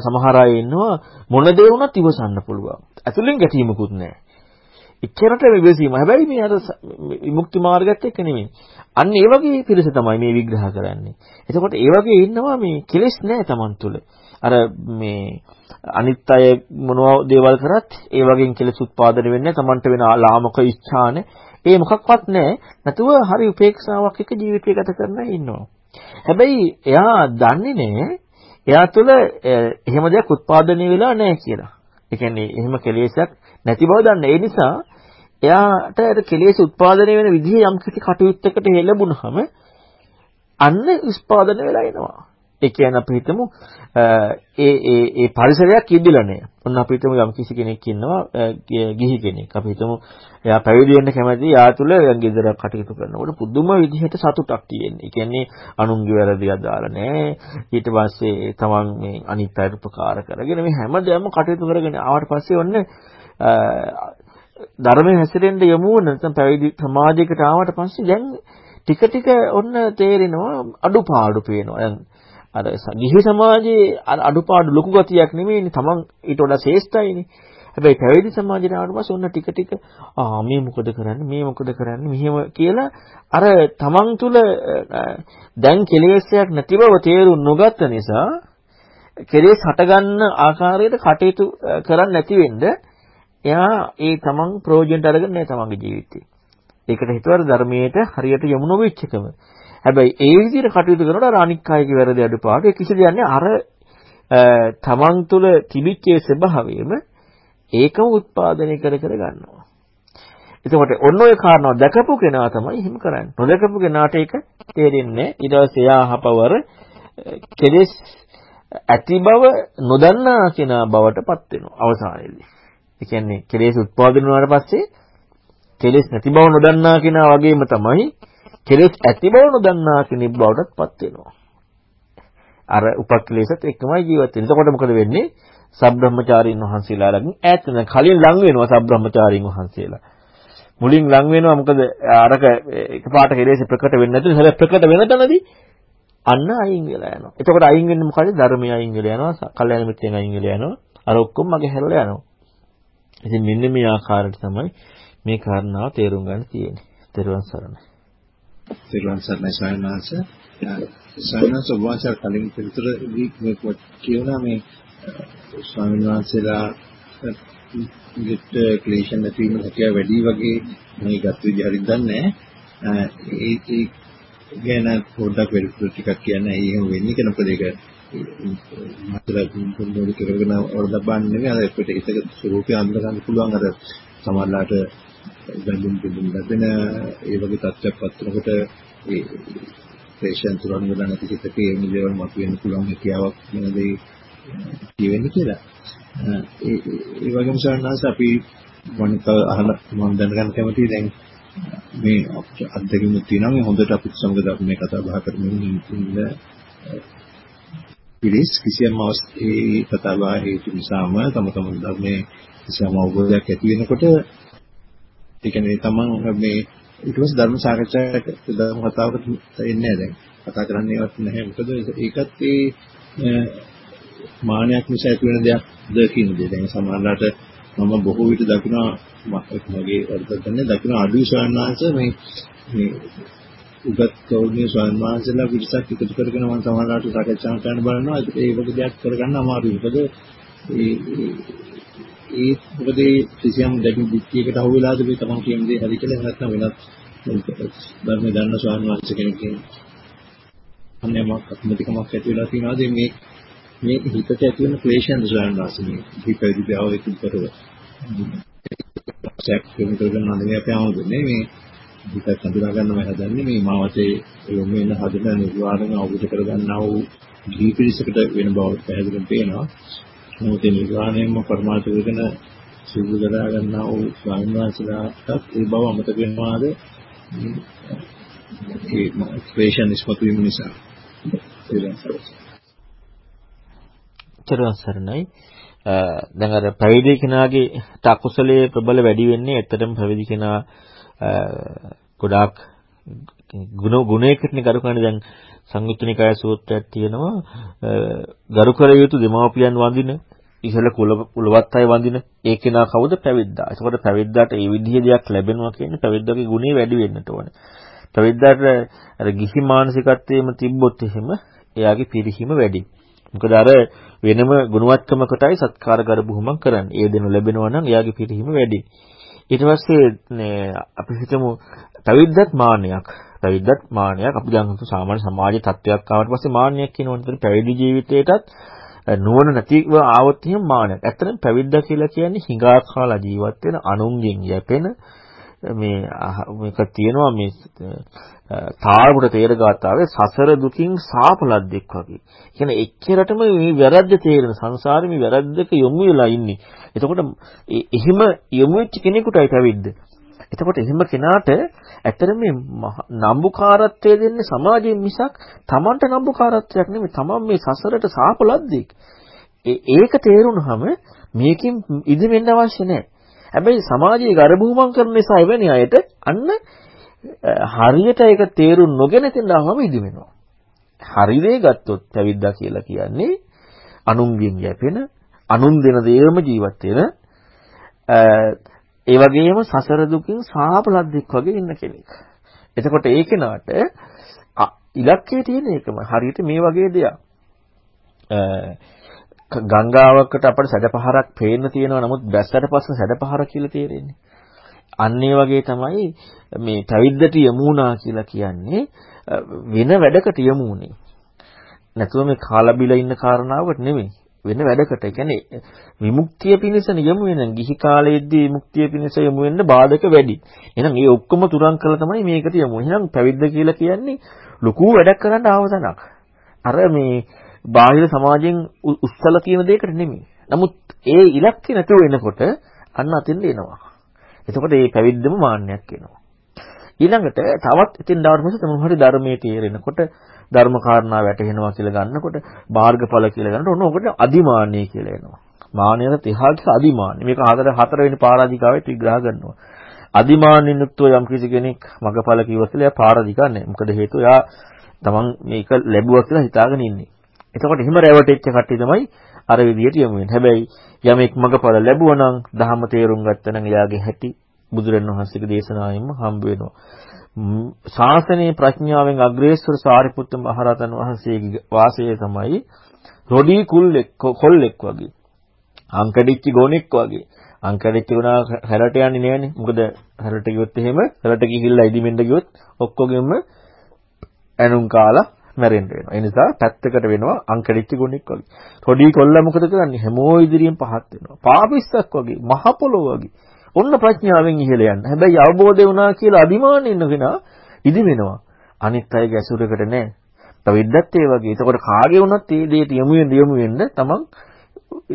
සමහර අය ඉන්නවා මොන දේ වුණත් ඉවසන්න පුළුවන්. ඇතුලෙන් ගැටීමකුත් නැහැ. එච්චරට විවසීම. හැබැයි මේ අර විමුක්ති මාර්ගයත් එක්ක නෙමෙයි. අන්න ඒ වගේ පිරිස තමයි මේ විග්‍රහ කරන්නේ. එතකොට ඒ වගේ ඉන්නවා මේ කෙලෙස් නැහැ Taman තුල. අර මේ අනිත් අය මොනවා දේවල් කරත් ඒ වගේ කෙලෙස් උත්පාදනය වෙන්නේ Tamanට වෙන ලාමක ඉච්ඡාන ඒ මොකක්වත් නැහැ. නැතුව හරි උපේක්ෂාවක් එක්ක ජීවිතය ගත කරන ඉන්නවා. හැබැයි එයා දන්නේ නැහැ එයා තුළ එහෙම දෙයක් උත්පාදනය වෙලා නැහැ කියලා. ඒ කියන්නේ එහෙම කෙලෙසයක් නැති බව දන්න. ඒ නිසා එයාට අර කෙලෙස් උත්පාදනය වෙන විදිහේ යම් කිසි කටයුත්තකට හෙළඹුණාම අන්න උත්පාදනය වෙලා එනවා. ඒ කියන්නේ අපි හිතමු ඒ ඒ ඒ පරිසරයක් ඉදිලා නැහැ. ඔන්න අපි හිතමු යම් කිසි කෙනෙක් ඉන්නවා ගිහි කෙනෙක්. අපි හිතමු එයා පැවිදි වෙන්න කැමති යා තුල ගෙදර කටයුතු කරනකොට පුදුම විදිහට සතුටක් තියෙන්නේ. ඒ කියන්නේ අනුන්ගේ වැරදි අදාළ නැහැ. ඊට පස්සේ තමන් මේ අනිත් අයට උපකාර කරගෙන මේ හැමදේම කටයුතු කරගෙන ආවට පස්සේ ඔන්න ධර්මයේ හැසිරෙන්න යමු නැත්නම් පැවිදි සමාජයකට ආවට පස්සේ දැන් ටික ටික ඔන්න තේරෙනවා අඩුපාඩු පේනවා. දැන් අර ගිහි සමාජයේ අඩුපාඩු ලොකු ගතියක් නෙමෙයිනේ. Taman ඊට වඩා ශ්‍රේෂ්ඨයිනේ. හැබැයි පැවිදි සමාජයට ආවට පස්සේ ඔන්න ටික ටික ආ මේ මොකද කරන්නේ මේ මොකද කරන්නේ මෙහෙම කියලා අර Taman තුල දැන් කෙලෙස්යක් නැති බව තේරුම් නොගත්ත නිසා කෙලෙස් හටගන්න ආකාරයට කටයුතු කරන්නේ නැති වෙන්න එයා ඒ Taman ප්‍රයෝජනට අරගෙන නැහැ Tamanගේ ජීවිතේ. ඒකට හිතුවර ධර්මයට හරියට යොමු නොවෙච්ච එකම. හැබැයි ඒ විදිහට කටයුතු කරනකොට අර අනික් අයගේ වැරදි අඩුපාඩු ඒ කිසි දෙයක් අර තමන් තුළ තිබිච්ච ස්වභාවයම ඒකම උත්පාදනය කර කර ගන්නවා. එතකොට ඔන්න ඔය කාරණාව දැකපු කෙනා තමයි එහෙම කරන්නේ. නොදකපු කෙනාට ඒක තේරෙන්නේ ඊට පස්සේ එයා අහපවර කෙලෙස් ඇති බව නොදන්නා කෙනා බවට පත් වෙනවා අවසානයේදී. ඒ කියන්නේ කෙලෙස් උත්පාදනය වුණාට පස්සේ කෙලෙස් නැති බව නොදන්නා කෙනා වගේම තමයි කෙලෙස් ඇති බව නොදන්නා කෙනෙක් බවටත් පත් වෙනවා. අර උපක්ලේශත් එක්කමයි ජීවත් වෙන්නේ. එතකොට මොකද වෙන්නේ? සබ්‍රහ්මචාරීන් වහන්සේලාගෙන් ඈත් වෙන කලින් ලඟ වෙනවා සබ්‍රහ්මචාරීන් වහන්සේලා. මුලින් ලඟ වෙනවා මොකද අරක එකපාරට කෙලෙස් ප්‍රකට වෙන්නේ නැතුව හැබැයි ප්‍රකට වෙන තැනදී අන්න අයින් වෙලා යනවා. එතකොට අයින් වෙන්නේ මොකද? ධර්මය අයින් වෙලා යනවා, කල්යාණ මිත්‍රයන් අයින් වෙලා යනවා. අර ඔක්කොම මගේ හැරලා යනවා. ඉතින් මෙන්න මේ ආකාරයට තමයි මේ කාරණාව තේරුම් ගන්න තියෙන්නේ. ත්වන් සරණයි. ත්වන් සරණයි ස්වාමීන් වහන්සේ. ස්වාමීන් වහන්සේ වාචා කලින් පිළිතුරදී මේ කියනවා මේ ස්වාමීන් වහන්සේලා විත් ක්ලේශන් නැතිවීම හැකියාව වැඩි වගේ මේ ගත විදිහ හරියට දන්නේ නැහැ. ඒ ඒ ගැන පොඩ්ඩක් වැඩිපුර ටිකක් කියන්න ඇයි එහෙම වෙන්නේ කියන මොකද ඒක මතර පොඩ්ඩක් කරගෙන වරදබන්නේ නෙමෙයි අර අපිට හිතක ස්වරූපය අඳුර ගන්න පුළුවන් අර සමහරලාට බැඳුම් බැඳුම් ලැබෙන ඒ වගේ තත්ත්වයක් පත්නකොට ඒ පේෂන් තුරන් වෙලා නැති හිතක ඒ දේවල් මතුවෙන්න පුළුවන් හැකියාවක් වෙනද කියවෙන්නේ කියලා. ඒ ඒ වගේම සරණාස අපි මොනික අහලා මම දැනගන්න කැමතියි දැන් මේ අත්දැකීම් තියෙනවා මේ හොඳට අපිට සමග මේ කතා බහ කරමින් ඉන්න පිළිස් කිසියම් අවස්ථේ කතා බහ හේතු නිසාම තම තමන් ධර්මයේ කිසියම් අවබෝධයක් ඇති වෙනකොට ඒ කියන්නේ තමන් මේ ඊට පස්සේ ධර්ම සාකච්ඡාවකට ධර්ම කතාවකට එන්නේ නැහැ දැන්. කතා කරන්නේවත් නැහැ. මොකද ඒකත් ඒ මානයක් නිසා ඇති වෙන දෙයක්ද කියන දේ. දැන් සමහරවිට මම බොහෝ විට දකිනවා මගේ වර්තකන්නේ දකින්න අඩුයි ස්වාමීන් මේ මේ උගත් කෞර්ණීය ස්වාමීන් වහන්සේලා පිටසක් එකතු කරගෙන මම සමහරවිට සාකච්ඡා කරන්න බලනවා. ඒ වගේ දෙයක් කරගන්න අමාරුයි. මොකද ඒ ඒ මොකද කිසියම් දැකි බුද්ධියකට අහු වෙලාද මේ තමන් කියන දේ හරි කියලා නැත්නම් වෙනත් ධර්ම දන්න ස්වාමීන් වහන්සේ කෙනෙක්ගෙන් අන්නේමක් අත්මතිකමක් ඇති වෙලා තියෙනවාද මේ මේ හිතට ඇති වෙන ක්ලේශයන් ස්වාමීන් වහන්සේ? මේ දීපවිදි භාවය තුතරව සැක් වෙන කරගෙන නන්නේ අපි ආවුනේ මේ හිතත් හඳුනා ගන්නම හදන්නේ මේ මාවතේ යොමු වෙන හදන නිර්වාණය අවබෝධ කරගන්නා වූ ජීවිතයකට වෙන බව පැහැදිලිව පේනවා. නමුත් ඒ නිර්වාණයම පරමාර්ථ වෙගෙන සිදු කරා ගන්නා වූ ස්වාමීන් වහන්සේලාටත් ඒ බව අමතක වෙනවාද? ඒ ක්ලේශයන් ඉස්මතු වීම නිසා. චරණ සරණයි. දැන් අර පැවිදි කෙනාගේ තකුසලයේ ප්‍රබල වැඩි වෙන්නේ ඇත්තටම පැවිදි කෙනා ගොඩාක් ගුණ ගුණයකටනේ ගරු කරන්නේ දැන් සංයුත්නිකාය සූත්‍රයක් තියෙනවා ගරු කර යුතු දෙමාපියන් වඳින ඉහළ කුල කුලවත් අය වඳින ඒ කෙනා කවුද පැවිද්දා. ඒකෝට පැවිද්දාට ඒ විදිහේ දෙයක් ලැබෙනවා කියන්නේ පැවිද්දාගේ ගුණේ වැඩි වෙන්නට ඕනේ. පැවිද්දාට අර ගිහි මානසිකත්වයේම තිබ්බොත් එහෙම එයාගේ පිරිහීම වැඩි. මොකද අර වෙනම ගුණවත්කමකටයි සත්කාර කර බුහුමන් කරන්නේ. ඒ දෙනු ලැබෙනවා නම් එයාගේ පිරිහීම වැඩි. ඊට පස්සේ අපි හිතමු පැවිද්දත් මාන්නයක්. පැවිද්දත් මාන්නයක්. අපි දැන් හිතමු සාමාන්‍ය සමාජයේ තත්ත්වයක් ආවට පස්සේ මාන්නයක් කියනවනේ. පැවිදි ජීවිතේටත් නුවණ නැතිව ආවොත් එහෙම මාන්නයක්. ඇත්තටම පැවිද්දා කියලා කියන්නේ හිඟා කාලා ජීවත් වෙන අනුන්ගෙන් යැපෙන මේ මේක තියෙනවා මේ තාරමුට තේර ගාතාවේ සසර දුකින් සාපලද්දෙක් වගේ. කියන්නේ එච්චරටම මේ වැරද්ද තේරෙන සංසාරේ මේ වැරද්දක යොමු වෙලා ඉන්නේ. එතකොට එහෙම යොමු වෙච්ච කෙනෙකුටයි පැවිද්ද. එතකොට එහෙම කෙනාට ඇත්තට මේ නම්බුකාරත්වය දෙන්නේ සමාජයෙන් මිසක් Tamanට නම්බුකාරත්වයක් නෙමෙයි. Taman මේ සසරට සාපලද්දෙක්. ඒක තේරුණාම මේකෙන් ඉදිවෙන්න අවශ්‍ය නැහැ. හැබැයි සමාජයේ ගරබුහුමන් කරන නිසා එවැනි අයට අන්න හරියට ඒක තේරුම් නොගෙන ඉතින් ආවම ඉදි වෙනවා. හරි දේ ගත්තොත් පැවිද්දා කියලා කියන්නේ අනුන්ගෙන් යැපෙන අනුන් දෙන දේවම ජීවත් වෙන ඒ වගේම සසර දුකින් සාපලද්දෙක් වගේ ඉන්න කෙනෙක්. එතකොට ඒ කෙනාට ඉලක්කය තියෙන එකම හරියට මේ වගේ දෙයක්. ගංගාවකට අපිට සැඩපහරක් පේන්න තියෙනවා නමුත් බැස්සට පස්සේ සැඩපහර කියලා තේරෙන්නේ. අන්න ඒ වගේ තමයි මේ පැවිද්දට යමුණා කියලා කියන්නේ වෙන වැඩකට යමුුනේ. නැතුව මේ කාලා බිලා ඉන්න කාරණාවකට නෙමෙයි. වෙන වැඩකට. ඒ කියන්නේ විමුක්තිය පිණිස යමු වෙන ගිහි කාලයේදී විමුක්තිය පිණිස යමු වෙන්න බාධක වැඩි. එහෙනම් මේ ඔක්කොම තුරන් කළා තමයි මේකට යමු. එහෙනම් පැවිද්ද කියලා කියන්නේ ලොකු වැඩක් කරන්න ආවතනක්. අර මේ බාහිර සමාජයෙන් උස්සලා තියෙන දෙයකට නෙමෙයි. නමුත් ඒ ඉලක්කය නැතුව එනකොට අන්න අතින්ද එනවා. එතකොට මේ පැවිද්දම මාන්නයක් එනවා. ඊළඟට තවත් ඉතින් ඩාවට පස්සේ තමයි හරි ධර්මයේ තේරෙනකොට ධර්ම කාරණා වැටහෙනවා කියලා ගන්නකොට මාර්ගඵල කියලා ගන්නකොට ඔන්න ඔකට අදිමාන්නය කියලා එනවා. මාන්නයට තිහාට අදිමාන්නය. මේක හතර හතරවෙනි පාරාධිකාවෙත් විග්‍රහ කරනවා. අදිමාන්නින් යුක්තව යම් කිසි කෙනෙක් මගඵල කිව්වොත් එයා පාරාධිකා නැහැ. මොකද හේතුව එයා තමන් මේක ලැබුවා කියලා හිතාගෙන ඉන්නේ. එතකොට හිම රැවටෙච්ච කට්ටිය තමයි අර විදියට යමු වෙන්නේ. හැබැයි යමෙක් මගඵල ලැබුවා නම් ධහම තේරුම් ගත්තා නම් එයාගේ හැටි බුදුරණවහන්සේගේ දේශනාවෙන්ම හම්බ වෙනවා. ශාසනීය ප්‍රඥාවෙන් අග්‍රේස්වර සාරිපුත්ත මහරහතන් වහන්සේගේ වාසය තමයි රොඩි කුල්ලෙක් කොල්ලෙක් වගේ. අංකඩිච්ච ගෝණෙක් වගේ. අංකඩිච්ච ගුණා හැරට යන්නේ නෑනේ. මොකද හැරට ගියොත් එහෙම හැරට ගිහිල්ලා ඉදිමෙන්න ගියොත් ඔක්කොගෙම ඇනුම් කාලා මැරෙන්න වෙනවා. ඒ නිසා පැත්තකට වෙනවා අංකඩිච්ච ගුණෙක් වගේ. රොඩි කොල්ලා මොකද කරන්නේ? හැමෝ ඉදිරියෙන් පහත් වෙනවා. පාපිස්සක් වගේ, මහ පොළොව වගේ. ඔන්න ප්‍රඥාවෙන් ඉහළ යන්න. හැබැයි අවබෝධය වුණා කියලා අදිමාන ඉන්න කෙනා ඉදි වෙනවා. අනිත් අයගේ ඇසුරකට නෑ. තවිද්දත් ඒ වගේ. එතකොට කාගේ වුණත් මේ දෙයට යමු වෙන්න යමු වෙන්න තමන්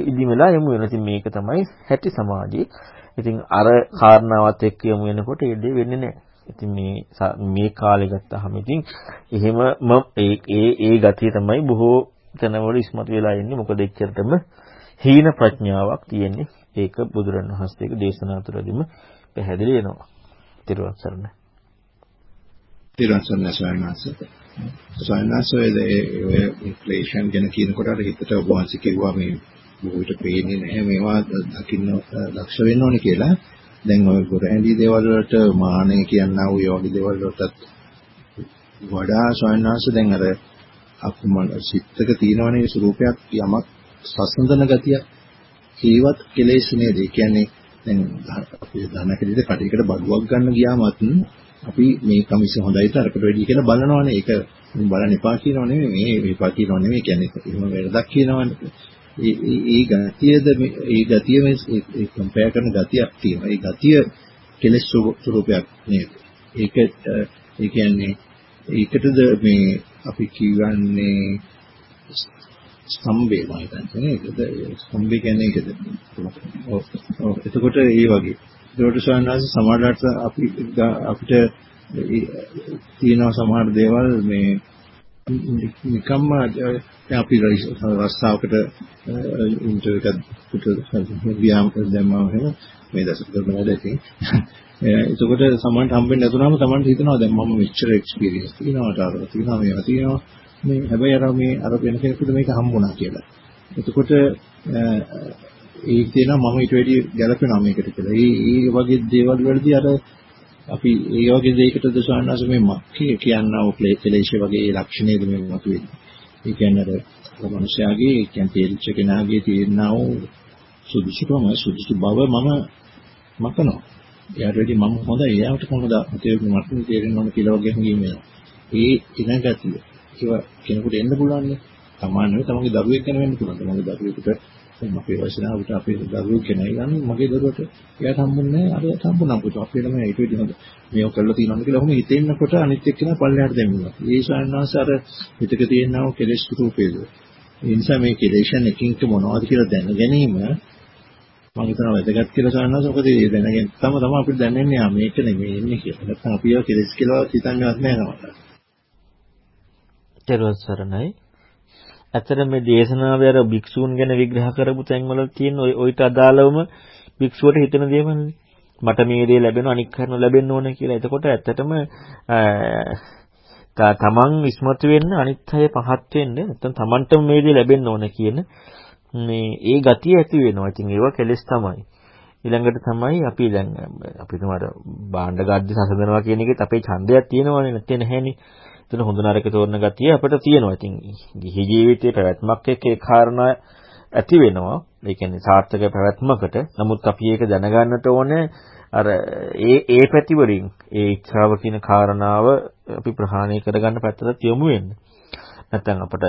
ඉදිමලා යමු වෙන. ඉතින් මේක තමයි හැටි සමාජයේ. ඉතින් අර කාරණාවත් එක්ක යමු වෙනකොට ඒ දේ වෙන්නේ නෑ. ඉතින් මේ මේ කාලේ ගත්තාම ඉතින් එහෙම ඒ ඒ ඒ ගතිය තමයි බොහෝ තැනවල ඉස්මතු වෙලා ඉන්නේ. මොකද එච්චරටම හීන ප්‍රඥාවක් තියෙන්නේ. ඒක බුදුරණවහන්සේගේ දේශනා තුළදීම පැහැදිලි වෙනවා. ත්‍රිවන් සරණයි. ත්‍රිවන් සරණයි ස්වාමීන් වහන්සේ. ස්වාමීන් වහන්සේ ඔය ඉන්ෆ්ලේෂන් ගැන කියනකොට අර හිතට ඔබ වහන්සේ කිව්වා මේ බොහෝ විට පේන්නේ නැහැ මේවා දකින්න දක්ෂ වෙන්න ඕනේ කියලා. දැන් ඔය ගොරැඳි දේවල් වලට මානෙ කියනා වූ යෝගි දේවල් වලටත් වඩා ස්වාමීන් වහන්සේ දැන් අර අපමණ සිත්තක තියෙනවනේ ස්වරූපයක් යමක් සසඳන ගතියක් ඒවත් කෙලෙස් නේද? ඒ කියන්නේ දැන් අපි ධනකෙදිද කඩේකට බඩුවක් ගන්න ගියාමත් අපි මේ කමිස හොඳයිද අරකට වැඩි කියලා බලනවනේ. ඒක බලන්න එපා කියනව නෙමෙයි. මේ එපා කියනව නෙමෙයි. කියන්නේ එහෙම වැරදක් කියනවනේ. ඒ ඒ ගතියද ඒ ගතිය මේ කම්පෙයාර් කරන ගතියක් තියෙනවා. ඒ ගතිය කෙලෙස් ස්වරූපයක් නේද? ඒක ඒ කියන්නේ ඒකටද මේ අපි කියවන්නේ ස්තම්භේ මම හිතන්නේ ඒකද ස්තම්භේ කියන්නේ ඒකද ඔව් ඔව් එතකොට ඒ වගේ ඒකට ස්වාමීන් සමාජාට අපි අපිට තියෙනවා සමහර දේවල් මේ නිකම්ම අපි රස්සාවකට ඉන්ටර්වියු එකක් ගියාම දැම්මම එහෙම මේ දවස් කරන වැඩ ඉතින් එතකොට සමහරට හම්බෙන්නේ නැතුනම Tamanට හිතනවා දැන් මම මෙච්චර එක්ස්පීරියන්ස් තියෙනවාට අර තියෙනවා මේවා තියෙනවා මේ හැබැයි අර මේ අර වෙන කෙනෙකුට මේක හම්බුණා කියලා. එතකොට ඒක තියෙනවා මම ඊට වැඩි ගැළපෙනවා මේකට කියලා. ඒ ඒ වගේ දේවල් වලදී අර අපි ඒ වගේ දෙයකටද සාහනස මේ මක්කේ කියනවා ක්ලේශ වගේ ලක්ෂණයද මේ මතුවෙන්නේ. ඒ කියන්නේ අර මනුෂයාගේ ඒ කියන්නේ තේරිච්ච කෙනාගේ තියෙනා වූ සුදුසුකම සුදුසු බව මම මකනවා. එයාට වැඩි මම හොඳයි. එයාට කොහොමද තේරුම් මට තේරෙන්න ඕන කියලා වගේ හැඟීම් එනවා. ඒ ඉනගතිය. ඒක කෙනෙකුට එන්න පුළුවන් නේ. සාමාන්‍යයෙන් තමන්ගේ දරුවෙක් ගැන වෙන්න පුළුවන්. තමන්ගේ දරුවෙකුට දැන් අපේ වයසනාවට අපේ දරුවෝ කෙනයි ගන්න මගේ දරුවට එයාට හම්බුන්නේ නැහැ අර හම්බුනා පුතු අපේ ළමයි ඊට වෙඩි හොඳ මේක කරලා තියෙනවා කියලා ඔහොම හිතෙන්නකොට අනිත් එක්කෙනා පල්ලෙහාට දැම්මා. ඒ ශාන්නාස අර හිතක තියෙනව කෙලෙස් රූපේද. ඒ නිසා මේ කෙලෙෂන් එකින් එක මොනවද කියලා දැන ගැනීම මම හිතනවා වැදගත් කියලා ශාන්නාස මොකද ඒ දැනගෙන තම තම අපිට දැනෙන්නේ ආ මේක නෙමෙයි එන්නේ කියලා. නැත්නම් අපි ඒවා කෙලෙස් කියලා හිතන්නේවත් නැහැ නමට. ඊට සරණයි ඇත්තට මේ දේශනාවේ අර භික්ෂූන් ගැන විග්‍රහ කරපු තැන්වල තියෙන ඔය ඔයිට අදාළවම භික්ෂුවට හිතන දේමනේ. මට මේ දේ ලැබෙනවා අනික් කරන ලැබෙන්න ඕන කියලා. එතකොට ඇත්තටම තමන් ඉස්මතු වෙන්න අනිත් අය පහත් වෙන්න නැත්නම් තමන්ටම මේ දේ ලැබෙන්න ඕන කියන මේ ඒ ගතිය ඇති වෙනවා. ඉතින් ඒවා කෙලස් තමයි. ඊළඟට තමයි අපි දැන් අපි තුමාට භාණ්ඩ ගද්දි සසඳනවා කියන එකෙත් අපේ ඡන්දයක් තියෙනවනේ නැත්නම් නැහැනේ. එතන හොඳ නරක තෝරන ගතිය අපිට තියෙනවා. ඉතින් ගිහි ජීවිතයේ පැවැත්මක් එක්ක ඒ කාරණා ඇති වෙනවා. ඒ කියන්නේ සාර්ථක පැවැත්මකට. නමුත් අපි ඒක දැනගන්නට ඕනේ අර ඒ ඒ පැති වලින් ඒ ඉච්ඡාව කියන කාරණාව අපි ප්‍රහාණය කරගන්න පැත්තට යොමු වෙන්න. නැත්නම් අපිට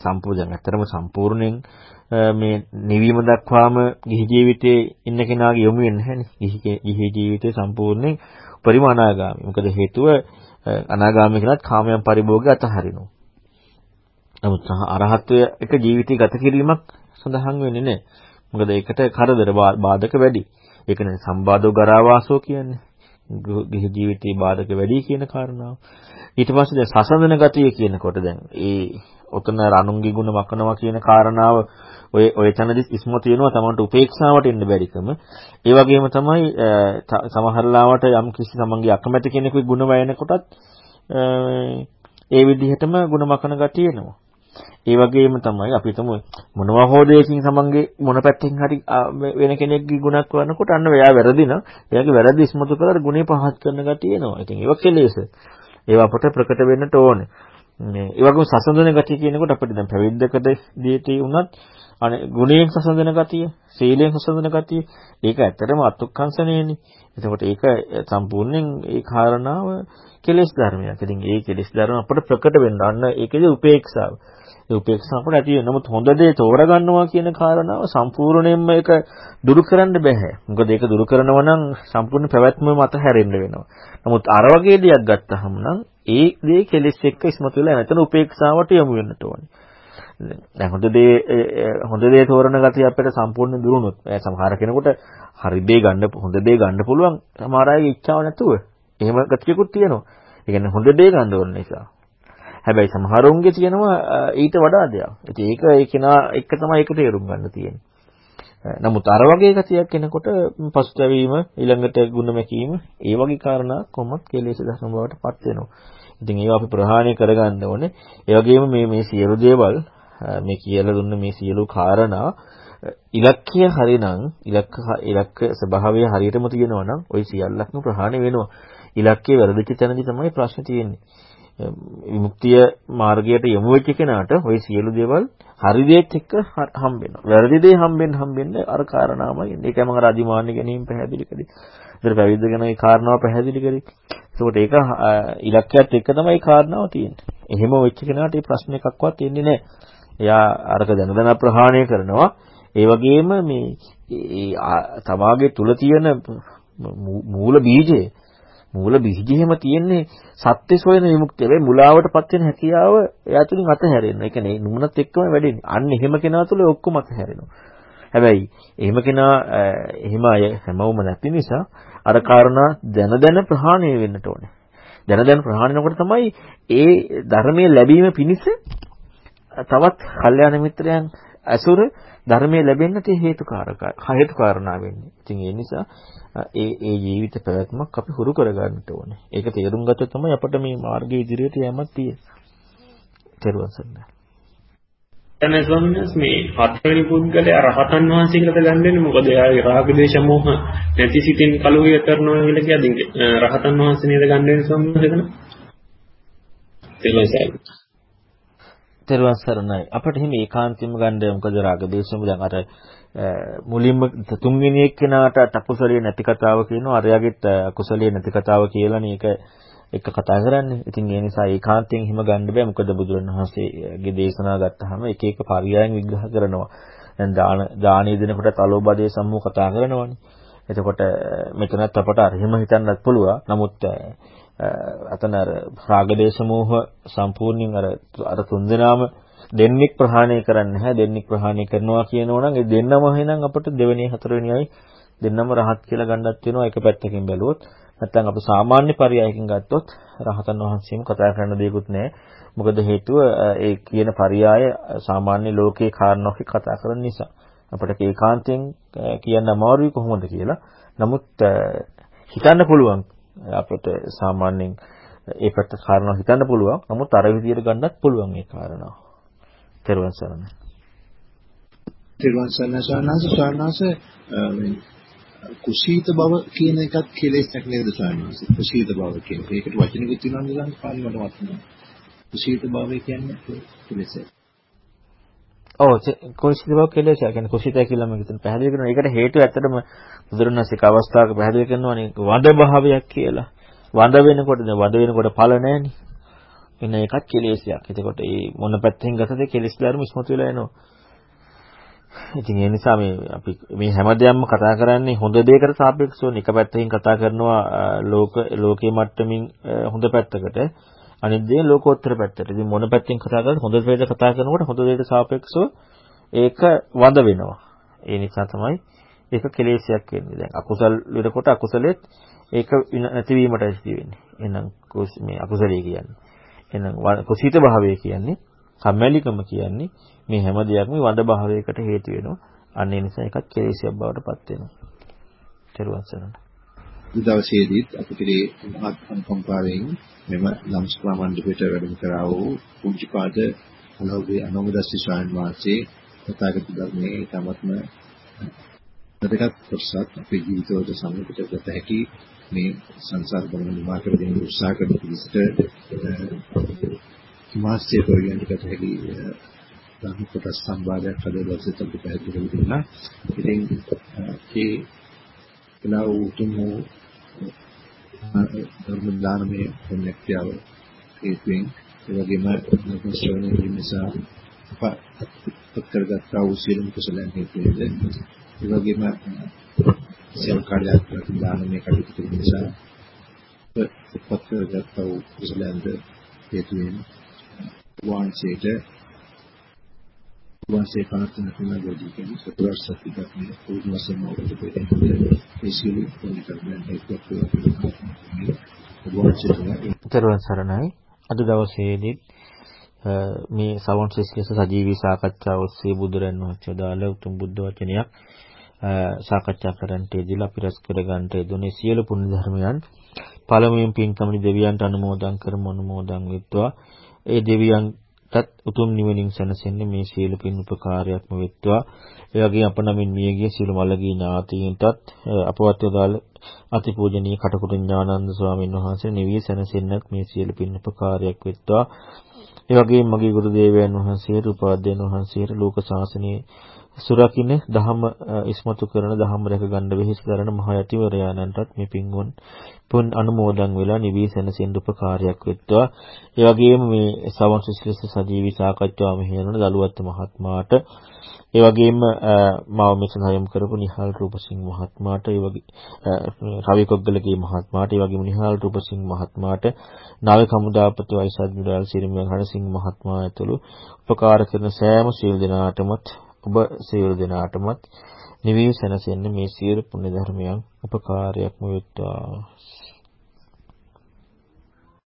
සම්පූර්ණ ඇත්තරම සම්පූර්ණයෙන් මේ නිවීම දක්වාම ගිහි ජීවිතයේ ඉන්න කෙනාගේ යොමු වෙන්නේ නැහැනේ. ගිහි ගිහි ජීවිතේ සම්පූර්ණයෙන් පරිමාණාගාමී. මොකද හේතුව අනාගාමී කෙනාත් කාමයන් පරිභෝගය අතහරිනවා. නමුත් අරහත්වය එක ජීවිතය ගත කිරීමක් සඳහන් වෙන්නේ නැහැ. මොකද ඒකට කරදර බාධක වැඩි. ඒකනේ සම්බාධෝ ගරාවාසෝ කියන්නේ. ගිහි ජීවිතේ බාධක වැඩි කියන කාරණාව. ඊට පස්සේ දැන් සසඳන ගතිය කියනකොට දැන් ඒ ඔතන රණුන්ගේ ගුණ මකනවා කියන කාරණාව ඔය ඔය තැනදි ඉස්මතු වෙනවා තමන්ට උපේක්ෂාවට එන්න බැරිකම. ඒ වගේම තමයි සමහරලාවට යම් කිසි තමන්ගේ අකමැති කෙනෙකුගේ ගුණ වයනකොටත් ඒ විදිහටම ගුණ මකන ගතිය එනවා. ඒ වගේම තමයි අපි හිතමු මොනවා හෝ දෙයකින් තමන්ගේ මොන පැත්තකින් හරි වෙන කෙනෙක්ගේ ගුණක් වන්නකොට අන්න එයා වැරදින එයාගේ වැරදි ඉස්මතු කරලා ගුණේ පහත් කරන ගතිය එනවා. ඉතින් ඒක කෙලෙස. ඒවා අපට ප්‍රකට වෙන්නට ඕනේ. මේ ඒ වගේම සසඳන ගතිය කියනකොට අපිට දැන් පැවිද්දකදී වුණත් අනේ ගුණයෙන් සසඳන ගතිය, සීලයෙන් සසඳන ගතිය, ඒක ඇත්තටම අත්ුක්කංශනේනේ. එතකොට ඒක සම්පූර්ණයෙන් ඒ කාරණාව කෙලෙස් ධර්මයක්. ඉතින් ඒ කෙලෙස් ධර්ම අපිට ප්‍රකට වෙන්න අන්න ඒකේද උපේක්ෂාව. ඒ උපේක්ෂාව අපිට ඇති වෙන. නමුත් හොඳ දේ තෝරගන්නවා කියන කාරණාව සම්පූර්ණයෙන්ම ඒක දුරු කරන්න බෑ. මොකද ඒක දුරු කරනවා නම් සම්පූර්ණ පැවැත්මම මත හැරෙන්න වෙනවා. නමුත් අර වගේ දෙයක් ගත්තහම නම් ඒ දේ කෙලෙස් එක්ක ඉස්මතු වෙලා නැතන උපේක්ෂාවට යොමු වෙන්නට ඕනේ. දැන් හොඳ දේ හොඳ දේ තෝරන ගතිය අපිට සම්පූර්ණ දුරුනොත් සමහර කෙනෙකුට හරි දේ ගන්න හොඳ දේ ගන්න පුළුවන් සමහර අයගේ ඉච්ඡාව නැතුව එහෙම ගතියකුත් තියෙනවා. ඒ කියන්නේ හොඳ දේ ගන්න ඕන නිසා. හැබැයි සමහරුන්ගේ තියෙනවා ඊට වඩා දෙයක්. ඉතින් ඒක ඒ කෙනා එක තමයි ඒක තේරුම් ගන්න තියෙන්නේ. නමුත් අර වගේ ගතියක් කෙනකොට පසුතැවීම ඊළඟට ಗುಣ මැකීම ඒ වගේ කාරණා කොහොමත් කෙලෙස් ධර්ම බවට පත් වෙනවා. ඉතින් ඒවා අපි ප්‍රහාණය කරගන්න ඕනේ. ඒ වගේම මේ මේ සියලු දේවල් මේ කියලා දුන්න මේ සියලු කාරණා ඉලක්කය හරිනම් ඉලක්ක ඉලක්ක ස්වභාවය හරියටම තියෙනවා නම් ওই සියල්ලක්ම ප්‍රහාණය වෙනවා. ඉලක්කයේ වැරදිච්ච තැනදී තමයි ප්‍රශ්නේ තියෙන්නේ. විමුක්තිය මාර්ගයට යොමු වෙච්ච කෙනාට ওই සියලු දේවල් හරි දේත් එක්ක හම්බ වෙනවා. වැරදි දේ හම්බෙන්න හම්බෙන්න අර කාරණාවයි. ඒකම අර අදිමාන්න ගැනීම පැහැදිලි කරේ. ඒතර පැවිද්ද ගැන ඒ කාරණාව පැහැදිලි කරේ. ඒකට ඒක ඉලක්කයත් එක්ක තමයි ඒ කාරණාව තියෙන්නේ. එහෙම වෙච්ච කෙනාට මේ ප්‍රශ්න එකක්වත් එන්නේ නැහැ. එයා අරක දැන දැන ප්‍රහාණය කරනවා. ඒ වගේම මේ තමාගේ තුල තියෙන මූල බීජය මූල බීජෙම තියෙන්නේ සත්‍ය සොයන විමුක්තිය. ඒ මුලාවටපත් වෙන හැකියාව එයා තුලින් අතහැරෙන්න. ඒ කියන්නේ නුමනත් එක්කම වැඩෙන්නේ. අන්න එහෙම කෙනා තුල ඔක්කොම අතහැරෙනවා. හැබැයි එහෙම කෙනා එහෙම අය හැමෝම නැති නිසා අර කාරණා දැන දැන ප්‍රහාණය වෙන්නට ඕනේ. දැන දැන ප්‍රහාණය කරනකොට තමයි ඒ ධර්මයේ ලැබීම පිණිස තවත් කල්යාණ මිත්‍රයන් ඇසුර ධර්මයේ ලැබෙන්නට හේතුකාරක හේතුකාරණා වෙන්නේ. ඉතින් ඒ නිසා ඒ ඒ ජීවිත පැවැත්මක් අපි හුරු කරගන්න ඕනේ. ඒක තේරුම් ගත්තොත් තමයි අපිට මේ මාර්ගයේ ඉදිරියට යෑමක් තියෙන්නේ. තේරුවන් සරණයි. එතන ස්වාමීන් වහන්සේ මේ හත්වෙනි පුද්ගලයා රහතන් වහන්සේ කියලා ගන්න වෙන්නේ මොකද එයාගේ රාග දේශ මොහ නැති සිතින් කලුරිය කරනවා කියලා කියද්දී රහතන් වහන්සේ නේද ගන්න වෙන්නේ ස්වාමීන් වහන්සේ එතන තේරුවන් සරණයි තේරුවන් සරණයි අපිට හිම ඒකාන්තයෙන්ම ගන්න මොකද රාග දේශ මොහ දැන් අර මුලින්ම තුන්වෙනි එක්කෙනාට අකුසලිය නැති කතාව කියනවා අරයාගෙත් අකුසලිය නැති කතාව කියලානේ ඒක එක කතා කරන්නේ. ඉතින් ඒ නිසා ඒකාන්තයෙන් හිම ගන්න බෑ. මොකද බුදුරණවහන්සේගේ දේශනා ගත්තාම එක එක පරයයන් විග්‍රහ කරනවා. දැන් දාන දානීය දෙනකොට තලෝබදේ සම්මු කතා කරනවානේ. එතකොට මෙතනත් අපට අරහිම හිතන්නත් පුළුවන්. නමුත් අතන අර රාගදේශ මෝහ සම්පූර්ණයෙන් අර අර තුන්දෙනාම දෙන්නෙක් ප්‍රහාණය කරන්නේ නැහැ. දෙන්නෙක් ප්‍රහාණය කරනවා කියනවා නම් ඒ දෙන්නම එහෙනම් අපිට දෙවෙනි හතරවෙනියයි දෙන්නම රහත් කියලා ගන්නත් වෙනවා එක පැත්තකින් බැලුවොත්. නැත්නම් අපි සාමාන්‍ය පරයයකින් ගත්තොත් රහතන් වහන්සේම කතා කරන්න දෙයක්වත් නැහැ. මොකද හේතුව ඒ කියන පරයය සාමාන්‍ය ලෝකේ කාරණාවක් කතා කරන නිසා. අපිට ඒකාන්තයෙන් කියන්න අමාරුයි කොහොමද කියලා. නමුත් හිතන්න පුළුවන් අපිට සාමාන්‍යයෙන් ඒ පැත්ත කාරණා හිතන්න පුළුවන්. නමුත් අර විදියට ගන්නත් පුළුවන් ඒ කාරණාව. තෙරුවන් සරණයි. තෙරුවන් සරණයි සානාස කුසීත බව කියන එකත් කෙලෙසක් නේද ස්වාමීන් වහන්සේ කුසීත බව කියන ඒකට වචනෙකුත් තියෙනවා නේද පාලි මට වචන කුසීත භාවය කියන්නේ කෙලෙස ඔව් කුසීත බව කෙලෙස කියන්නේ කුසීතය කියලා මම හිතන පැහැදිලි කරනවා. ඒකට හේතුව ඇත්තටම බුදුරණසික අවස්ථාවක පැහැදිලි කරනවානේ වඳ භාවයක් කියලා. වඳ වෙනකොට වඳ වෙනකොට ඵල නැහෙනේ. එන එකත් කෙලෙසයක්. එතකොට මේ මොන පැත්තෙන් ගතද කෙලෙස් ධර්ම ඉස්මතු වෙලා එනවා ඉතින් ඒ නිසා මේ අපි මේ හැමදේම කතා කරන්නේ හොඳ දෙයකට සාපේක්ෂව එක පැත්තකින් කතා කරනවා ලෝක ලෝකයේ මට්ටමින් හොඳ පැත්තකට. අනිත් දේ ලෝකෝත්තර පැත්තට. ඉතින් මොන පැත්තෙන් කතා කරද්දී හොඳ දෙයට කතා කරනකොට හොඳ දෙයට සාපේක්ෂව ඒක වඳ වෙනවා. ඒ නිසා තමයි ඒක කෙලෙසයක් වෙන්නේ. දැන් අකුසල් විරකොට අකුසලෙත් ඒක නැතිවීමට ඇති වෙන්නේ. එහෙනම් මේ අකුසලයේ කියන්නේ. එහෙනම් කුසීත භාවය කියන්නේ කම්මැලිකම කියන්නේ මේ හැම දෙයක්ම වඳ භාවයකට හේතු වෙනවා. අන්න ඒ නිසා එකක් කෙලෙසියක් බවට පත් වෙනවා. ත්වන් සරණ. දවසේදීත් අපිටේ මහත් අනුකම්පාවෙන් මෙම ලම්ස්කා මණ්ඩපයට වැඩම කරා වූ පුංචිපාද අලෝභී අනුමදස්සි ස්වාමීන් වහන්සේ තථාගත ධර්මයේ තමත්ම වැදගත් කොටසක් අපේ ජීවිතවලට සම්පූර්ණ කරගත හැකි මේ සංසාර ගමන නිමා කර දෙන්න උත්සාහ කරන පිළිසට හිමාස්ත්‍ය ප්‍රයෝජනකට හැකි ධර්ම කොටස් සම්බාධයක් අද දවසේ අපි පැහැදිලි කරලා ඉතින් මේ කලාව උතුම් වූ ධර්ම දානමය පුණ්‍යක්‍රියාව හේතුවෙන් ඒ වගේම ධර්ම ශ්‍රවණය කිරීම නිසා අප කරගත්තා වූ සියලුම කුසලයන් හේතුවෙන්ද ඒ වගේම සියලු කාර්යයක් දානමය කටයුතු කිරීම නිසා අප කරගත්තා වූ කුසලයන්ද හේතුවෙන් වහන්සේට වහන්සේ ප්‍රාර්ථනා කරන යෝගී කෙනෙක් සතරාර්ය සත්‍ය ධර්මයේ පූර්ණ වශයෙන්ම අවබෝධ කරගන්න ඒ සියලු පුණ්‍යකර්මයන් හේතුවක් වේවා. සරණයි. අද දවසේදී මේ සවන් ශිෂ්‍යස සජීවී සාකච්ඡාව ඔස්සේ බුදුරන් වහන්සේ දාලා උතුම් බුද්ධ වචනයක් සාකච්ඡා කරන්නට යෙදিলা අපි රැස් කරගන්නට යෙදුනේ සියලු පුණ්‍ය ධර්මයන් පළමුවෙන් පින්කමනි දෙවියන්ට අනුමෝදන් කරමු අනුමෝදන් වෙත්වා ඒ දෙවියන්ටත් උතුම් නිවනින් සැනසෙන්නේ මේ සියලු පින් උපකාරයක්ම වෙත්වා. ඒ වගේම අප නමින් මියගිය සියලු මළගී ඥාතීන්ටත් අපවත් යදාළ අතිපූජනීය කටුකුරු ඥානන්ද ස්වාමීන් වහන්සේ නිවී සැනසෙන්නත් මේ සියලු පින් උපකාරයක් වෙත්වා. ඒ වගේම මගේ ගුරු දේවයන් වහන්සේට උපාධ්‍යයන් වහන්සේට ලෝක ශාසනයේ සුරකින්න දහම ඉස්මතු කරන දහම රැක ගන්න වෙහෙස දරන මහ යතිවරයාණන්ටත් මේ පින්වන් පුන් අනුමෝදන් වෙලා නිවී සැනසෙන්න උපකාරයක් වෙත්වා. ඒ වගේම මේ සවන් සිසිලස සජීවී සාකච්ඡාව මෙහෙයන දලුවත් මහත්මයාට ඒ වගේම මාව මෙතන හයම් කරපු නිහාල් රූපසිංහ මහත්මයාට ඒ වගේ රවි කොග්ගලගේ මහත්මයාට ඒ වගේම නිහාල් රූපසිංහ මහත්මයාට නාවික හමුදාපති වයිසත් විරාල් සිරිමියන් හරසිංහ මහත්මයා ඇතුළු උපකාර කරන සෑම සියලු දෙනාටමත් ඔබ සියලු දෙනාටමත් නිවී සැනසෙන්න මේ සියලු පුණ්‍ය ධර්මයන් උපකාරයක්ම වෙත්වා